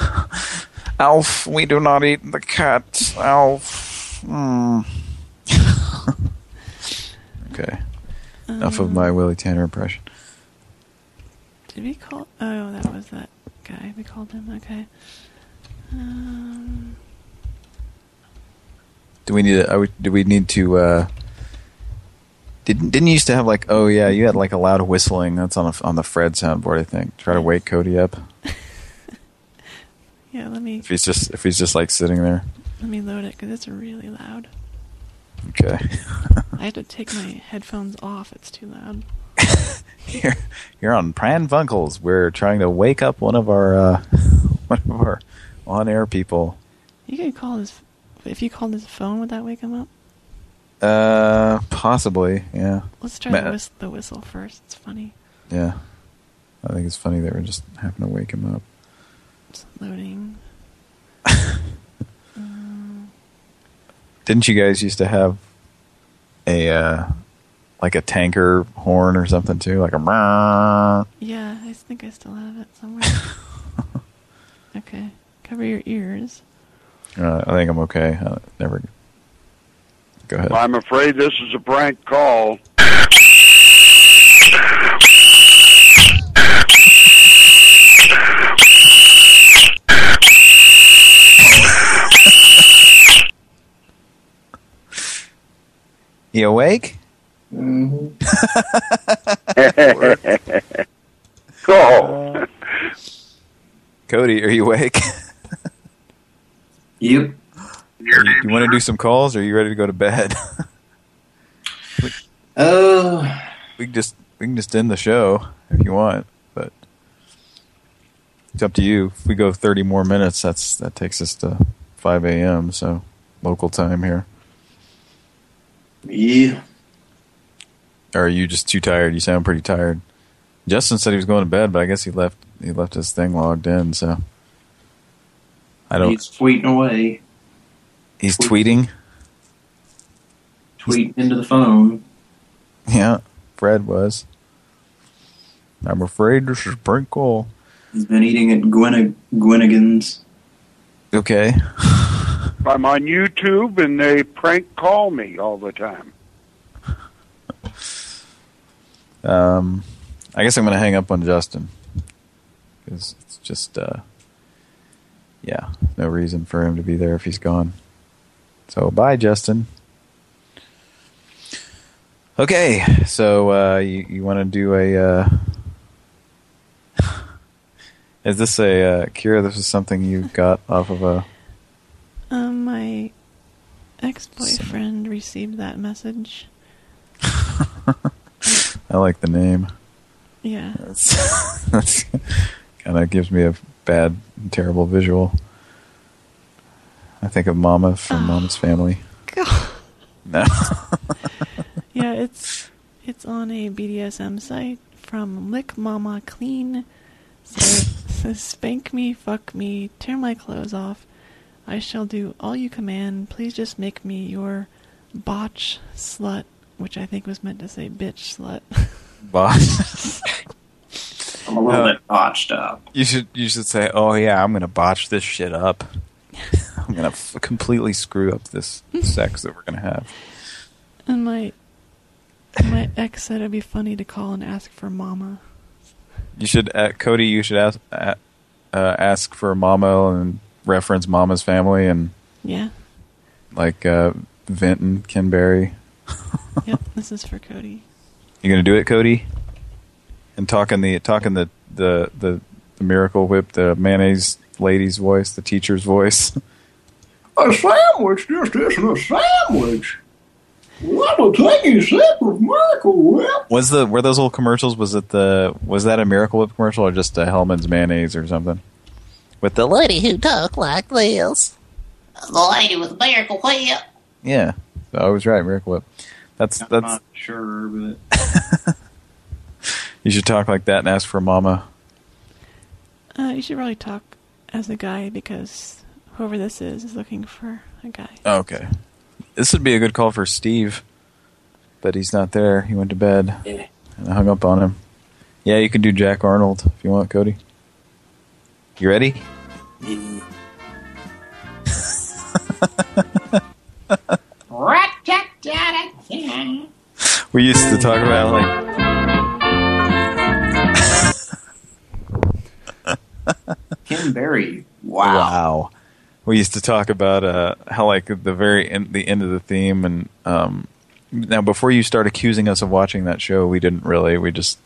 Alf, we do not eat the cat. Alf. Mm. okay. Enough of my Willie Tanner impression. Did we call? Oh, that was that guy. We called him. Okay. Um, Do we need? To, are we, do we need to? uh Didn't didn't you used to have like? Oh yeah, you had like a loud whistling. That's on a, on the Fred soundboard, I think. Try to wake Cody up yeah, let me if he's just if he's just like sitting there. let me load it because it's really loud. Okay. I have to take my headphones off. It's too loud. Here, here on Pran Funkels, we're trying to wake up one of our uh, one of our on-air people. You could call his. If you called his phone, would that wake him up? Uh, possibly, yeah. Let's try Ma- the, whist- the whistle first. It's funny. Yeah, I think it's funny that we're just happen to wake him up. It's loading. Didn't you guys used to have a uh, like a tanker horn or something too, like a? meow? Yeah, I think I still have it somewhere. okay, cover your ears. Uh, I think I'm okay. Uh, never. Go ahead. I'm afraid this is a prank call. You awake? Mm-hmm. Call. Uh, Cody, are you awake? Yep. you want to do some calls, or are you ready to go to bed? Oh, we can just we can just end the show if you want, but it's up to you. If we go 30 more minutes, that's that takes us to 5 a.m. So local time here. yeah. Or are you just too tired? You sound pretty tired. Justin said he was going to bed, but I guess he left he left his thing logged in. So I don't. He's tweeting away. He's tweeting. tweeting into the phone. Yeah, Fred was. I'm afraid this is prank call. He's been eating at Gwena Gwenigan's. Okay. I'm on YouTube and they prank call me all the time. Um, I guess I'm going to hang up on Justin. Because it's just, uh, yeah, no reason for him to be there if he's gone. So, bye, Justin. Okay, so uh, you, you want to do a... Uh, is this a... Uh, Kira, this is something you got off of a... Um, my ex-boyfriend received that message. I like the name. Yeah. That's, that's kind of gives me a bad, terrible visual. I think of Mama from ah. Mama's Family. God. No. Yeah, it's it's on a BDSM site from Lick Mama Clean. So says, spank me, fuck me, tear my clothes off. I shall do all you command. Please just make me your botch slut, which I think was meant to say bitch slut. Botch. I'm a little Uh, bit botched up. You should you should say, "Oh yeah, I'm gonna botch this shit up. I'm gonna f completely screw up this sex that we're gonna have." And my my ex said it'd be funny to call and ask for mama. You should, uh, Cody. You should ask uh, uh, ask for Mama and reference Mama's family and Yeah. like uh, Vinton, Ken Berry. Yep, this is for Cody. You gonna do it, Cody? And talking the talking the the the, the miracle whip, the mayonnaise lady's voice, the teacher's voice. A sandwich just isn't a sandwich. What will take a sip of Miracle Whip? Was the were those old commercials? Was it the was that a Miracle Whip commercial or just a Hellmann's mayonnaise or something? With the lady who talked like this. The lady with the miracle whip. Yeah, I was right. Miracle Whip. That's I'm that's. not sure, but You should talk like that and ask for Mama. Uh, you should probably talk as a guy because whoever this is is looking for a guy. Okay, this would be a good call for Steve, but he's not there. He went to bed. Yeah. And I hung up on him. Yeah, you can do Jack Arnold if you want, Cody. You ready? We used to talk about like Ken Berry. Wow. Wow. We used to talk about uh, how like the very end, the end of the theme, and um, now before you start accusing us of watching that show, we didn't really. We just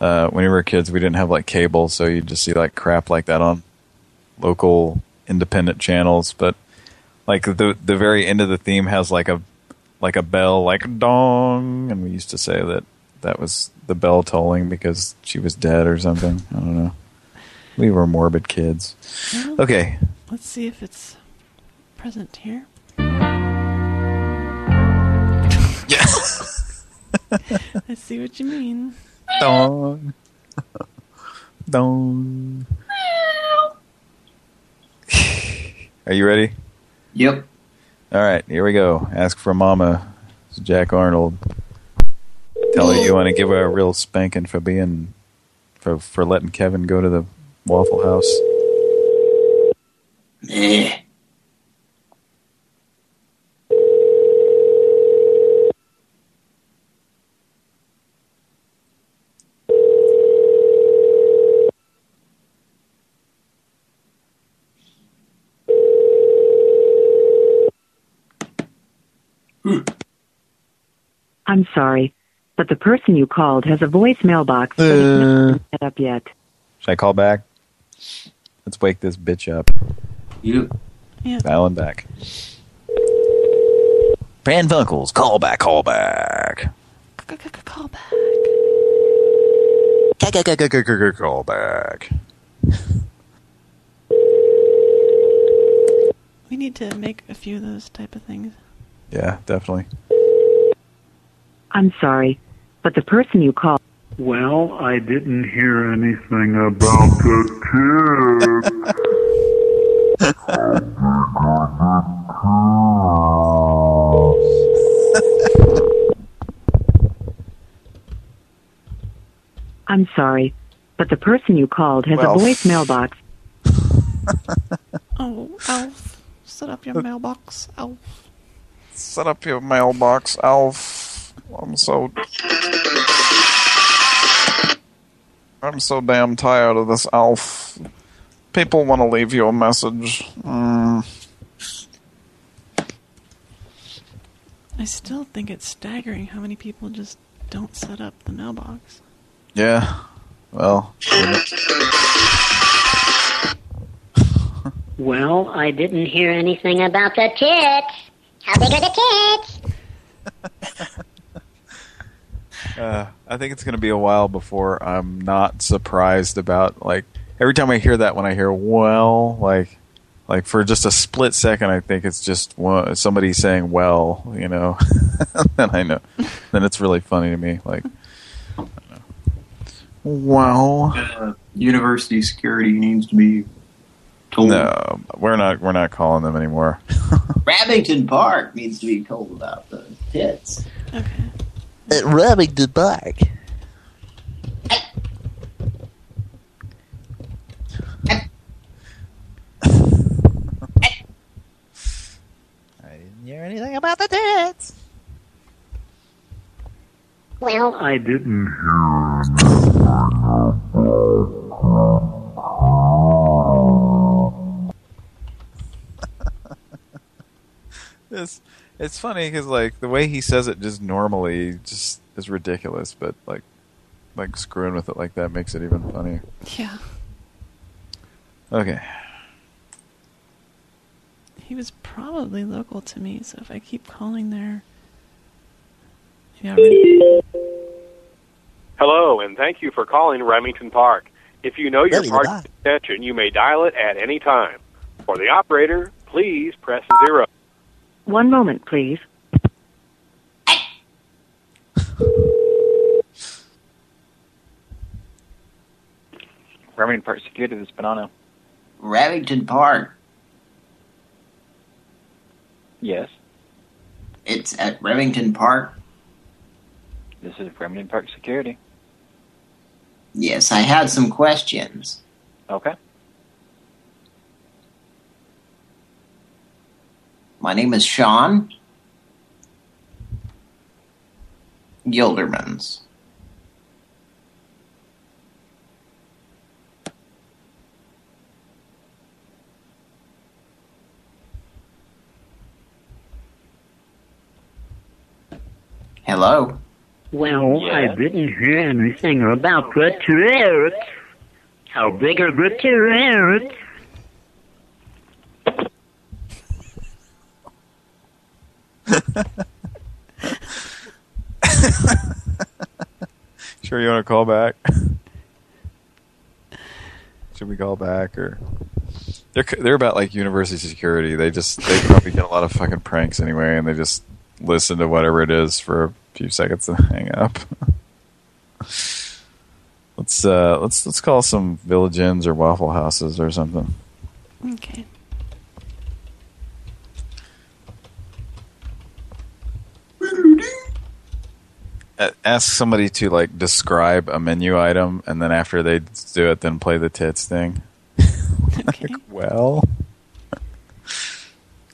uh, when we were kids, we didn't have like cable, so you just see like crap like that on local independent channels. But like the the very end of the theme has like a like a bell, like a dong, and we used to say that that was the bell tolling because she was dead or something. I don't know. We were morbid kids. Well, Okay, Let's see if it's present here. Yeah. I see what you mean. Dong. Dong. Are you ready? Yep. All right, here we go. Ask for Mama. It's Jack Arnold. Tell her you want to give her a real spanking for being, for for letting Kevin go to the Waffle House. I'm sorry, but the person you called has a voicemail box that is not uh. set up yet. Should I call back? Let's wake this bitch up. You. Yeah. Dialing back. Pran Funkels, call back, call back. Call back. Call back. We need to make a few of those type of things. Yeah, definitely. I'm sorry, but the person you called. Well, I didn't hear anything about the kid. I'm sorry, but the person you called has well. a voicemail box. oh, Elf. Set up your mailbox, Elf. Set up your mailbox, Alf. I'm so. I'm so damn tired of this, Alf. People want to leave you a message. Mm. I still think it's staggering how many people just don't set up the mailbox. Yeah. Well. Well, I didn't hear anything about the tits. How big are the tits? Uh, I think it's going to be a while before I'm not surprised about like every time I hear that when I hear well like like for just a split second I think it's just one, somebody saying well you know? Then I know then it's really funny to me like I well. Uh, university security needs to be told. no we're not we're not calling them anymore Remington Park needs to be told about the tits. At Remington Park. I didn't hear anything about the tits. Well, I didn't hear it's it's funny because like the way he says it just normally just is ridiculous but like like screwing with it like that makes it even funnier Yeah. okay He was probably local to me, so if I keep calling there. Yeah. Hello, and thank you for calling Remington Park. If you know your Remington park's Park. extension, you may dial it at any time. For the operator, please press zero. One moment, please. Remington Park Security, this is Bonanno. Remington Park. Yes, It's at Remington Park. this is Remington Park Security. Yes, I had some questions. Okay. My name is Sean Gildermans. Hello. Well, I didn't hear anything about the tits. How big are the sure you want to call back? Should we call back or? They're they're about like university security. They just they probably get a lot of fucking pranks anyway and they just listen to whatever it is for a few seconds and hang up. Let's uh let's let's call some village inns or waffle houses or something. Okay. Ask somebody to like describe a menu item and then after they do it then play the tits thing. Like, well.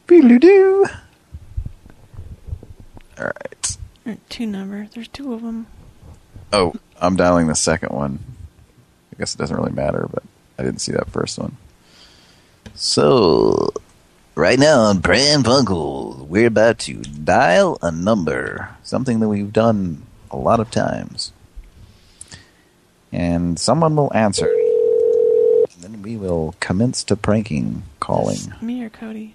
Beedle-doo. all right. Mm, two number. There's two of them. oh i'm dialing the second one. I guess it doesn't really matter but i didn't see that first one. So, right now on Pran Funkle, we're about to dial a number, something that we've done a lot of times. and someone will answer and then we will commence to pranking calling Me or Cody?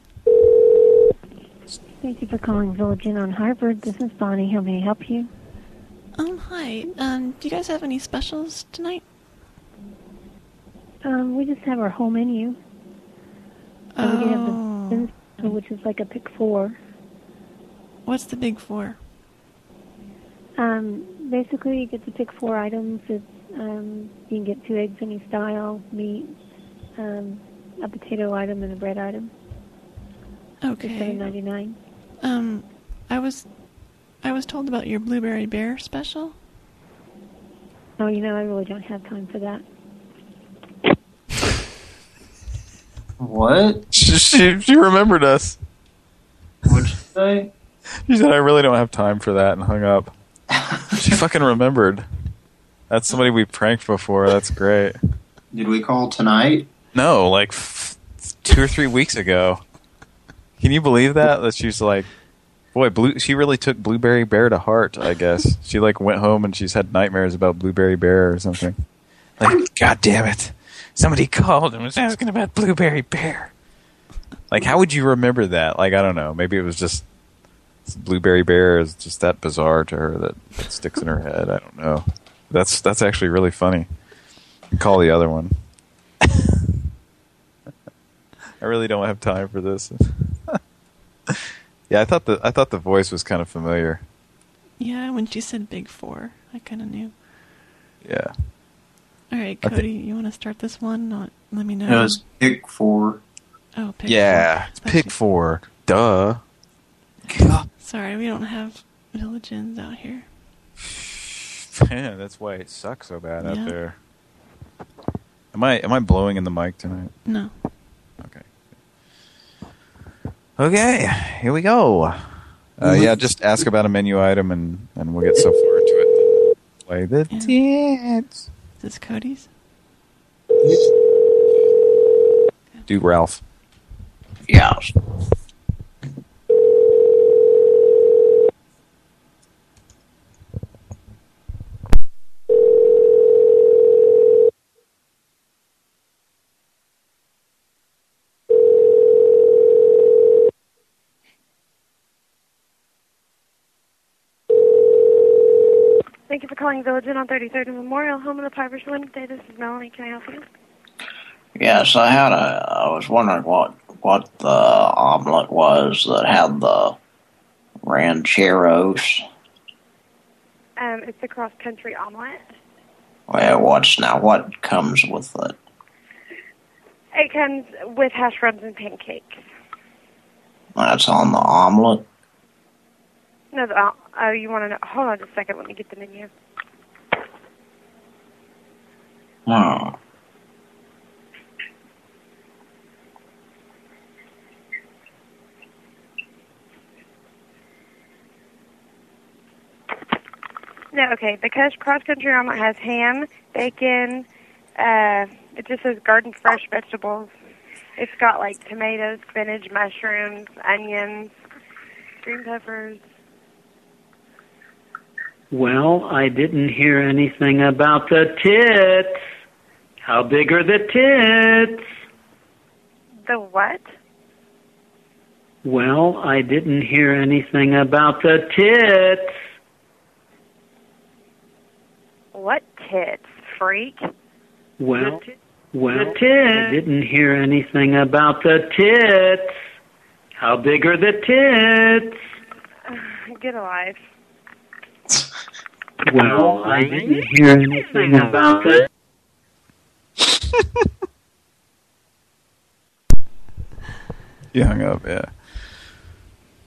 Thank you for calling Village Inn on Harvard. This is Bonnie. How may I help you? Um, hi. Um, do you guys have any specials tonight? Um, we just have our whole menu. Uh, we have the which is like a pick four. What's the big four? Um, basically, you get to pick four items. It's, um, you can get two eggs any style, meat, um, a potato item, and a bread item. Okay. Seven ninety nine. Um, I was, I was told about your blueberry bear special. Oh, you know, I really don't have time for that. What? She, she, she remembered us. What'd you say? She said, I really don't have time for that, and hung up. She fucking remembered. That's somebody we pranked before. That's great. Did we call tonight? No, like f- two or three weeks ago. Can you believe that? That she's like, boy, blue. She really took Blueberry Bear to heart. I guess she like went home and she's had nightmares about Blueberry Bear or something. Like, God damn it! Somebody called and was asking about Blueberry Bear. Like, how would you remember that? Like, I don't know. Maybe it was just Blueberry Bear is just that bizarre to her that it sticks in her head. I don't know. That's that's actually really funny. You call the other one. I really don't have time for this. yeah, I thought the I thought the voice was kind of familiar. Yeah, when she said Big Four, I kind of knew. Yeah. All right, Cody, you want to start this one? Not, let me know. It was pick four. Oh, pick yeah, it's four. pick four. Duh. Sorry, we don't have villages out here. Man, that's why it sucks so bad Yeah. out there. Am I am I blowing in the mic tonight? No. Okay, Okay, here we go. Uh, yeah, just ask about a menu item and, and we'll get so far into it. Play the tits. Is this Cody's? Do Ralph. Yes. Calling Village Inn on 33rd and Memorial, home of the Pipers Wednesday. This is Melanie. Can I help you? Yes, I had a. I was wondering what what the omelet was that had the rancheros. Um, it's a cross-country omelet. Well, what's now? What comes with it? It comes with hash browns and pancakes. That's on the omelet. No, the, oh, you want to know? Hold on just a second. Let me get the menu. No, okay. Because cross-country omelet has ham, bacon. Uh, it just says garden fresh vegetables. It's got like tomatoes, spinach, mushrooms, onions, green peppers. Well, I didn't hear anything about the tits. How big are the tits? The what? Well, I didn't hear anything about the tits. What tits, freak? Well, well, I didn't hear anything about the tits. How big are the tits? Get alive. Well, I didn't hear anything about the You hung up, yeah.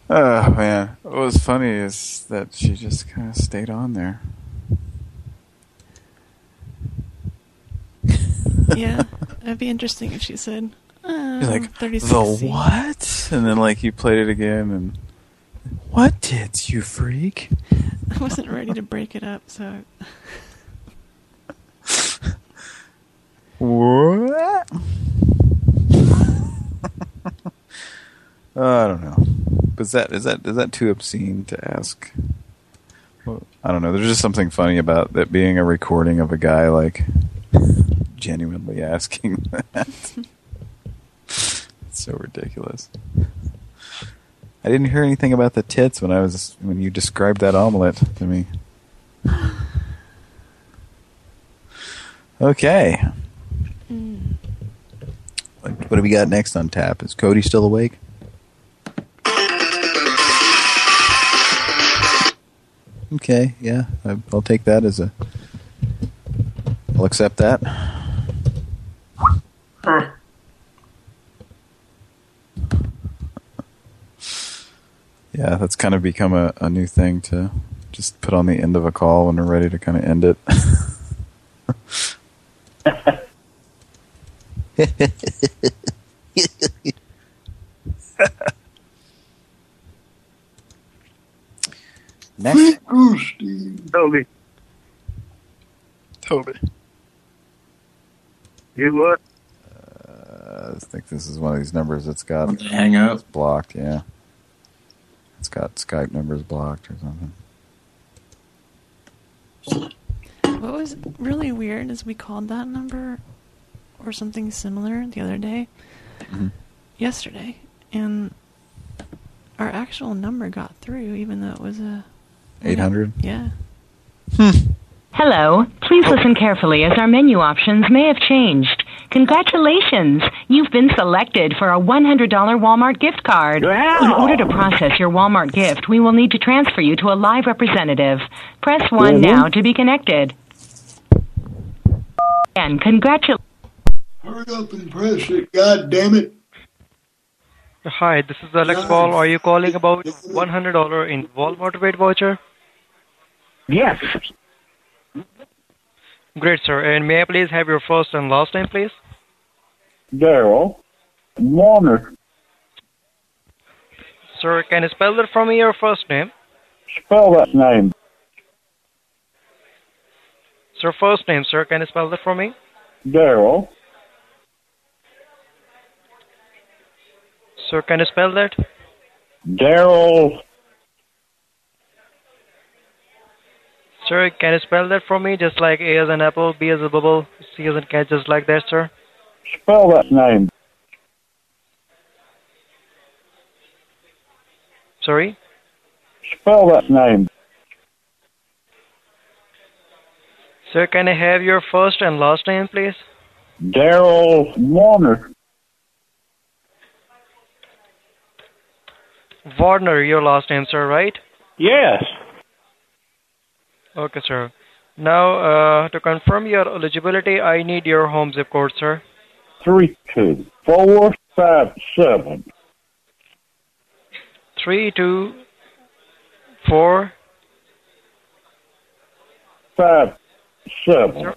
Oh man, what was funny is that she just kind of stayed on there. yeah, it'd be interesting if she said, You're um, like 36 the C." what? And then like you played it again and what did you freak? I wasn't ready to break it up, so What? Uh, I don't know. But is that is that is that too obscene to ask? I don't know. There's just something funny about that being a recording of a guy like genuinely asking that. it's so ridiculous. I didn't hear anything about the tits when I was when you described that omelet to me. Okay. What, what do we got next on tap? Is Cody still awake? Okay, yeah, I, I'll take that as a. I'll accept that. Yeah, that's kind of become a, a new thing to just put on the end of a call when we're ready to kind of end it. Next. Toby. Toby. You what? Uh, I think this is one of these numbers that's got hang up blocked. Yeah it's got Skype numbers blocked or something. What was really weird is we called that number or something similar the other day, Mhm. yesterday, and our actual number got through, even though it was a 800? Yeah. Hello. Please listen carefully as our menu options may have changed. Congratulations! You've been selected for a $100 Walmart gift card. In order to process your Walmart gift, we will need to transfer you to a live representative. Press 1 Mhm. now to be connected. And congratulations. Hurry up and press it, God damn it. Hi, this is Alex Paul. Are you calling about $100 in Walmart rate voucher? Yes. Great, sir. And may I please have your first and last name, please? Daryl. Warner. Sir, can you spell that for me, your first name? Spell that name. Sir, first name, sir. Can you spell that for me? Daryl. Sir, can you spell that? Daryl. Sir, can you spell that for me? Just like A as an apple, B as a bubble, C as in cat, just like that, sir. Spell that name. Sorry? Spell that name. Sir, can I have your first and last name, please? Daryl Warner. Warner, your last name, sir, right? Yes. Okay, sir. Now, uh, to confirm your eligibility, I need your home zip code, sir. Three two four five seven. Three two four. Five seven.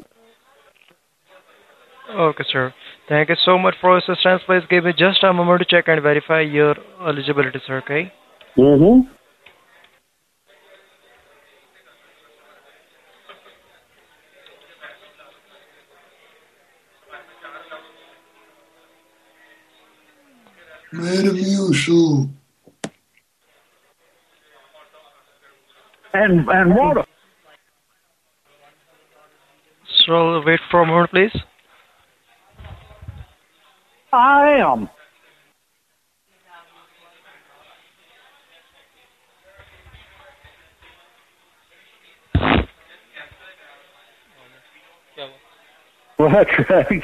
Okay, sir. Thank you so much for your assistance. Please give me just a moment to check and verify your eligibility, sir. Okay. Mm-hmm. Metamucil. And and water. So wait for a moment, please. I am. Well, that's right.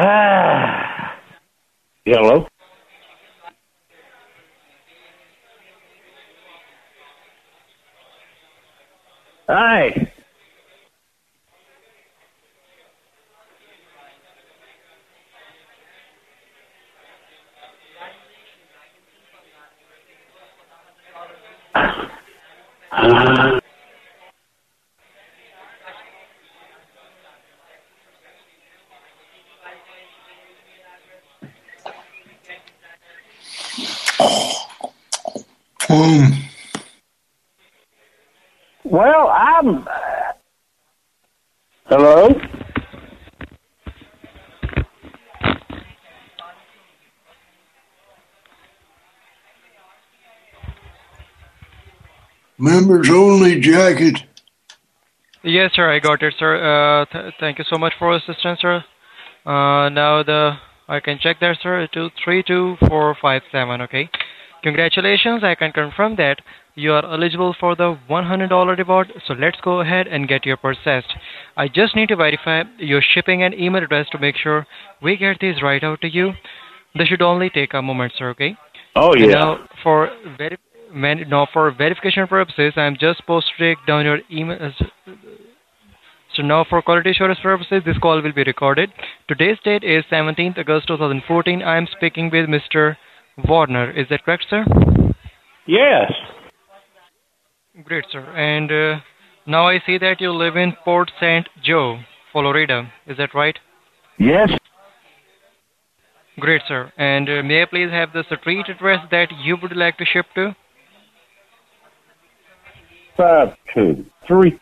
Ah. Hello. Hi. Ah. Um, Well, I'm. Hello. Members only jacket. Yes, sir. I got it, sir. Uh, th- thank you so much for assistance, sir. Uh, now the I can check there, sir. Two three two four five seven. Okay. Congratulations, I can confirm that you are eligible for the $100 reward, so let's go ahead and get your processed. I just need to verify your shipping and email address to make sure we get these right out to you. This should only take a moment, sir, okay? Oh, And yeah. Now, for veri- man- now for verification purposes, I'm just supposed to take down your email. uh, So now, for quality assurance purposes, this call will be recorded. Today's date is 17th August 2014. I'm speaking with Mr. Warner. Is that correct, sir? Yes. Great, sir. And uh, now I see that you live in Port St. Joe, Florida. Is that right? Yes. Great, sir. And uh, may I please have the street address that you would like to ship to? Five, two, three.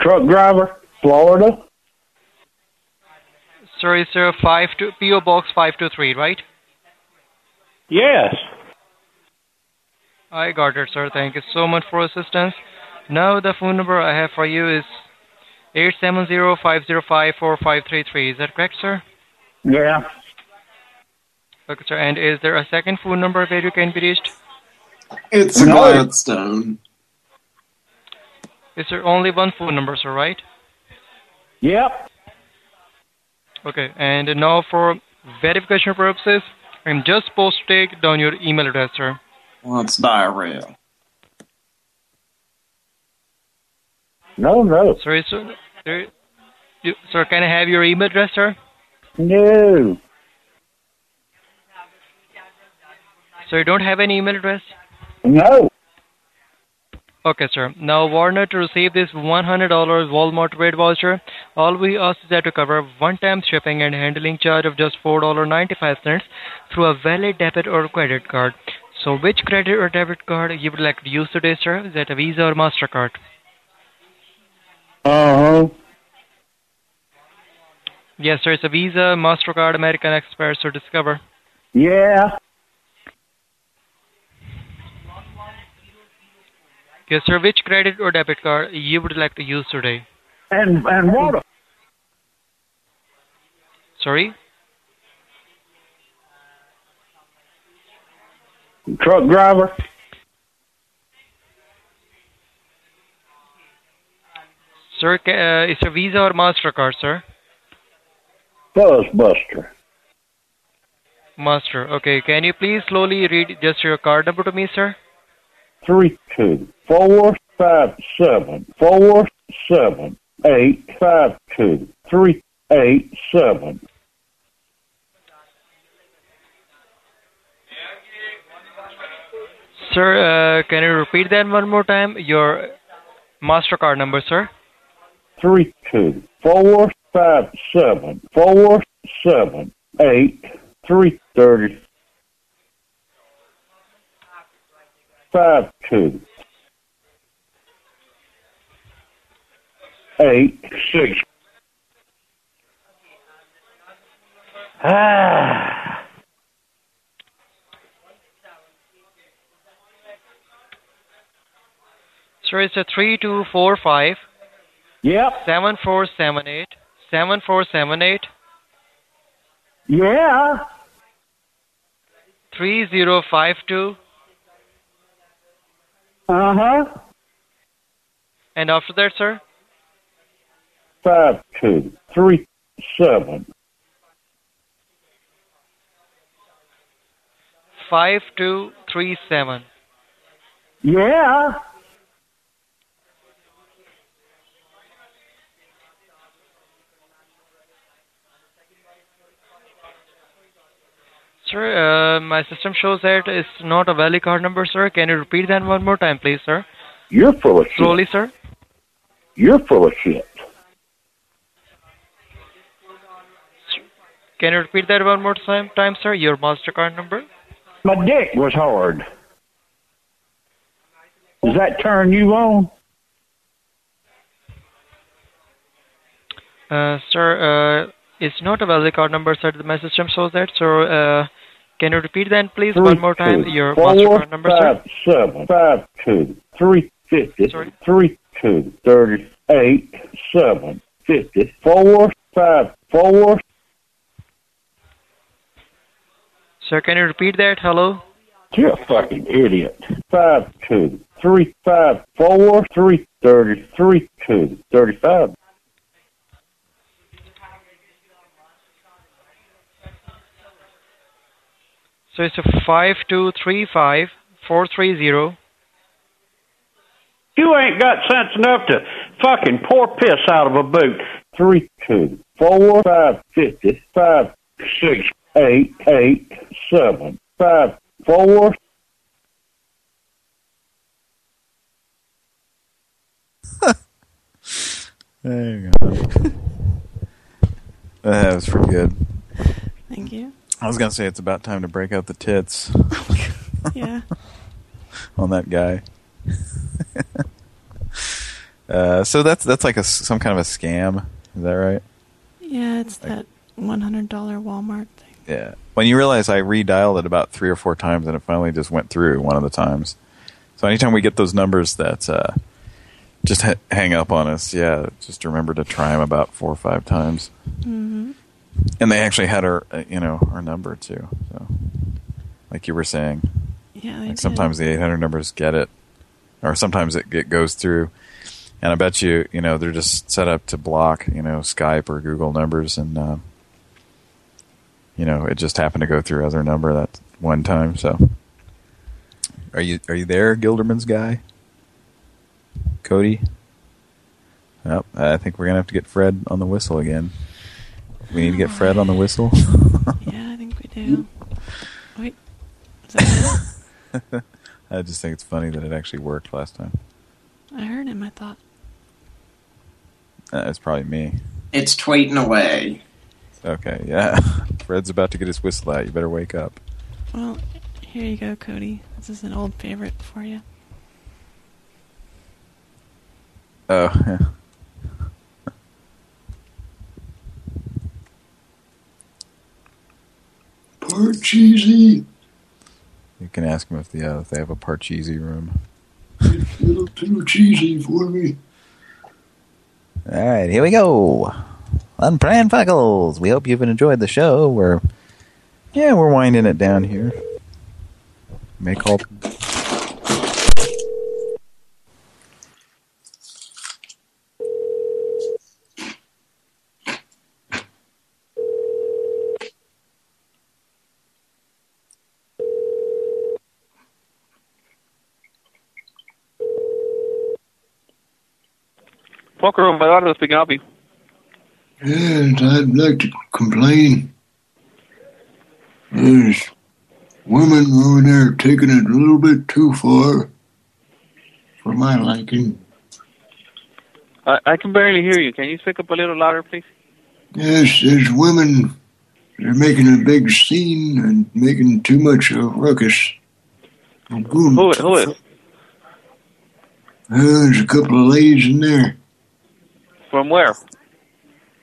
Truck driver, Florida. Sorry, Sir, is five to PO Box five two three, right? Yes. I got it, sir. Thank you so much for assistance. Now the phone number I have for you is eight seven zero five zero five four five three three. Is that correct, sir? Yeah. Okay, sir. And is there a second phone number where you can be reached? It's a Gladstone. Is there only one phone number, sir, right? Yep. Okay. And now for verification purposes, I'm just supposed to take down your email address, sir. Well, it's diarrhea. No, no. Sorry, sir. Sir, you, sir, can I have your email address, sir? No. So you don't have any email address? No. Okay, sir. Now, Warner, to receive this $100 Walmart trade voucher, all we ask is that to cover one-time shipping and handling charge of just $4.95 through a valid debit or credit card. So which credit or debit card you would like to use today, sir? Is that a Visa or MasterCard? Uh-huh. Yes, sir. It's a Visa, MasterCard, American Express, or Discover. Yeah. Yes, sir. Which credit or debit card you would like to use today? And and what? Sorry? Truck driver. Sir, uh, it's a Visa or MasterCard, sir? Buzzbuster. Master. Okay. Can you please slowly read just your card number to me, sir? Three, two, four, five, seven, four, seven, eight, five, two, three, eight, seven. Sir, uh, can you repeat that one more time? Your MasterCard number, sir? Three, two, four, five, seven, four, seven, eight, three, thirty. Five, two, eight, six. Ah. Sir, it's a three two four five. Yep. Seven four seven eight. Seven four seven eight. Yeah. Three zero five two. Uh huh. And after that, sir? Five, two, three, seven. Five two three seven. Yeah. Sir, uh, my system shows that it's not a valid card number, sir. Can you repeat that one more time, please, sir? You're full of shit. Slowly, sir. You're full of shit. Can you repeat that one more time, time sir? Your MasterCard number? My dick was hard. Does that turn you on? Uh, sir, uh, it's not a valid card number, sir. My system shows that. So, uh, can you repeat that, please, Three, one more time? two, Your four, MasterCard number, five, sir? seven, five, two, three, fifty, three, two, thirty, eight, seven, fifty, four, five, four. Sir, can you repeat that? Hello? You're a fucking idiot. Five two three five four three thirty three two thirty five. So it's a five two three five four three zero. You ain't got sense enough to fucking pour piss out of a boot. Three two four five fifty five six eight eight seven five four There you go. that was pretty good. Thank you. I was gonna say it's about time to break out the tits. Yeah. on that guy. uh, so that's that's like a some kind of a scam. Is that right? Yeah, it's that $100 Walmart thing. Yeah. When you realize I redialed it about three or four times and it finally just went through one of the times. So anytime we get those numbers that uh, just ha- hang up on us, yeah, just remember to try them about four or five times. hmm And they actually had our, uh, you know, our number too. So, like you were saying, Yeah, they like did. sometimes the 800 numbers get it, or sometimes it, it goes through. And I bet you, you know, they're just set up to block, you know, Skype or Google numbers, and uh, you know, it just happened to go through other number that one time. So, are you are you there, Gilderman's guy? Cody? Well, I think we're gonna have to get Fred on the whistle again. We need to get Fred on the whistle. Yeah, I think we do. Wait. Is that? I just think it's funny that it actually worked last time. I heard him, I thought. Uh, it's probably me. It's tweeting away. Okay, yeah. Fred's about to get his whistle out. You better wake up. Well, here you go, Cody. This is an old favorite for you. Oh, yeah. Parcheesi. You can ask them if, the, uh, if they have a Parcheesi room. It's A little too cheesy for me. All right, here we go. Pran Funkels. We hope you've enjoyed the show. We're Yeah, we're winding it down here. Make call. Poker room, speaking up. you. Yes, I'd like to complain. There's women over there taking it a little bit too far for my liking. I, I can barely hear you. Can you speak up a little louder, please? Yes, there's women. They're making a big scene and making too much of a ruckus. Going Who, who is? Uh, there's a couple of ladies in there. From where?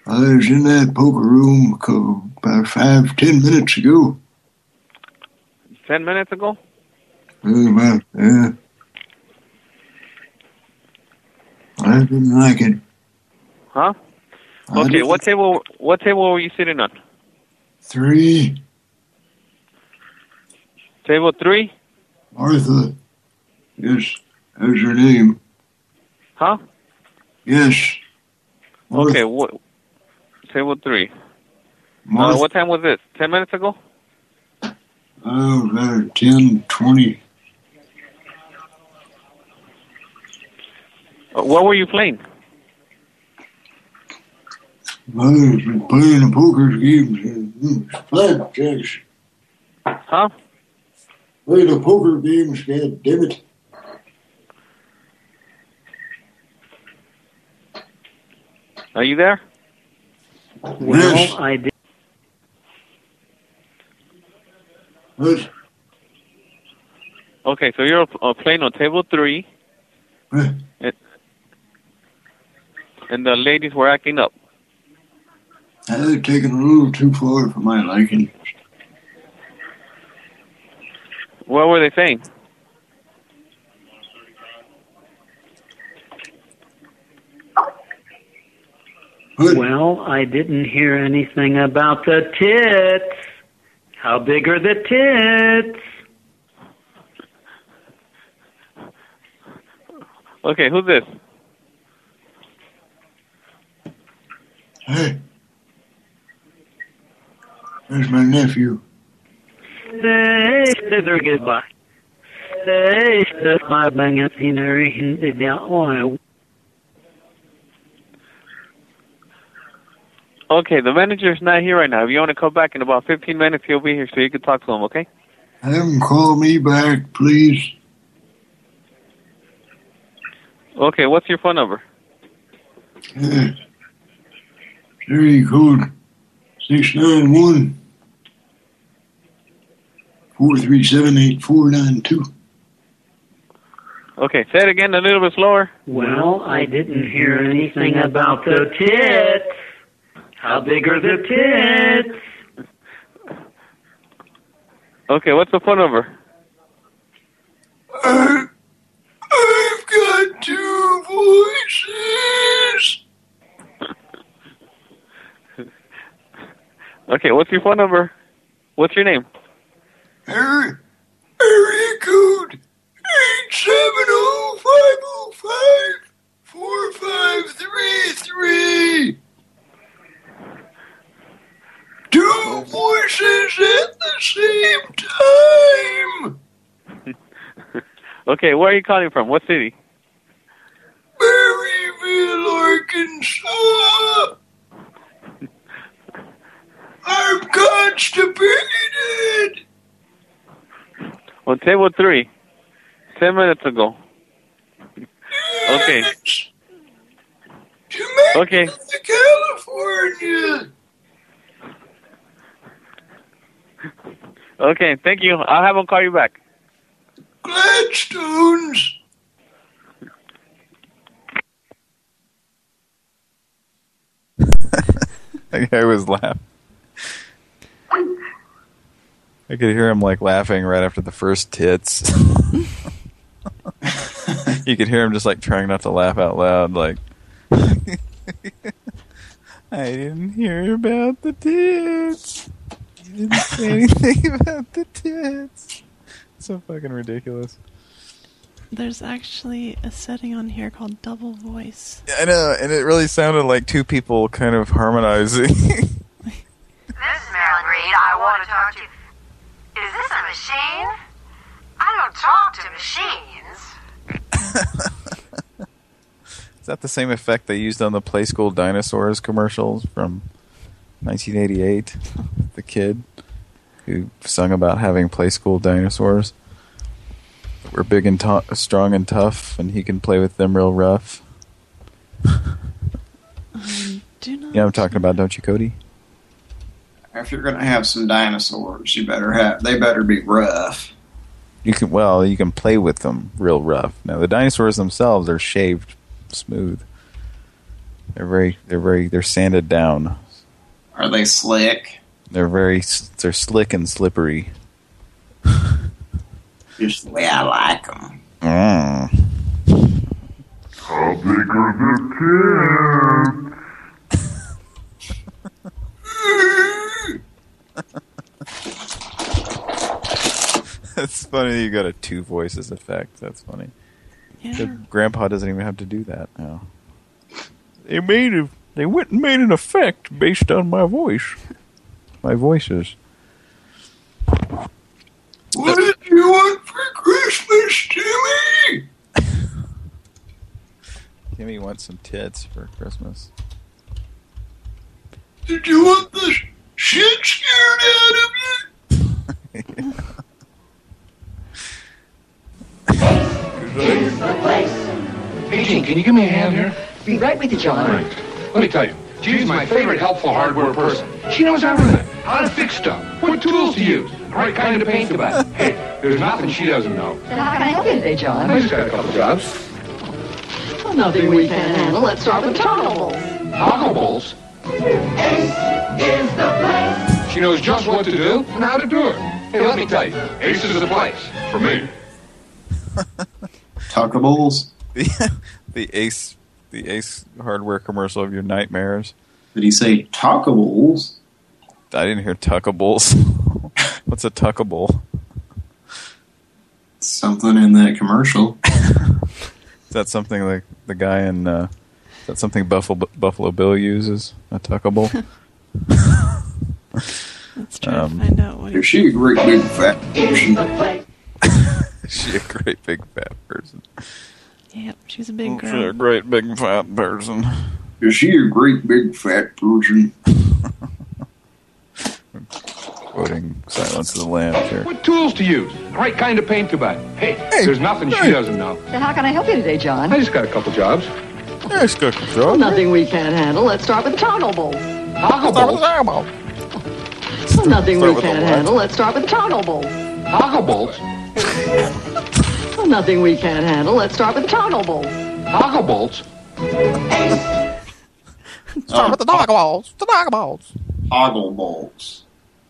I was in that poker room about five, ten minutes ago. Ten minutes ago? About, yeah. I didn't like it. Huh? Okay, what table? What table were you sitting on? Three, Table three? Martha. Yes, that's her name. Huh? Yes. Okay, what? Table three. Uh, what time was this? Ten minutes ago? Oh, about ten, twenty. Uh, what were you playing? I was playing the poker games and mm, flapjacks. Huh? Play the poker games, god damn it. Are you there? Well, I did. What? Okay, so you're uh, playing on table three, and, and the ladies were acting up. They're taking a little too far for my liking. What were they saying? Good. Well, I didn't hear anything about the tits. How big are the tits? Okay, who's this? Hey. There's my nephew. Hey, goodbye. Hey, that's my banging scenery. Okay, the manager's not here right now. If you want to come back in about 15 minutes, he'll be here so you can talk to him, okay? Have him call me back, please. Okay, what's your phone number? Yeah. Area code 691 4378492. Okay, say it again a little bit slower. Well, I didn't hear anything about the tits. How big are the tits? Okay, what's the phone number? I, I've got two voices. Okay, what's your phone number? What's your name? Area, area code 870-505-4533. Two voices at the same time. Okay, where are you calling from? What city? Maryville, Arkansas. I'm constipated. On table three, ten minutes ago. Okay. Okay. California. Okay, thank you. I'll have him call you back. Gladstones. That guy was laughing. I could hear him like laughing right after the first tits. you could hear him just like trying not to laugh out loud, like I didn't hear about the tits. You didn't say anything about the tits. So fucking ridiculous. There's actually a setting on here called double voice. I know, and it really sounded like two people kind of harmonizing. This is Marilyn Reed. I want to talk to you. Is this a machine? I don't talk to machines. Is that the same effect they used on the Playskool Dinosaurs commercials from 1988? the kid who sung about having Playskool dinosaurs. We're big and strong and tough, and he can play with them real rough. Um, do not. You know what I'm talking about, don't you, Cody? If you're going to have some dinosaurs, you better have. They better be rough. You can well, you can play with them real rough. Now the dinosaurs themselves are shaved smooth. They're very, they're very, they're sanded down. Are they slick? They're very, they're slick and slippery. Just the way I like them. Mm. How big are the kids? That's funny. You got a two voices effect. That's funny. Yeah. The grandpa doesn't even have to do that now. They made a, they went and made an effect based on my voice. My voices. What did you want for Christmas, Timmy? Timmy wants some tits for Christmas. Did you want the shit scared out of you? Hey, Gene, can you give me a hand here? Be right with you, John. Let me tell you, she's my favorite helpful hardware person. She knows everything. How to fix stuff, what tools to use, the right kind of paint to buy. Hey, there's nothing she doesn't know. Then how can I help you today, John? I just got a couple jobs. Nothing we can't handle. Let's start with Taco Taco bowls. is the place. She knows just what to do and how to do it. Hey, let me tell you, Ace is the place for me. Taco bowls. The, the Ace, the Ace hardware commercial of your nightmares. Did he say tuckables? I didn't hear tuckables. What's a tuckable? Something in that commercial. is that something like the guy in? Uh, is that something Buffalo Buffalo Bill uses? A tuckable. Let's try Um, to find out what Is she a great big fat person? Is she a great big fat person? Yep, she's a big She's girl. a great big fat person. Is she a great big fat person? Quoting Silence of the Lambs here. What tools to use? The right kind of paint to buy. Hey, there's nothing she doesn't know. So how can I help you today, John? I just got a couple jobs. Nice cookie Well, nothing we can't handle. Let's start with the toggle bowl. Toggle bowl. Well, nothing Start we can't handle. Let's start with the toggle bowl. Toggle bolts. Well, nothing we can't handle. Let's start with the toggle bowl. Toggle bolts. Start with the toggle balls. The toggle balls. Toggle bolts.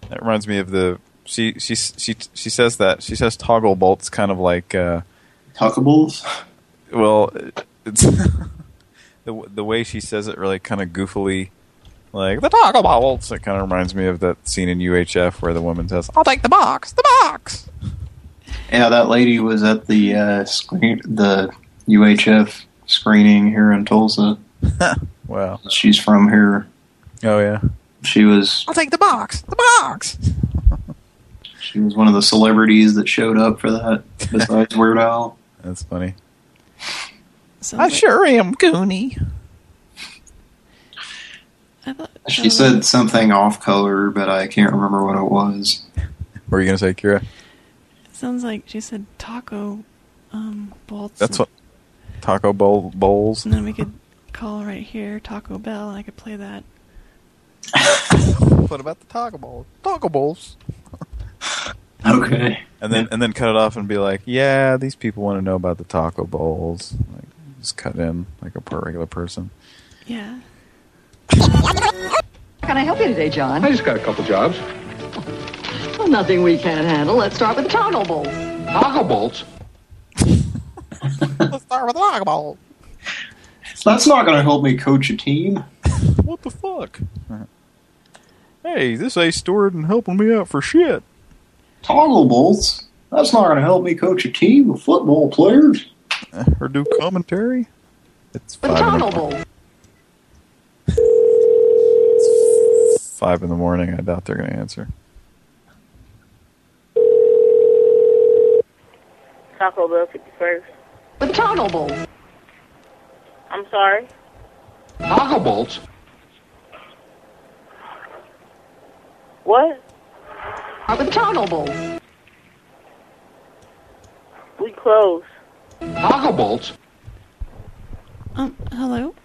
That reminds me of the she she she she says that she says toggle bolts kind of like uh Tuckables. Well, it's the the way she says it really kind of goofily, like the toggle bolts. It kind of reminds me of that scene in UHF where the woman says, "I'll take the box, the box." Yeah, that lady was at the uh, screen, the UHF screening here in Tulsa. wow. She's from here. Oh yeah. She was I'll take the box, the box. she was one of the celebrities that showed up for that. Besides Weird Al. That's funny. I sure am, Goonie. She said something off color, but I can't remember what it was. What were you gonna say, Kira? It sounds like she said taco um, bolts. That's what taco bowl bowls. And then we could call right here Taco Bell, and I could play that. What about the taco balls? Taco bowls. Okay. And then and then cut it off and be like, yeah, these people want to know about the taco bowls. Like, just cut in like a per regular person. Yeah. How can I help you today, John? I just got a couple jobs. Well, nothing we can't handle. Let's start with the toggle bolts. Toggle bolts. Let's start with the taco bowl. That's not going to help me coach a team. What the fuck? Hey, this ain't stored and helping me out for shit. Toggle bolts. That's not going to help me coach a team of football players. Or do commentary. It's The five in toggle the, bowl. five in the morning. I doubt they're going to answer. Taco Bell 51st. The toggle bowl. I'm sorry. Toggle bolts. What? Are the toggle bowl. We close. Toggle bolts. Um, hello? Hello?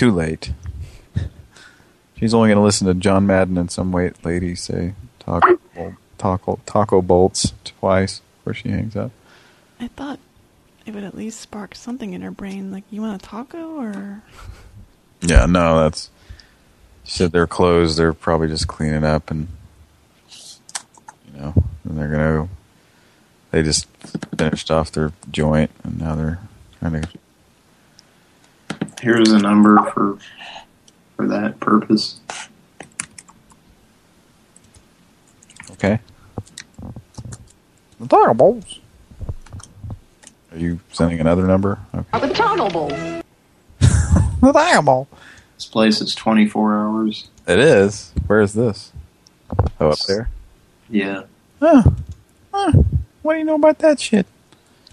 Too late. She's only going to listen to John Madden and some wait lady say taco taco taco bolts twice before she hangs up. I thought it would at least spark something in her brain, like, you want a taco, or... Yeah, no, that's. She said they're closed. They're probably just cleaning up, and you know, and they're gonna. They just finished off their joint, and now they're trying to. Here's a number for for that purpose. Okay. The taco bowls. Are you sending another number? Okay. Or the toggle bowl. The taco bowl. This place is 24 hours. It is. Where is this? Oh, up there. Yeah. Huh. Huh. What do you know about that shit?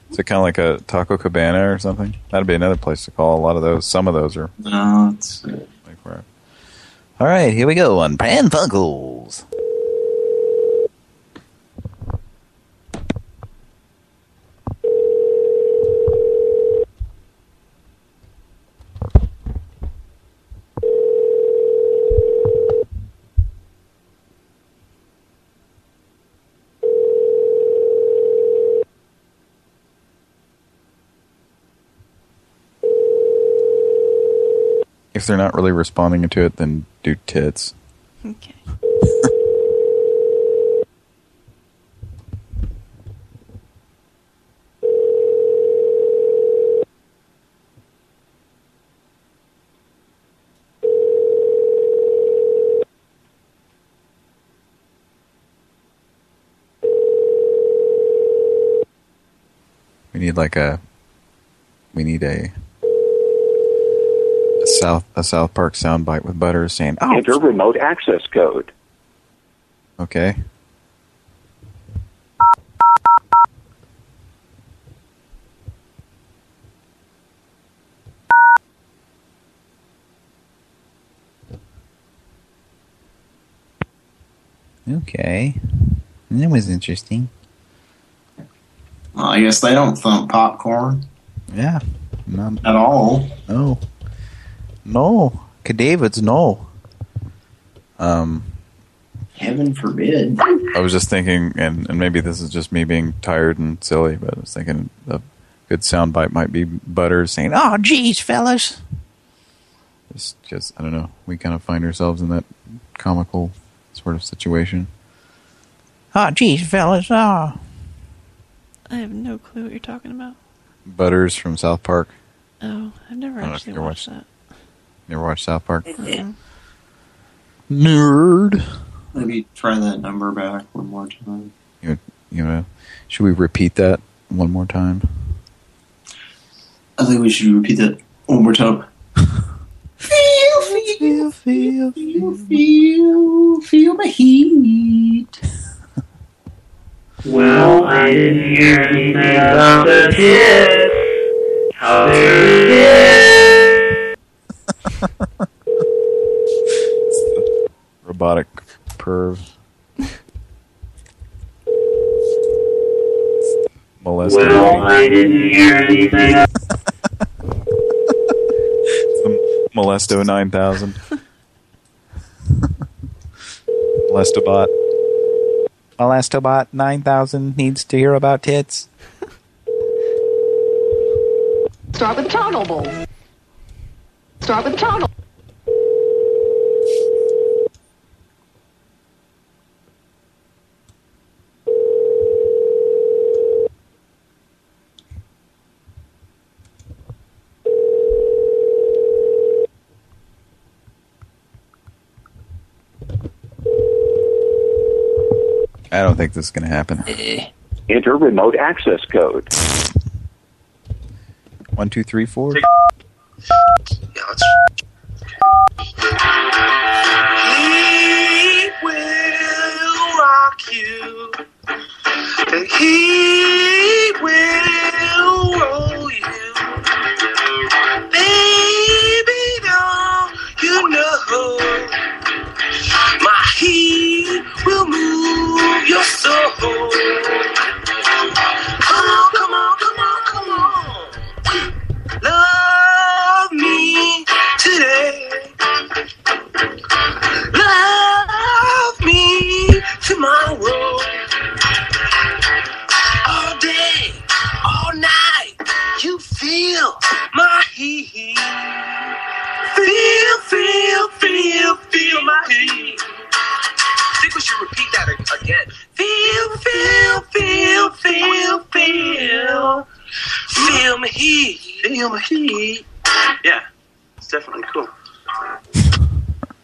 Is it kind of like a Taco Cabana or something? That'd be another place to call. A lot of those, some of those are. No, it's uh, like where. All right, here we go on Pran Funkels. they're not really responding to it, then do tits. Okay. we need like a we need a a South a South Park soundbite with Butters saying, "Oh, Enter remote access code. okay." Okay. That was interesting. Well, I guess they don't thump popcorn. Yeah. Not At all. No. No. Cadavids, no. Um, Heaven forbid. I was just thinking, and, and maybe this is just me being tired and silly, but I was thinking a good soundbite might be Butters saying, "Oh, geez, fellas." Just because I don't know, we kind of find ourselves in that comical sort of situation. Oh, geez, fellas. Oh. I have no clue what you're talking about. Butters from South Park. Oh, I've never I don't know if actually watched watched- that. You ever watch South Park? Mhm. Nerd. Maybe try that number back one more time. You, you know, should we repeat that one more time? I think we should repeat that one more time. Feel, feel, feel, feel, feel, feel the heat. Well, I didn't hear anything about the tits. How big is Robotic perv. Molested. Well, I didn't hear anything. The Molesto 9000. Molestobot. Molestobot 9000 needs to hear about tits. Start with toggle bowl. Start with toggle. I don't think this is going to happen. Eh. Enter remote access code. One, two, three, four. He will rock you. And he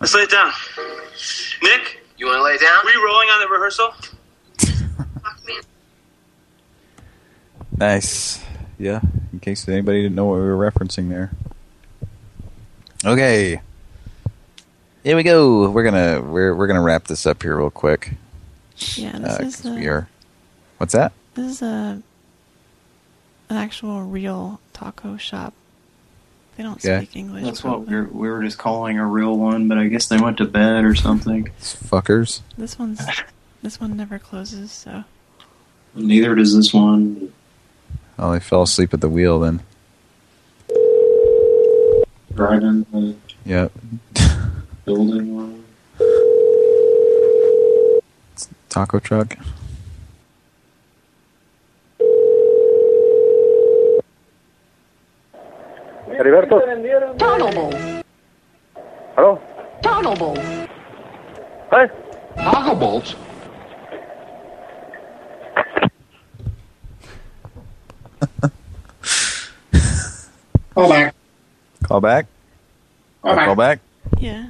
Let's lay it down. Nick, you want to lay it down? We rolling on the rehearsal? Nice. Yeah, in case anybody didn't know what we were referencing there. Okay. Here we go. We're gonna we're we're gonna wrap this up here real quick. Yeah, this Uh, is 'cause we are. What's that? This is a an actual real taco shop. They don't Okay. speak English. That's what we were, we were just calling a real one, but I guess they went to bed or something. Fuckers. This one's this one never closes, so Neither does this one. Oh, they fell asleep at the wheel then. Driving the Yep. building one. Taco truck. Heriberto. Toggle bowl. Hello? Toggle bowl. Hey? Toggle bolts? Call back. Call back. Call back. Call back. yeah.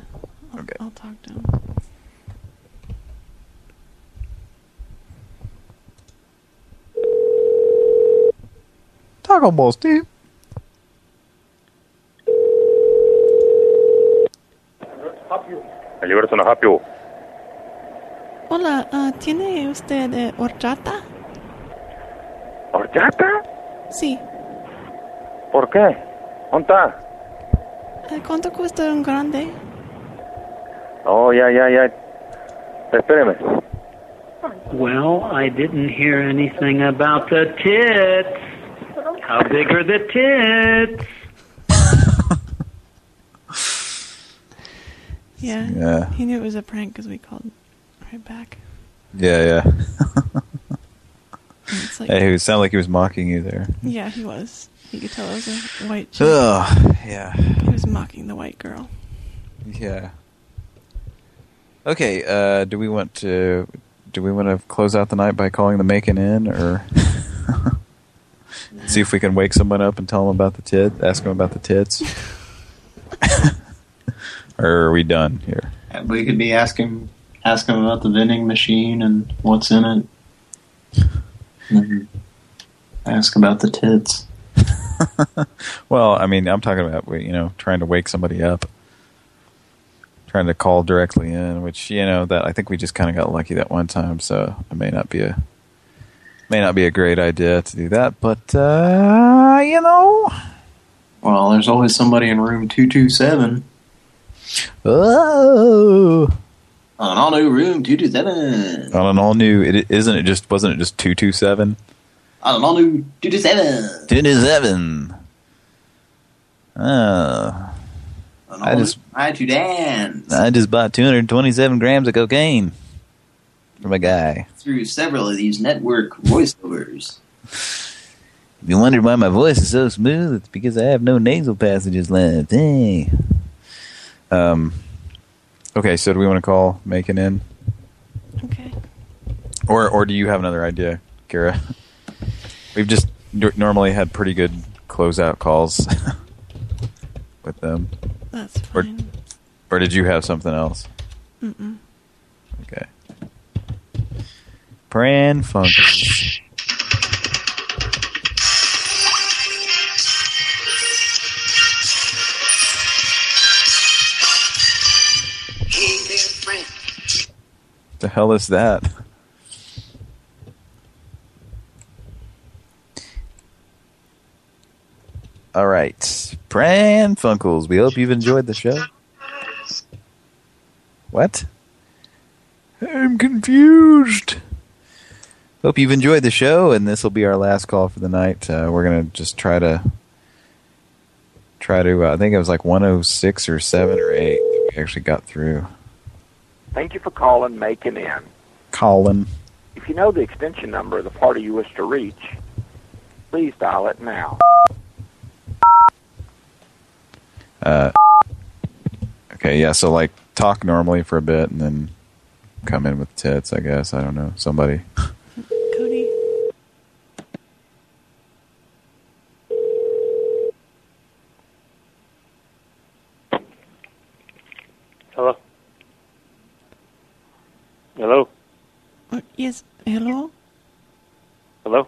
I'll, Okay. I'll talk to him. Taco Bell, Steve. Liberton Apio. Hola, ah, ¿tiene usted eh, horchata? ¿Horchata? Sí. ¿Por qué? ¿Dónde está? Eh, ¿Cuánto cuesta un grande? Oh, ya, ya, ya. Espéreme. Well, I didn't hear anything about the tits. How big are the tits? Yeah. Yeah. He knew it was a prank because we called right back. Yeah, yeah. It's like, hey, it sounded like he was mocking you there. yeah, he was. You could tell it was a white chick. Ugh, yeah. He was mocking the white girl. Yeah. Okay, uh, do we want to do we want to close out the night by calling the Macon in or see if we can wake someone up and tell them about the tit, ask them about the tits? or are we done here? We could be asking asking about the vending machine and what's in it. And ask about the tits. Well, I mean, I'm talking about you know trying to wake somebody up, trying to call directly in, which you know that I think we just kind of got lucky that one time, so it may not be a may not be a great idea to do that, but uh, you know, Well, there's always somebody in room 227. Oh, On an all-new room 227. on an all new, it isn't it just wasn't it just two two seven? On an all-new 227. Two to. Oh. On I just I to dance. I just bought 227 grams of cocaine from a guy. Through several of these network voiceovers. If you wondered why my voice is so smooth, it's because I have no nasal passages left. Hey. Um. Okay, so do we want to call making in? Okay. Or or do you have another idea, Kira? We've just n- normally had pretty good closeout calls with them. That's Or, fine. or did you have something else? Mm-mm. Okay. Pran Funkels. The hell is that? All right, Pran Funkels, We hope you've enjoyed the show. What? I'm confused. Hope you've enjoyed the show, and this will be our last call for the night. Uh, we're gonna just try to try to. Uh, I think it was like 106 or 7 or 8 that we actually got through. Thank you for calling Making In. Colin. If you know the extension number of the party you wish to reach, please dial it now. Uh, okay, yeah. So like talk normally for a bit, and then come in with tits. I guess I don't know. Somebody. Cody. Hello? Hello? Uh, yes. Hello. Hello?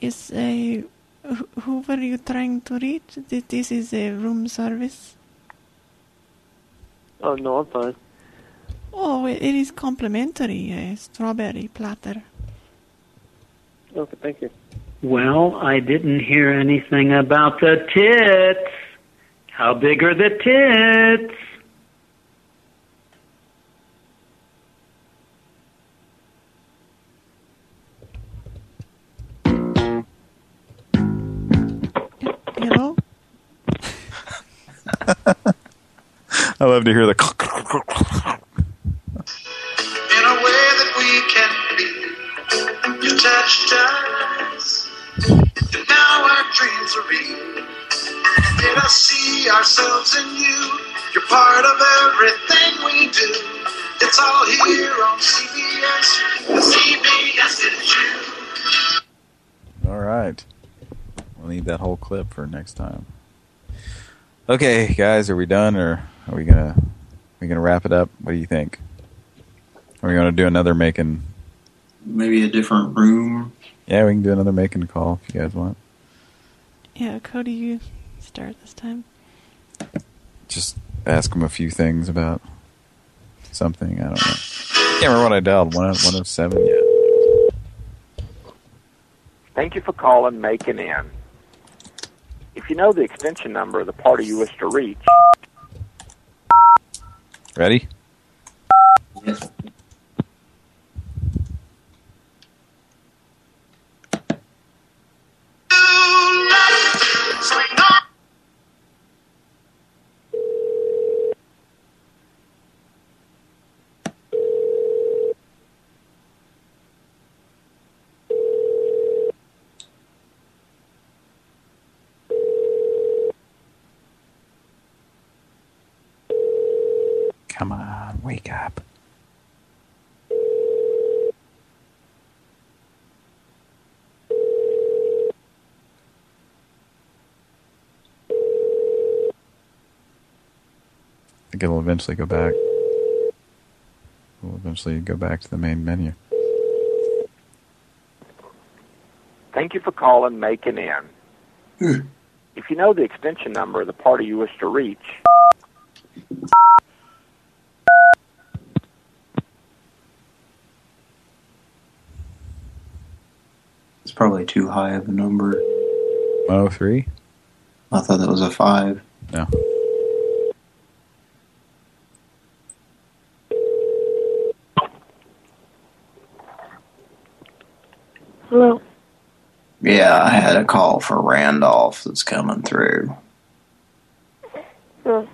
Is a who, who were you trying to reach? This, this is a room service. Oh, no, I'm fine. Oh, it, it is complimentary. A strawberry platter. Okay, thank you. Well, I didn't hear anything about the tits. How big are the tits? I love to hear the. in a way that we can be. You touched us, and now our dreams are real. Let us see ourselves in you. You're part of everything we do. It's all here on CBS. The CBS is you. All right. We'll need that whole clip for next time. Okay, guys, are we done, or are we gonna are we gonna wrap it up? What do you think? Are we gonna do another making? Maybe a different room. Yeah, we can do another making call if you guys want. Yeah, Cody, you start this time. Just ask him a few things about something. I don't know. Can't remember what I dialed. One one oh seven. Yeah. Thank you for calling Making In. If you know the extension number of the party you wish to reach, Ready? Think it'll eventually go back. We'll eventually go back to the main menu. thank you for calling Make Making In. Hmm. If you know the extension number of the party you wish to reach, It's probably too high of a number. Oh three. I thought that was a five. No. Hello. Yeah, I had a call for Randolph that's coming through. Hmm.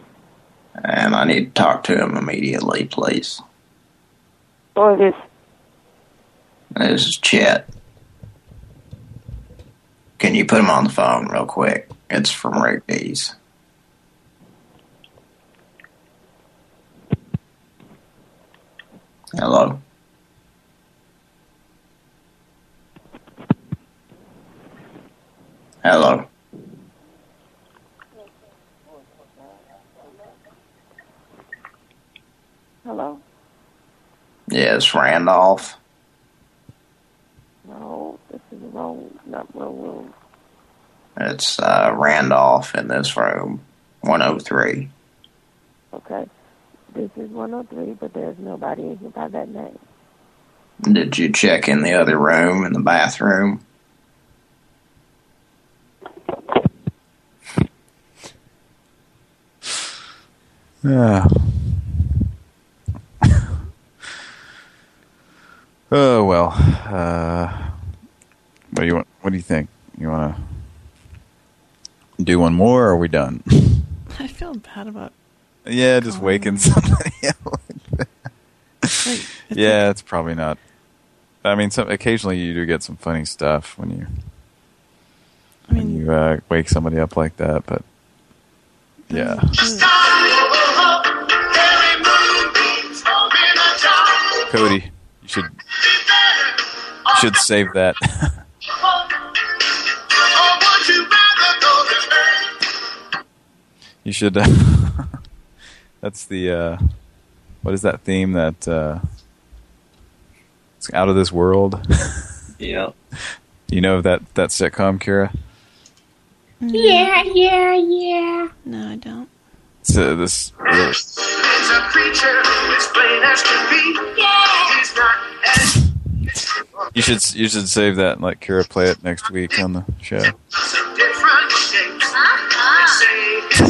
And I need to talk to him immediately, please. What is This is Chet. Can you put him on the phone real quick? It's from Rick D's. Hello? Hello? Hello? Yes, Randolph. No, this is the wrong number room. It's uh, Randolph in this room, 103. Okay. This is 103, but there's nobody in here by that name. Did you check in the other room, in the bathroom? Yeah. oh well. Uh, what do you want? What do you think? You want to do one more, or are we done? I feel bad about. yeah, just waking somebody up. yeah, it's probably not. I mean, some occasionally you do get some funny stuff when you i when you uh, wake somebody up like that, but Cody, you should you should save that. you should. Uh, that's the uh, what is that theme that uh, it's out of this world? Yeah. you know that that sitcom, Kira? Yeah, yeah, yeah. No, I don't. It's uh, this. Really, you should you should save that and let Kira play it next week on the show. some different shapes. They say it's,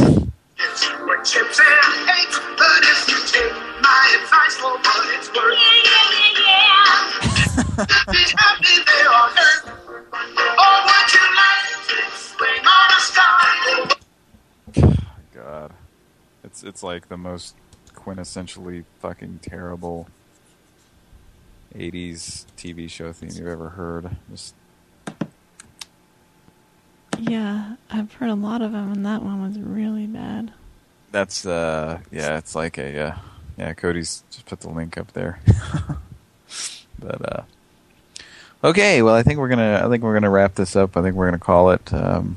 it's what chips and hates, but if you take my advice for what it's worth, be happy they are hurt. Or would you like to swing on a star? God, it's it's like the most quintessentially fucking terrible '80s TV show theme you've ever heard. Just Yeah, I've heard a lot of them, and that one was really bad. that's uh yeah, it's like a uh, yeah. Cody's just put the link up there. but uh okay, well I think we're gonna I think we're gonna wrap this up. I think we're gonna call it um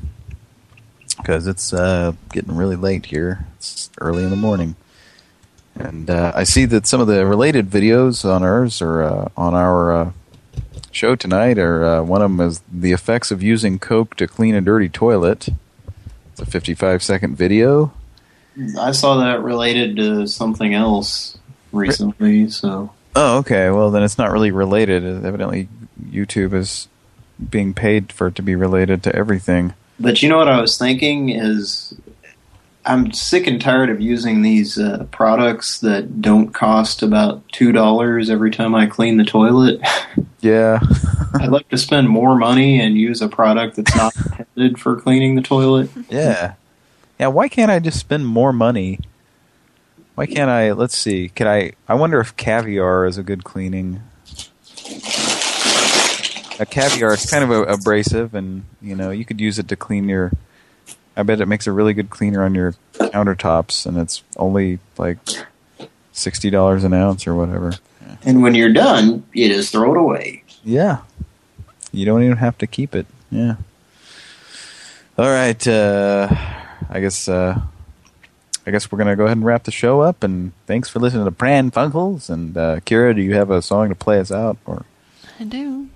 because it's uh getting really late here. It's early in the morning. And uh, I see that some of the related videos on ours or uh, on our uh, show tonight. are uh, one of them is the effects of using Coke to clean a dirty toilet. It's a 55 second video. I saw that related to something else recently, so... Oh, okay. Well, then it's not really related. Evidently, YouTube is being paid for it to be related to everything. But you know what I was thinking is... I'm sick and tired of using these uh, products that don't cost about $2 every time I clean the toilet. Yeah. I'd like to spend more money and use a product that's not intended for cleaning the toilet. Yeah. Yeah, why can't I just spend more money? Why can't I, let's see, can I, I wonder if caviar is a good cleaning. A caviar is kind of a, abrasive and, you know, you could use it to clean your, I bet it makes a really good cleaner on your countertops and it's only like $60 an ounce or whatever. And when you're done, you just throw it away. Yeah. You don't even have to keep it. Yeah. All right. Uh, I guess uh, I guess we're gonna go ahead and wrap the show up. And thanks for listening to Pran Funkels. And uh, Kira, do you have a song to play us out, or I do.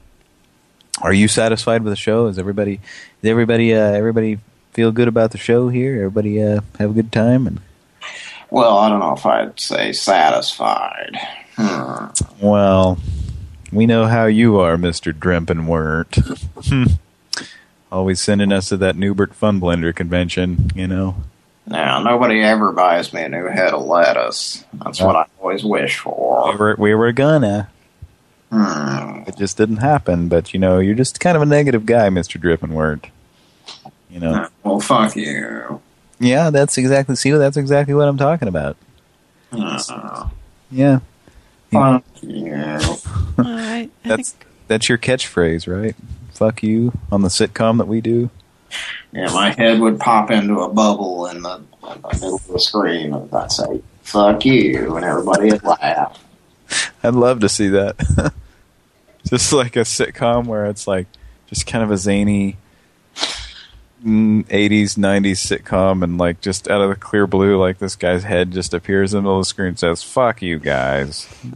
are you satisfied with the show? Is everybody is everybody uh, everybody feel good about the show here? Everybody uh, have a good time and. Well, I don't know if I'd say satisfied. Hmm. Well, we know how you are, Mr. Drempenwert. Always sending us to that Newbert Fun Blender convention, you know. Now, nobody ever buys me a new head of lettuce. That's what I always wish for. We were, we were gonna. It just didn't happen, but, you know, you're just kind of a negative guy, Mr. Drippenwert. You know. Well, fuck you. Yeah, that's exactly, see, that's exactly what I'm talking about. Uh, Yeah. fuck you. Alright, I That's that's your catchphrase, right? Fuck you on the sitcom that we do. Yeah, my head would pop into a bubble in the, in the middle of the screen, and I'd say, fuck you, and everybody would laugh. I'd love to see that. just like a sitcom where it's like just kind of a zany 80s, 90s sitcom and like just out of the clear blue, like this guy's head just appears in the middle of the screen and says, fuck you guys.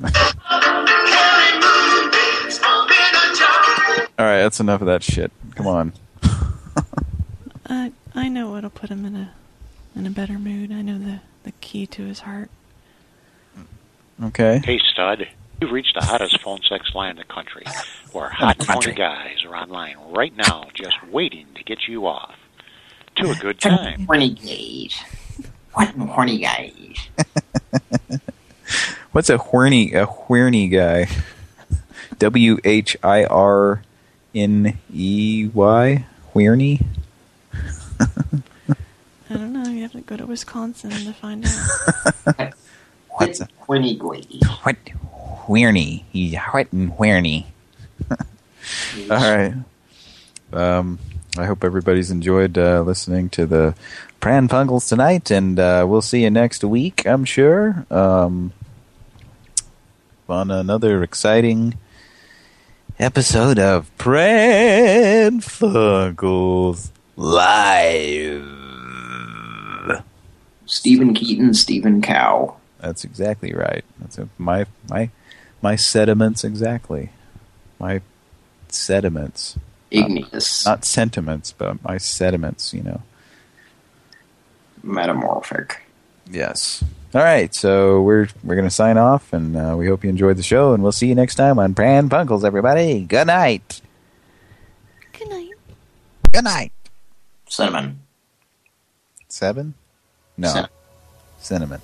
All right, that's enough of that shit. Come on. I uh, I know what'll put him in a in a better mood. I know the the key to his heart. Okay. Hey, stud. You've reached the hottest phone sex line in the country, where hot and horny guys are online right now just waiting to get you off. To a good time. Horny gays. What horny guys? What's a whirny a horny guy? W H I R N E Y whirny. I don't know. You have to go to Wisconsin to find out. What's a horny guy? What whirny? He's what and whirny. All right. Um, I hope everybody's enjoyed uh, listening to the Pran Funkels tonight, and uh, we'll see you next week, I'm sure, um, on another exciting episode of Pran Funkels Live. Stephen Keaton, Stephen Cow. That's exactly right. That's a, my my my sediments exactly. My sediments. Igneous. Not, not sentiments, but my sediments. You know. Metamorphic. Yes. All right. So we're we're gonna sign off, and uh, we hope you enjoyed the show, and we'll see you next time on Pran Punkles. Everybody, good night. Good night. Good night. Cinnamon. Seven? No. Cin- Cinnamon.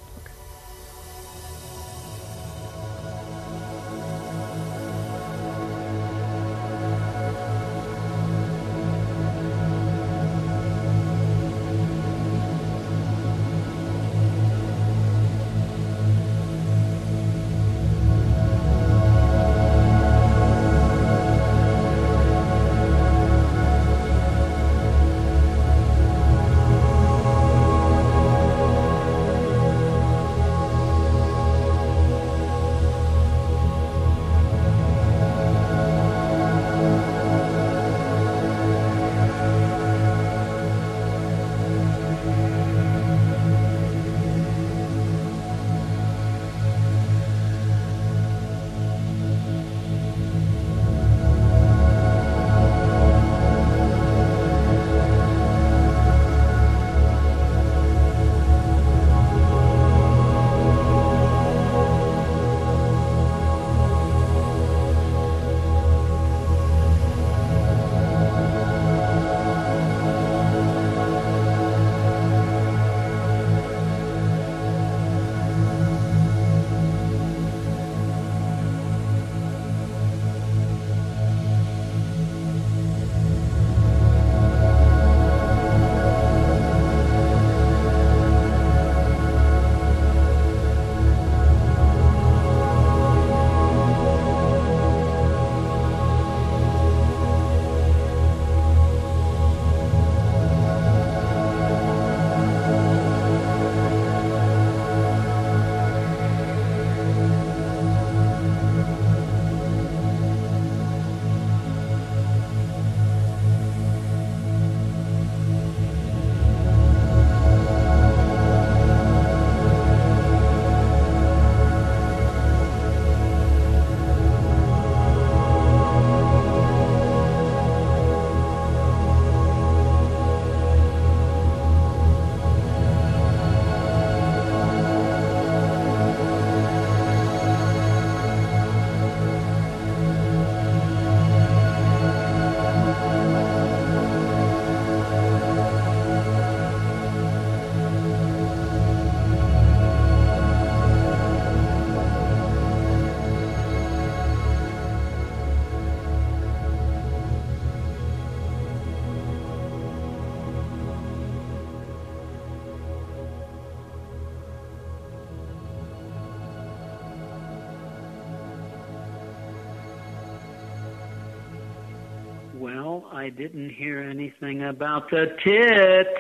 About the tits.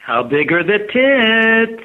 How big are the tits?